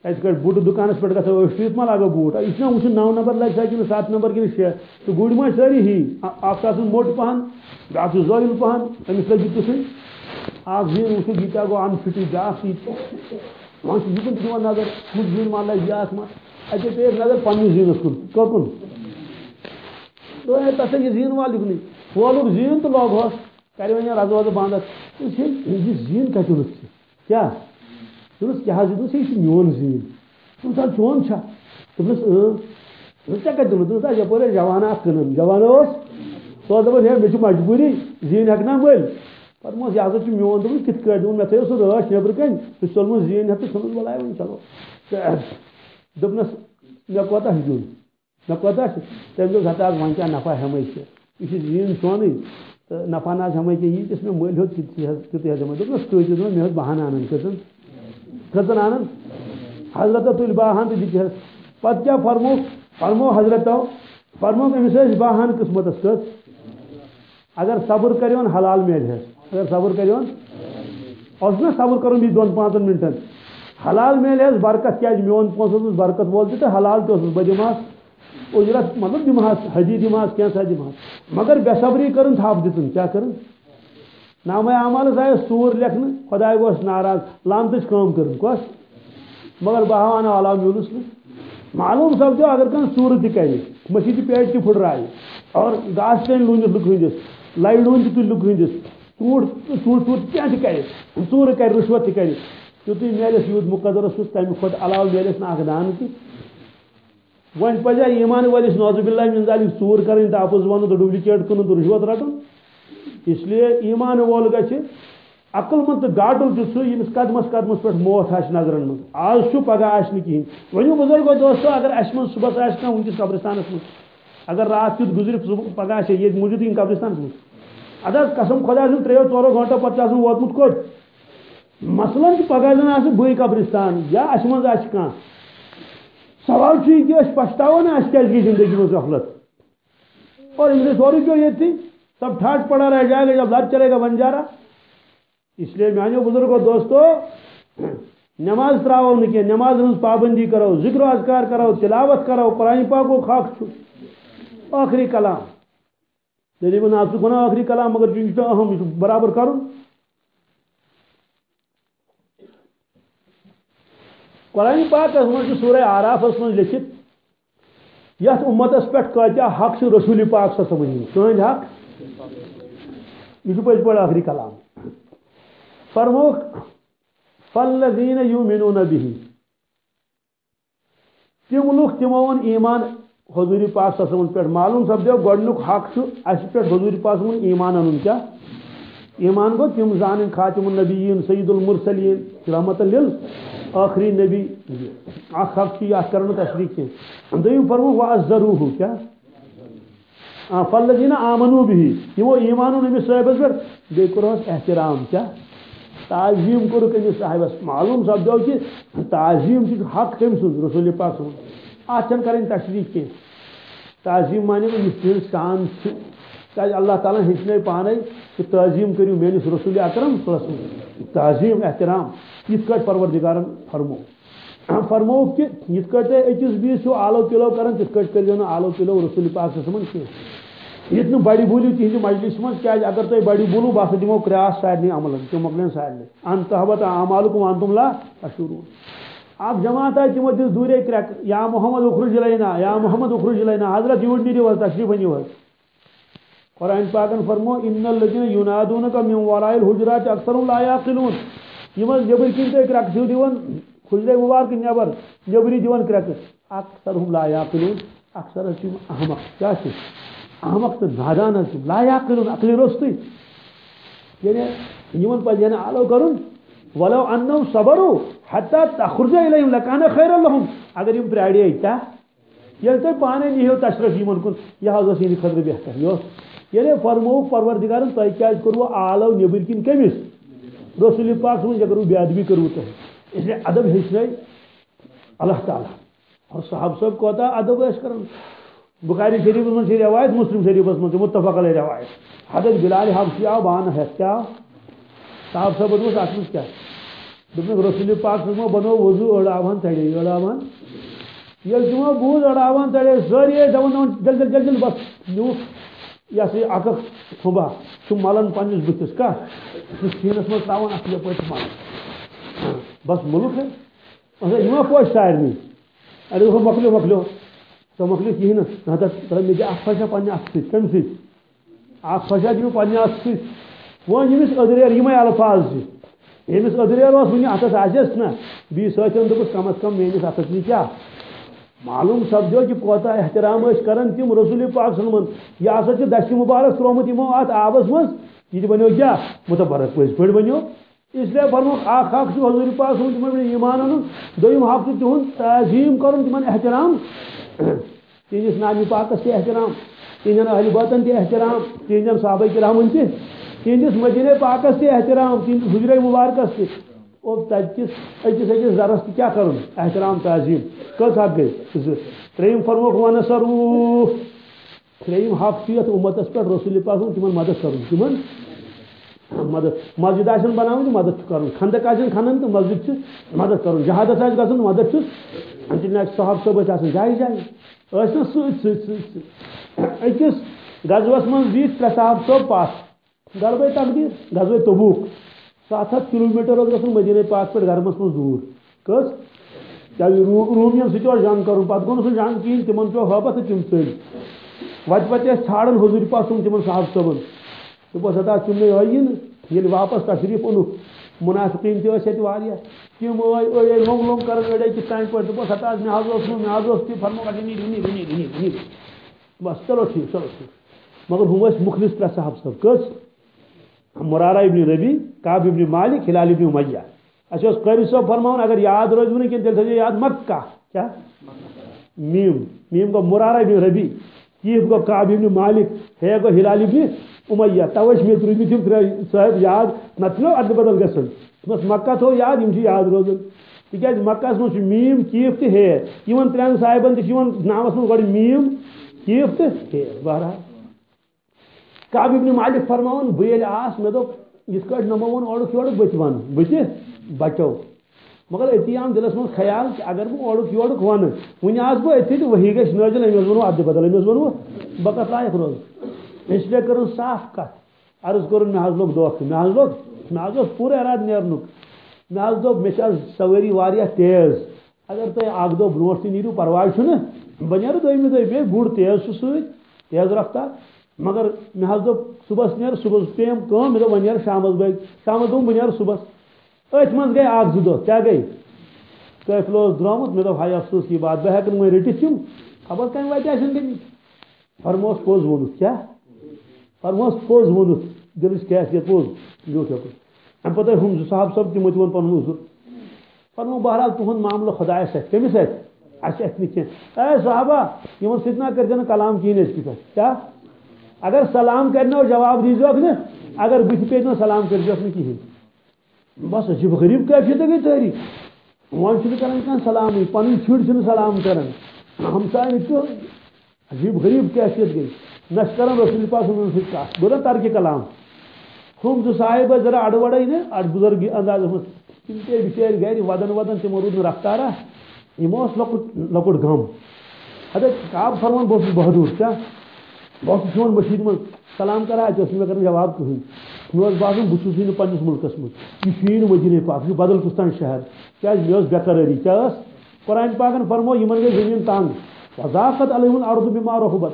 اَتہِ کٔڑۍ بوٗٹہٕ دُکانَس پٮ۪ٹھ گژھو أسۍ ٹھیٖک ما لاگو بوٗٹ۔ یہِ چھُنا وٕچھُن نو نمبر لگہِ سا کِنہٕ سَتھ نمبر کِنہٕ شےٚ۔ تہٕ گُرۍ ما سٲری ہی۔ اکھ چھُ آسان موٚٹ پہن بیٛاکھ چھُ زٲیُل پہن أمِس لگہِ تِتھُے اکھ زیٖن وٕچھِتھ یہِ کیٛاہ گوٚو اَن فِٹٕے بیٛاکھ یہِ وۄنۍ چھُ یہِ کُن تہِ دِوان نظر ہُتھ زیٖن ما لگہِ بیٛاکھ ما اَتے پے نظر پنٛنِس زیٖنَس کُن کٔکُن دوٚپ تَتھ یہِ زیٖن وال یُکنٕے کھولُکھ زیٖن تہٕ لوگہوس کرِ وۄنۍ رَزٕ وَزٕ بنٛد اَتھ یہِ زیٖن کَتہِ اوٚنُتھ ژےٚ کیٛاہ دوٚپُس کیٛاہ حظ دوٚپُس یہِ چھُ میون زیٖن دوٚپُس حظ چون چھا۔ دوٚپُس اۭں دوٚپُس ژےٚ کَتہِ اوٚنُتھ دوٚپُس حظ یَپٲرۍ ٲسۍ جوان اکھ کٕنان جوانا اوس سُہ اوس دَپان ہے مےٚ چھِ مجبوٗری زیٖن ہٮ۪کہٕ نا پَتہٕ دوٚپمَس یہِ ہسا چھُ میون دوٚپُس کِتھ کٲٹھۍ دوٚپُن مےٚ تھٲیو سُہ رٲچھ نیٚبرٕ کَنۍ سُہ ژوٚلمُت زیٖن تہٕ ژھٕنُس بَلاے وۄنۍ چلو دوٚپنَس مےٚ کوتاہ دیُن مےٚ کوتاہ چھُ تٔمۍ دوٚپ ہتا حظ وۄنۍ نفع ہٮ۪مَے ژےٚ یہِ چھُ زیٖن تہٕ نفع نہ حظ ہٮ۪مَے کینٛہہ ییٖتِس مےٚ مٔلۍ ہیوٚت تِتہِ حظ تِتُے حظ دِمَے دوٚپنَس کۭتِس دوٚپمَس مےٚ ٲس بہن اَنٕنۍ کٔژَن کٔژَن اَنان حضرتو تُلۍ باہن تہٕ دِتہِ حظ پَتہٕ کیٛاہ فرموکھ فرمو حضرتو فرموکھ أمِس ٲسۍ باہن قٕسمَتَس کٔژ اگر صبر کٔرۍوُن حلال میلہِ حظ اگر صبر کٔرۍوُن اوس نا صبر کَرُن یہِ دۄن پانٛژَن مِنٹَن۔ حلال میلہِ حظ برکت کیٛازِ میون پونٛسہٕ برکت وول تہِ تہٕ حلال تہِ اوسُس بہٕ دِمہٕ اجرت مطلب دِمہس حجی دِمہس کینٛژھا دِمہس مگر بے صبری کٔرٕن تھپھ دِژٕن کیٛاہ کٔرٕن؟ نامے عمالس آیس ژوٗر لیکھنہٕ خۄداے گوس ناراض لانتٕچ کٲم کٔرٕن کۄس مگر بہٕ ہاوان علاوٕ میونُس نہٕ معلوٗم سپدیو اگر کانٛہہ ژوٗرٕ تہِ کرِ مٔچھی تہِ پیٹہِ تہِ پھٕٹرایہِ اور گاسہٕ تہِ لوٗنِتھ لُکہٕ ہٕنٛدِس لَرِ ڈوٗنۍ تہِ تُلہِ لُکہٕ ژوٗنٛٹھ ژوٗنٛٹھ ژوٗنٛٹھ کینٛہہ تہِ کرِ ژوٗرٕ کرِ رُشوت تہِ کرِ تیُتُے میلٮ۪س یوٗت مُقدر اوسُس تَمہِ کھۄتہٕ علاوٕ میلٮ۪س نہٕ اکھ دانہٕ تہِ وۄنۍ پَزِ ایٖمان وٲلِس نوزٕ بِلّہ مِنزالہِ ژوٗر کَرٕنۍ تہٕ اَپُز وَنُن تہٕ ڈُپلِکیٹ کٕنُن تہٕ رُشوت رَٹُن اِسلیے ایٖمان وول گژھِ عقل مند تہٕ گاٹُل تہِ سُہ ییٚمِس یعنی قدمَس قدمَس پٮ۪ٹھ موت آسہِ نظرَن منٛز آز چھُ پگاہ آسہِ نہٕ کِہیٖنۍ ؤنِو بُزرگو دوستو، اگر اَسہِ منٛز صُبحس آسہِ کانٛہہ وٕنکٮ۪س قبرستانَس منٛز اگر رات کت گزر پگہ یہ موجود ان قبرستان ادا قسم خدا سن تریو ٹورو گھنٹو پتہ ووتمت کوت مثلاً پگہ زن آ بے قبرستان یا اس مز آ سوال یہ کہ پچھتاو نا اس کی زندگی میں غفلت اور انگلش سوری کیوں یہ تھی سب ٹھاٹ پڑا رہ جائے گا جب لت چلے گا بنجارا اس لیے میانو بزرگوں دوستو نماز تراو نکی نماز ہز پابندی کرو ذکر و اذکار کرو تلاوت کرو قرآن پاک و خاک چھو آخری کلام تیلی بنا آپ گنا آخری کلام مگر چونکہ اہم برابر کرو قرآن پاک من سورہ آراف من لکھت، یت امتس پہ کتیا حق سے رسول پاک سا سمجھ سن حق؟ یہ پہ پہ آخری کلام۔ فرموک، فالذین یومنون به تم لوگ تمو ون ایمان حضور پاک صلی پہ معلوم سپدو گۄڈنیُک حق اس پہ حضور پاک صلی ایمان انن کیا؟ ایمان گو تم زانن خاتم النبیین، سید المرسلین رحمت لل آخری نبی اخ حق کی یاد کرن تشریح کی۔ دویم فرمو، وعزروه، کیا؟ فالذین آمنو به، یمو ایمانو نبی صاحب پر بے کرس احترام، کیا؟ تعظیم کور کمس صاحبس معلوم سپدو کہ تعظیم کی حق کم سن رسول پاک سن اتن کریں تشریح کی تعظیم مانے گو یہ شان کیا اللہ تعالیٰ ہچنے پانے کہ تعظیم کرو میس رسول اکرم صلی تعظیم، احترام یت کٹ پروردگارن، فرمو۔ فرمو کہ یت کٹ اکس بیس آلو کلو کران تت کٹ کر آلو کلو، رسول پاک صلی اللہ یہ بڑی بولیو تہذی مجلس من کیا اگر تھی بڑی بولو بہت دمو کراس سارے عمل تم مکلین سارے ان تحبت اعمالکم وانتم لا تشعرون آپ جماعت آئی تمو دل دورے کریک یا محمد اخرج لینا یا محمد اخرج لینا حضرت یوڑ نیری وز تشریف نی وز قرآن پاکن فرمو، ان الذين ينادونك من وراء الحجرات اکثر لا يعقلون یمن جبر کین تے کرک چھو دیون حجرے مبارک نیبر جبری دیون کرک اکثر هم لا يعقلون اکثر چھ احمق۔ کیا چھ احمق تو نادان لا یعقلون عقل رستی یعنی یمن پہ یعنی آلو کرن ولو انہم صبروا حتی تخرج الیہم لکان خیر لهم اگر یم پراڑی ایتا، یل تو پانے نیو تشرف یمن کن یہ حضرت سینی خضر بہتر، یو. یعنی فرمو پروردگارن تو کیا کرو آلو نبر کن کمس رسول پاک سمجھ اگر بے ادبی کرو تو. اس لیے ادب ہچنے اللہ تعالی. اور صاحب صاحب کوتا ادب اس کرن. بخاری شریف من سے روایت، مسلم شریف من سے متفق علیہ روایت. حضرت بلال حبشی آو بان ہے کیا صاحب صاحب دوس اتھ کیا دپن رسول پاک صلی بنو وضو اڑاوان تڑے اڑاوان یل تمو بوز اڑاوان تڑے ساری دون جل جل جل جل بس۔ نو یا سی اکھ کھبا تم مالن پنس بتس کا۔ سینس من تراون اکھ یہ پٹ مال بس ملک ہے۔ اچھا یہ پوش سارنی ارے وہ مکلو مکلو تو مکلی کہین نہ تر مے اخ پھشا پنہ اخ سی کم سی اخ پھشا دیو پنہ اخ سی وہ یمس ادریر یمے الفاظ چھ یمس ادریر اس ونی اتس آسس نا. بی سوچن دپس کم از کم میانس اتس نی کیا. معلوم سپدو کہ کوتا احترام اس کرن تم رسول پاک صلی اللہ علیہ وسلم. یہ ہسا دشت مبارک ترومت یمو ات آبس مز یہ بنو کیا؟ متبرک پز پڑ بنو اس لیے فرموک اخ حق حضور پاک صلی اللہ علیہ وسلم ایمان انن دویم حق تہن تعظیم کرن تمن احترام. تہس نام پاکس تہ احترام. تہذین اہل باتن تہ احترام. تہذین صحابہ کرام تہ تہندس مدینہ پاکس تہ احترام تہند حجر مبارکس تہ اور تتس أکس أکس زرس تہ کیا کرن احترام، تعظیم۔ کس حق گئی تریم فرموک ونصرو تریم حق چھ امتس پہ رسول پاک تمن مدد کرن تمن مدد مسجد آن بنا مدد کر خندق آن کھنان تو مسجد سے مدد کر جہادس آ گھن مدد چھ۔ صاحب صٲب ٲسۍ اچھا جائے جائے ٲسۍ نہٕ سۭتۍ سۭتۍ سۭتۍ أکِس غزوس منٛز بیٖٹھ ترٛےٚ صاحب صٲب پتھ غلبے تقدیٖر غزوے تبوٗک. سَتھ ہَتھ کِلوٗ میٖٹر اوس گژھُن مدیٖنے پاک پٮ۪ٹھ گرمس منٛز دوٗر کٔژ کیٛازِ روٗمین جنگ کرُن پتہٕ گوٚو نہٕ جنگ کِہیٖنۍ تِمن پیوٚو ہٲبتھ تہٕ تِم ژٔلۍ وتہِ پتہٕ ٲسۍ ژھانڈان حضوٗرِ پاک سُنٛد تِمن صاحب صٲبن دوٚپُس ہتا تِمنٕے آیی یعنی نہٕ ییٚلہِ واپس تشریٖف اوٚنُکھ منافقین تہِ تم آئی؟ أڑۍ لوٚنگ لوٚنگ کران أڑۍ أکِس تانۍ پٲٹھۍ دوٚپُس ہتا مےٚ حظ اوس نہٕ فرمو رنی رنی رنی رنی رنی بس، چلو ٹھیک چلو ٹھیک. مگر ہم مخلص ترٛےٚ صاحب صٲب کٔژ مرارا ابن ربی، کعب ابن مالک، ہلال ابن امیہ۔ اچھا اس قاری صاحب فرماؤن، اگر یاد روز نہٕ کینٛہہ تیٚلہِ تھٲیزیو یاد مکہ کیٛاہ میم میم گوٚو مرارا ابن ربی چیف گو کاب ابن مالک، ہے گو ہلال ابن امیہ۔ توش میں تروی تم صاحب، یاد نتلو اد بدل گسن بس مکہ تھو یاد یم جی یاد روزن تکیاز مکہ اس مجھ میم چیف تہ ہے۔ یمن ترین صاحبن تہ ناوس من گۄڈٕ میم چیف تہ ہے۔ بہرحال۔ کاب ابن مالک فرماون بہ ییٚلہِ آس مےٚ دوٚپ یِتھ کٲٹھۍ نمو ووٚن اورُک یورُک بہٕ تہِ وَنہٕ بہٕ تہِ بچو مگر اتی آم دلس من خیال کہ اگر بہ اوڑک یورک ون ون آس بہ اتھی تو وہی گھس نازل امس ونو اد بدل امس ونو بہ کت لائق روز۔ اس لیے کرن صاف کت عرض کرن مے حض لوگ دھوکہ مے حض لوگ مے حض اوس پورٕ اراد نیرنُک مے حض دوٚپ مے چھِ آز سوٲری واریاہ تیز۔ اگر تُہۍ اکھ دۄہ برونٛٹھ تہِ نیٖرِو پرواے چھُنہٕ بہٕ نیرٕ دوٚیمہِ دۄہہِ بیٚیہِ گُر تیز چھُ سۭتۍ تیز رفتار۔ مگر مے حض دوٚپ صبحس نیرٕ صبحس پیٚیَم کٲم، مےٚ دوٚپ وۄنۍ نیرٕ شامس بٲگۍ شامس دوٚپ بہٕ نیرٕ صبحس۔ أتھۍ منٛز گٔے اکھ زٕ دۄہ، کیٛاہ گٔے؟ قٲفلہٕ اوس درٛامُت، مےٚ دوٚپ ہاے افسوس کی بات بہٕ ہٮ۪کہٕ نہٕ وۄنۍ رٔٹِتھ خبر کَمہِ وَتہِ آسن گٔمٕتۍ فرموس پوٚز ووٚنُتھ، کیٛاہ؟ فرموس پوٚز ووٚنُتھ، دِلٕچ کیفیت پوٚز لیوٗٹھ ہیوٚکُن اَمہِ پَتہٕ ہُم زٕ صاحب صٲب تِمو تہِ ووٚن پَنُن عُذر فرمو، بہرحال تُہُنٛد معاملہٕ خۄدایَس سۭتۍ کٔمِس سۭتۍ اَسہِ اَتھِ نہٕ کینٛہہ۔ اے صحابہ، یِمن سۭتۍ نہ نہٕ کلام کِہیٖنۍ أزکہِ پٮ۪ٹھ کیٛاہ؟ اگر سلام کرنو جواب دیٖزیوکھ نہٕ اگر بٕتھِ پیٚیہِ سلام کٔرۍزیوکھ نہٕ کِہیٖنۍ بس عجیب غریب کیفیت گئی تٲری وۄنۍ چھُنہٕ کران کانٛہہ سلامٕے سلام کران ہمساے تہِ عجیب غریب کیفیت گئی۔ نہ چھِ کران رسول پاک صلی سۭتۍ کَتھ نا ترکہِ کلام۔ ہُم زٕ صاحب ذرا اَڑٕ وَڑٲے نہٕ اَڑٕ بُزرگی اندازَس منٛز تِم تے بِچٲرۍ گرِ وَدان وَدان تِمو روٗد نہٕ رفتارا یِمو اوس غم حضرت کاب فرمان بہٕ اوسُس بہادوٗر کیٛاہ بہٕ اوسُس کھٮ۪وان مٔشیٖد منٛز سلام کران اَتہِ اوس نہٕ مےٚ جواب کٕہٕنۍ مےٚ اوس باسان بہٕ چھُسٕے نہٕ پنٛنِس مُلکَس منٛز یہِ چھُیی پاک یہِ چھُ بدل کُس تام شہر کیٛازِ مےٚ ٲس بےقرٲری کیٛاہ ٲس قرآن پاکن فرمو یِمن گٔے زٔمیٖن تنٛگ وضاقت علیہُن اردو بیمار رحبت۔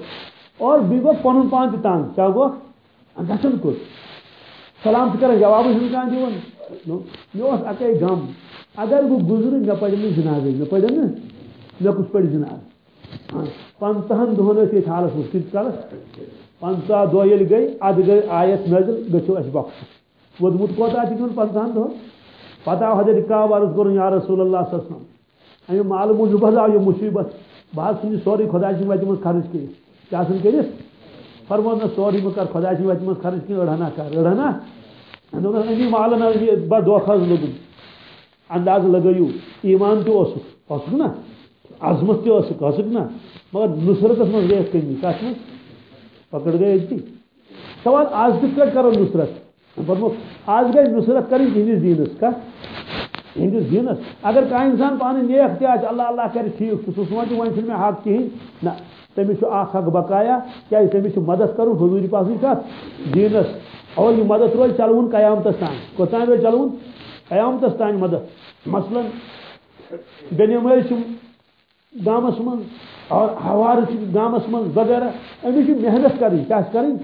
اور بیٚیہِ گوٚو پنُن پان تہِ تنٛگ کیٛاہ گوٚو گژھان کوٚت سلام چھِ کران جوابٕے چھُنہٕ کانٛہہ دِوان مےٚ اوس اَکے غم اگر بہٕ گُزرٕ مےٚ پَزن نہٕ جنازٕے مےٚ پَزن نہٕ مےٚ کُس جناز پنٛژہن دۄہن ٲسۍ ییٚتہِ حالس منٛز کۭتِس کالس پنٛژاہ دۄہ ییٚلہِ گٔے اَدٕ گٔے آیت نٲزِل گٔژھِو اَسہِ بخشُن ووٚدمُت کوتاہ چھِ تِمن پنٛژہن دۄہن پتہٕ آو حضرت کعب عرض کوٚرُن یا رسول اللہ صلی اللہ علیہ وسلم. اَمہِ مالہٕ موٗجوٗب حظ آو یہِ مُصیبت. بہٕ حظ ژھٕنہِ سورُے خۄداے سٕنٛدِ وَتہِ منٛز خرٕچ کٔرِتھ کیٛاہ چھُنہٕ کٔرِتھ فرمو نہ سورُے بہٕ کَرٕ خۄداے سٕنٛدِ وَتہِ منٛز خرٕچ کینٛہہ أڑ ہنا کر أڑ ہنا دوٚپنس اَمی مالن حظ یہِ بہ دھوکہٕ حظ لوٚگُن اندازٕ لگٲیِو ایٖمان تہِ اوسُکھ اوسُکھ نا؟ عظمت تہِ ٲسٕکھ ٲسٕکھ نا مگر نُصرتس منٛز گٔیَکھ کٔمی کَتھ منٛز پکڑ گٔے أتی سوال آز کِتھ کٲٹھۍ کرو نُصرت فرمو آز گژھِ نُصرت کرٕنۍ تِہنٛدِس دیٖنس کَتھ یِہنٛدِس اگر کانٛہہ اِنسان پانہٕ نیک تہِ آسہِ اللہ اللہ کرِ ٹھیٖک چھُ سُہ سونچہِ وۄنۍ چھُنہٕ مےٚ حق کِہیٖنۍ نہ تٔمِس چھُ حق بقایا کیازِ تٔمِس چھُ مدد کرُن حضوٗرِ پاسٕنۍ کتھ دیٖنس اور یہِ مدد روزِ چلوُن قیامتس تام کوٚتام روزِ چلوُن؟ قیامتس تام مدد۔ مثلاً بٮ۪نِمٲرۍ چھِ گامس منٛز اور ہوارٕ گامس منٛز وغیرہ أمِس چھِ محنت کرٕنۍ کیٛاہ چھِ کرٕنۍ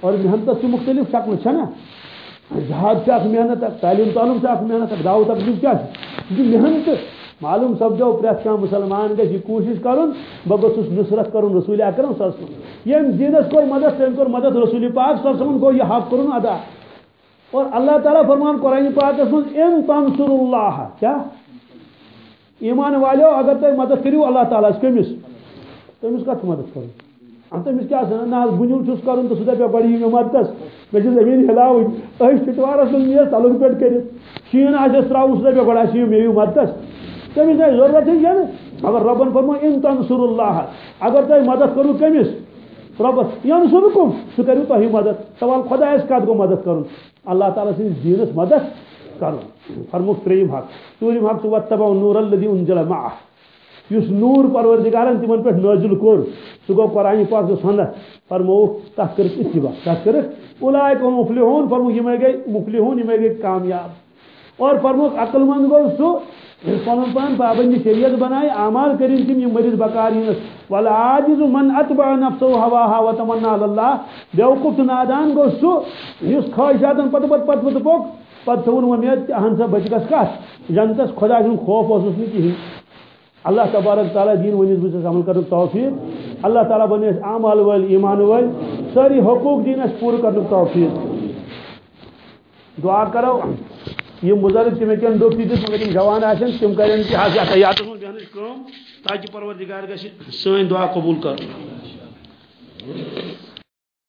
اور محنتس چھِ مختلف شکلہٕ چھےٚ جہاد سے محنت تعلیم تعلم سے محنت دعوت تبلیغ کیا یہ محنت معلوم سپدو پریت کھانا مسلمان گھس یہ کوشش کرن بہ گوس نصرت کرن، رسول اکرم صلی اللہ علیہ وسلم۔ یم دینس کور مدد تم کور مدد رسول پاک صلی اللہ علیہ وسلم گو یہ حق کرن ادا۔ اور اللہ تعالیٰ فرمان قرآن پاکس من ان تنصر اللہ. کیا؟ ایمان والو اگر تم مدد کریو اللہ تعالیٰ کمس تمس کت مدد کرو۔ تمس کیا نہ بنیل چھس کرن تو سہ دپہ گۄڈٕ یی مےٚ مدتس مےٚ چھِ زٔمیٖن ہلاوٕنۍ أسۍ ٹٹوارس منٛز نیس تلُن پٮ۪ٹھ کٔرِتھ شیٖن آسٮ۪س ترٛاوُن سُہ دپہ گۄڈٕ اَسہِ یِیِو مےٚ یِیِو مدتس تٔمِس نہٕ ضروٗرتٕے چھَنہٕ مگر فرمو اِن تنصر اللہ۔ اگر تۄہہِ مدد کٔرِو کٔمِس رۄبس ینصرکُم۔ سُہ کٔرِو تۄہہِ مدد۔ سوال خۄدایس کتھ گوٚو مدد کرُن اللہ تعالیٰ سٕنٛدِس دیٖنس مدد۔ کرُن فرموکھ ترٛیٚیِم حق ژوٗرِم حق چھُ وتبو نوٗر الدی انزل معه یُس نوٗر پروردگارن تمن پٮ۪ٹھ نٲزِل کوٚر سُہ گوٚو قرآن پاک سنت فرمووُکھ تتھ کٔرٕکھ اتباع تتھ کٔرٕکھ اُلایک مفلحون۔ فرموکھ یِمے گٔے مفلحون یِمے گٔے کامیاب۔ اور فرموکھ عقل مند گوٚو سُہ ییٚلہِ پنُن پان پابندی شریعت بنایہِ اعمال کٔرِنۍ تِم یِم مٔرِتھ بکار یِنس وَلہٕ عاجز من اتبع نفسه ہواها وتمنى على الله بیوقوف تہٕ نادان گوٚو سُہ یُس خٲہشاتن پتہٕ پتہٕ پتہٕ پتہٕ پوٚک۔ پتہٕ تھوٚوُن وۄمید تہِ اہن سا بچہِ گژھ کتھ جنتس خۄدا سُنٛد خوف اوسُس نہٕ کِہیٖنۍ اللہ تبارک تعالیٰ دین ونس بس عمل کر توفیق اللہ تعالیٰ بن اعمال ول ایمان ول ساری حقوق دین اس پور کر توفیق دعا کرو یہ بزرگ تم ہوں ڈوب تھی مگر تم جوان آن تم کریں حیات من بیہن کم تاکہ پروردگار گھر سن دعا قبول کر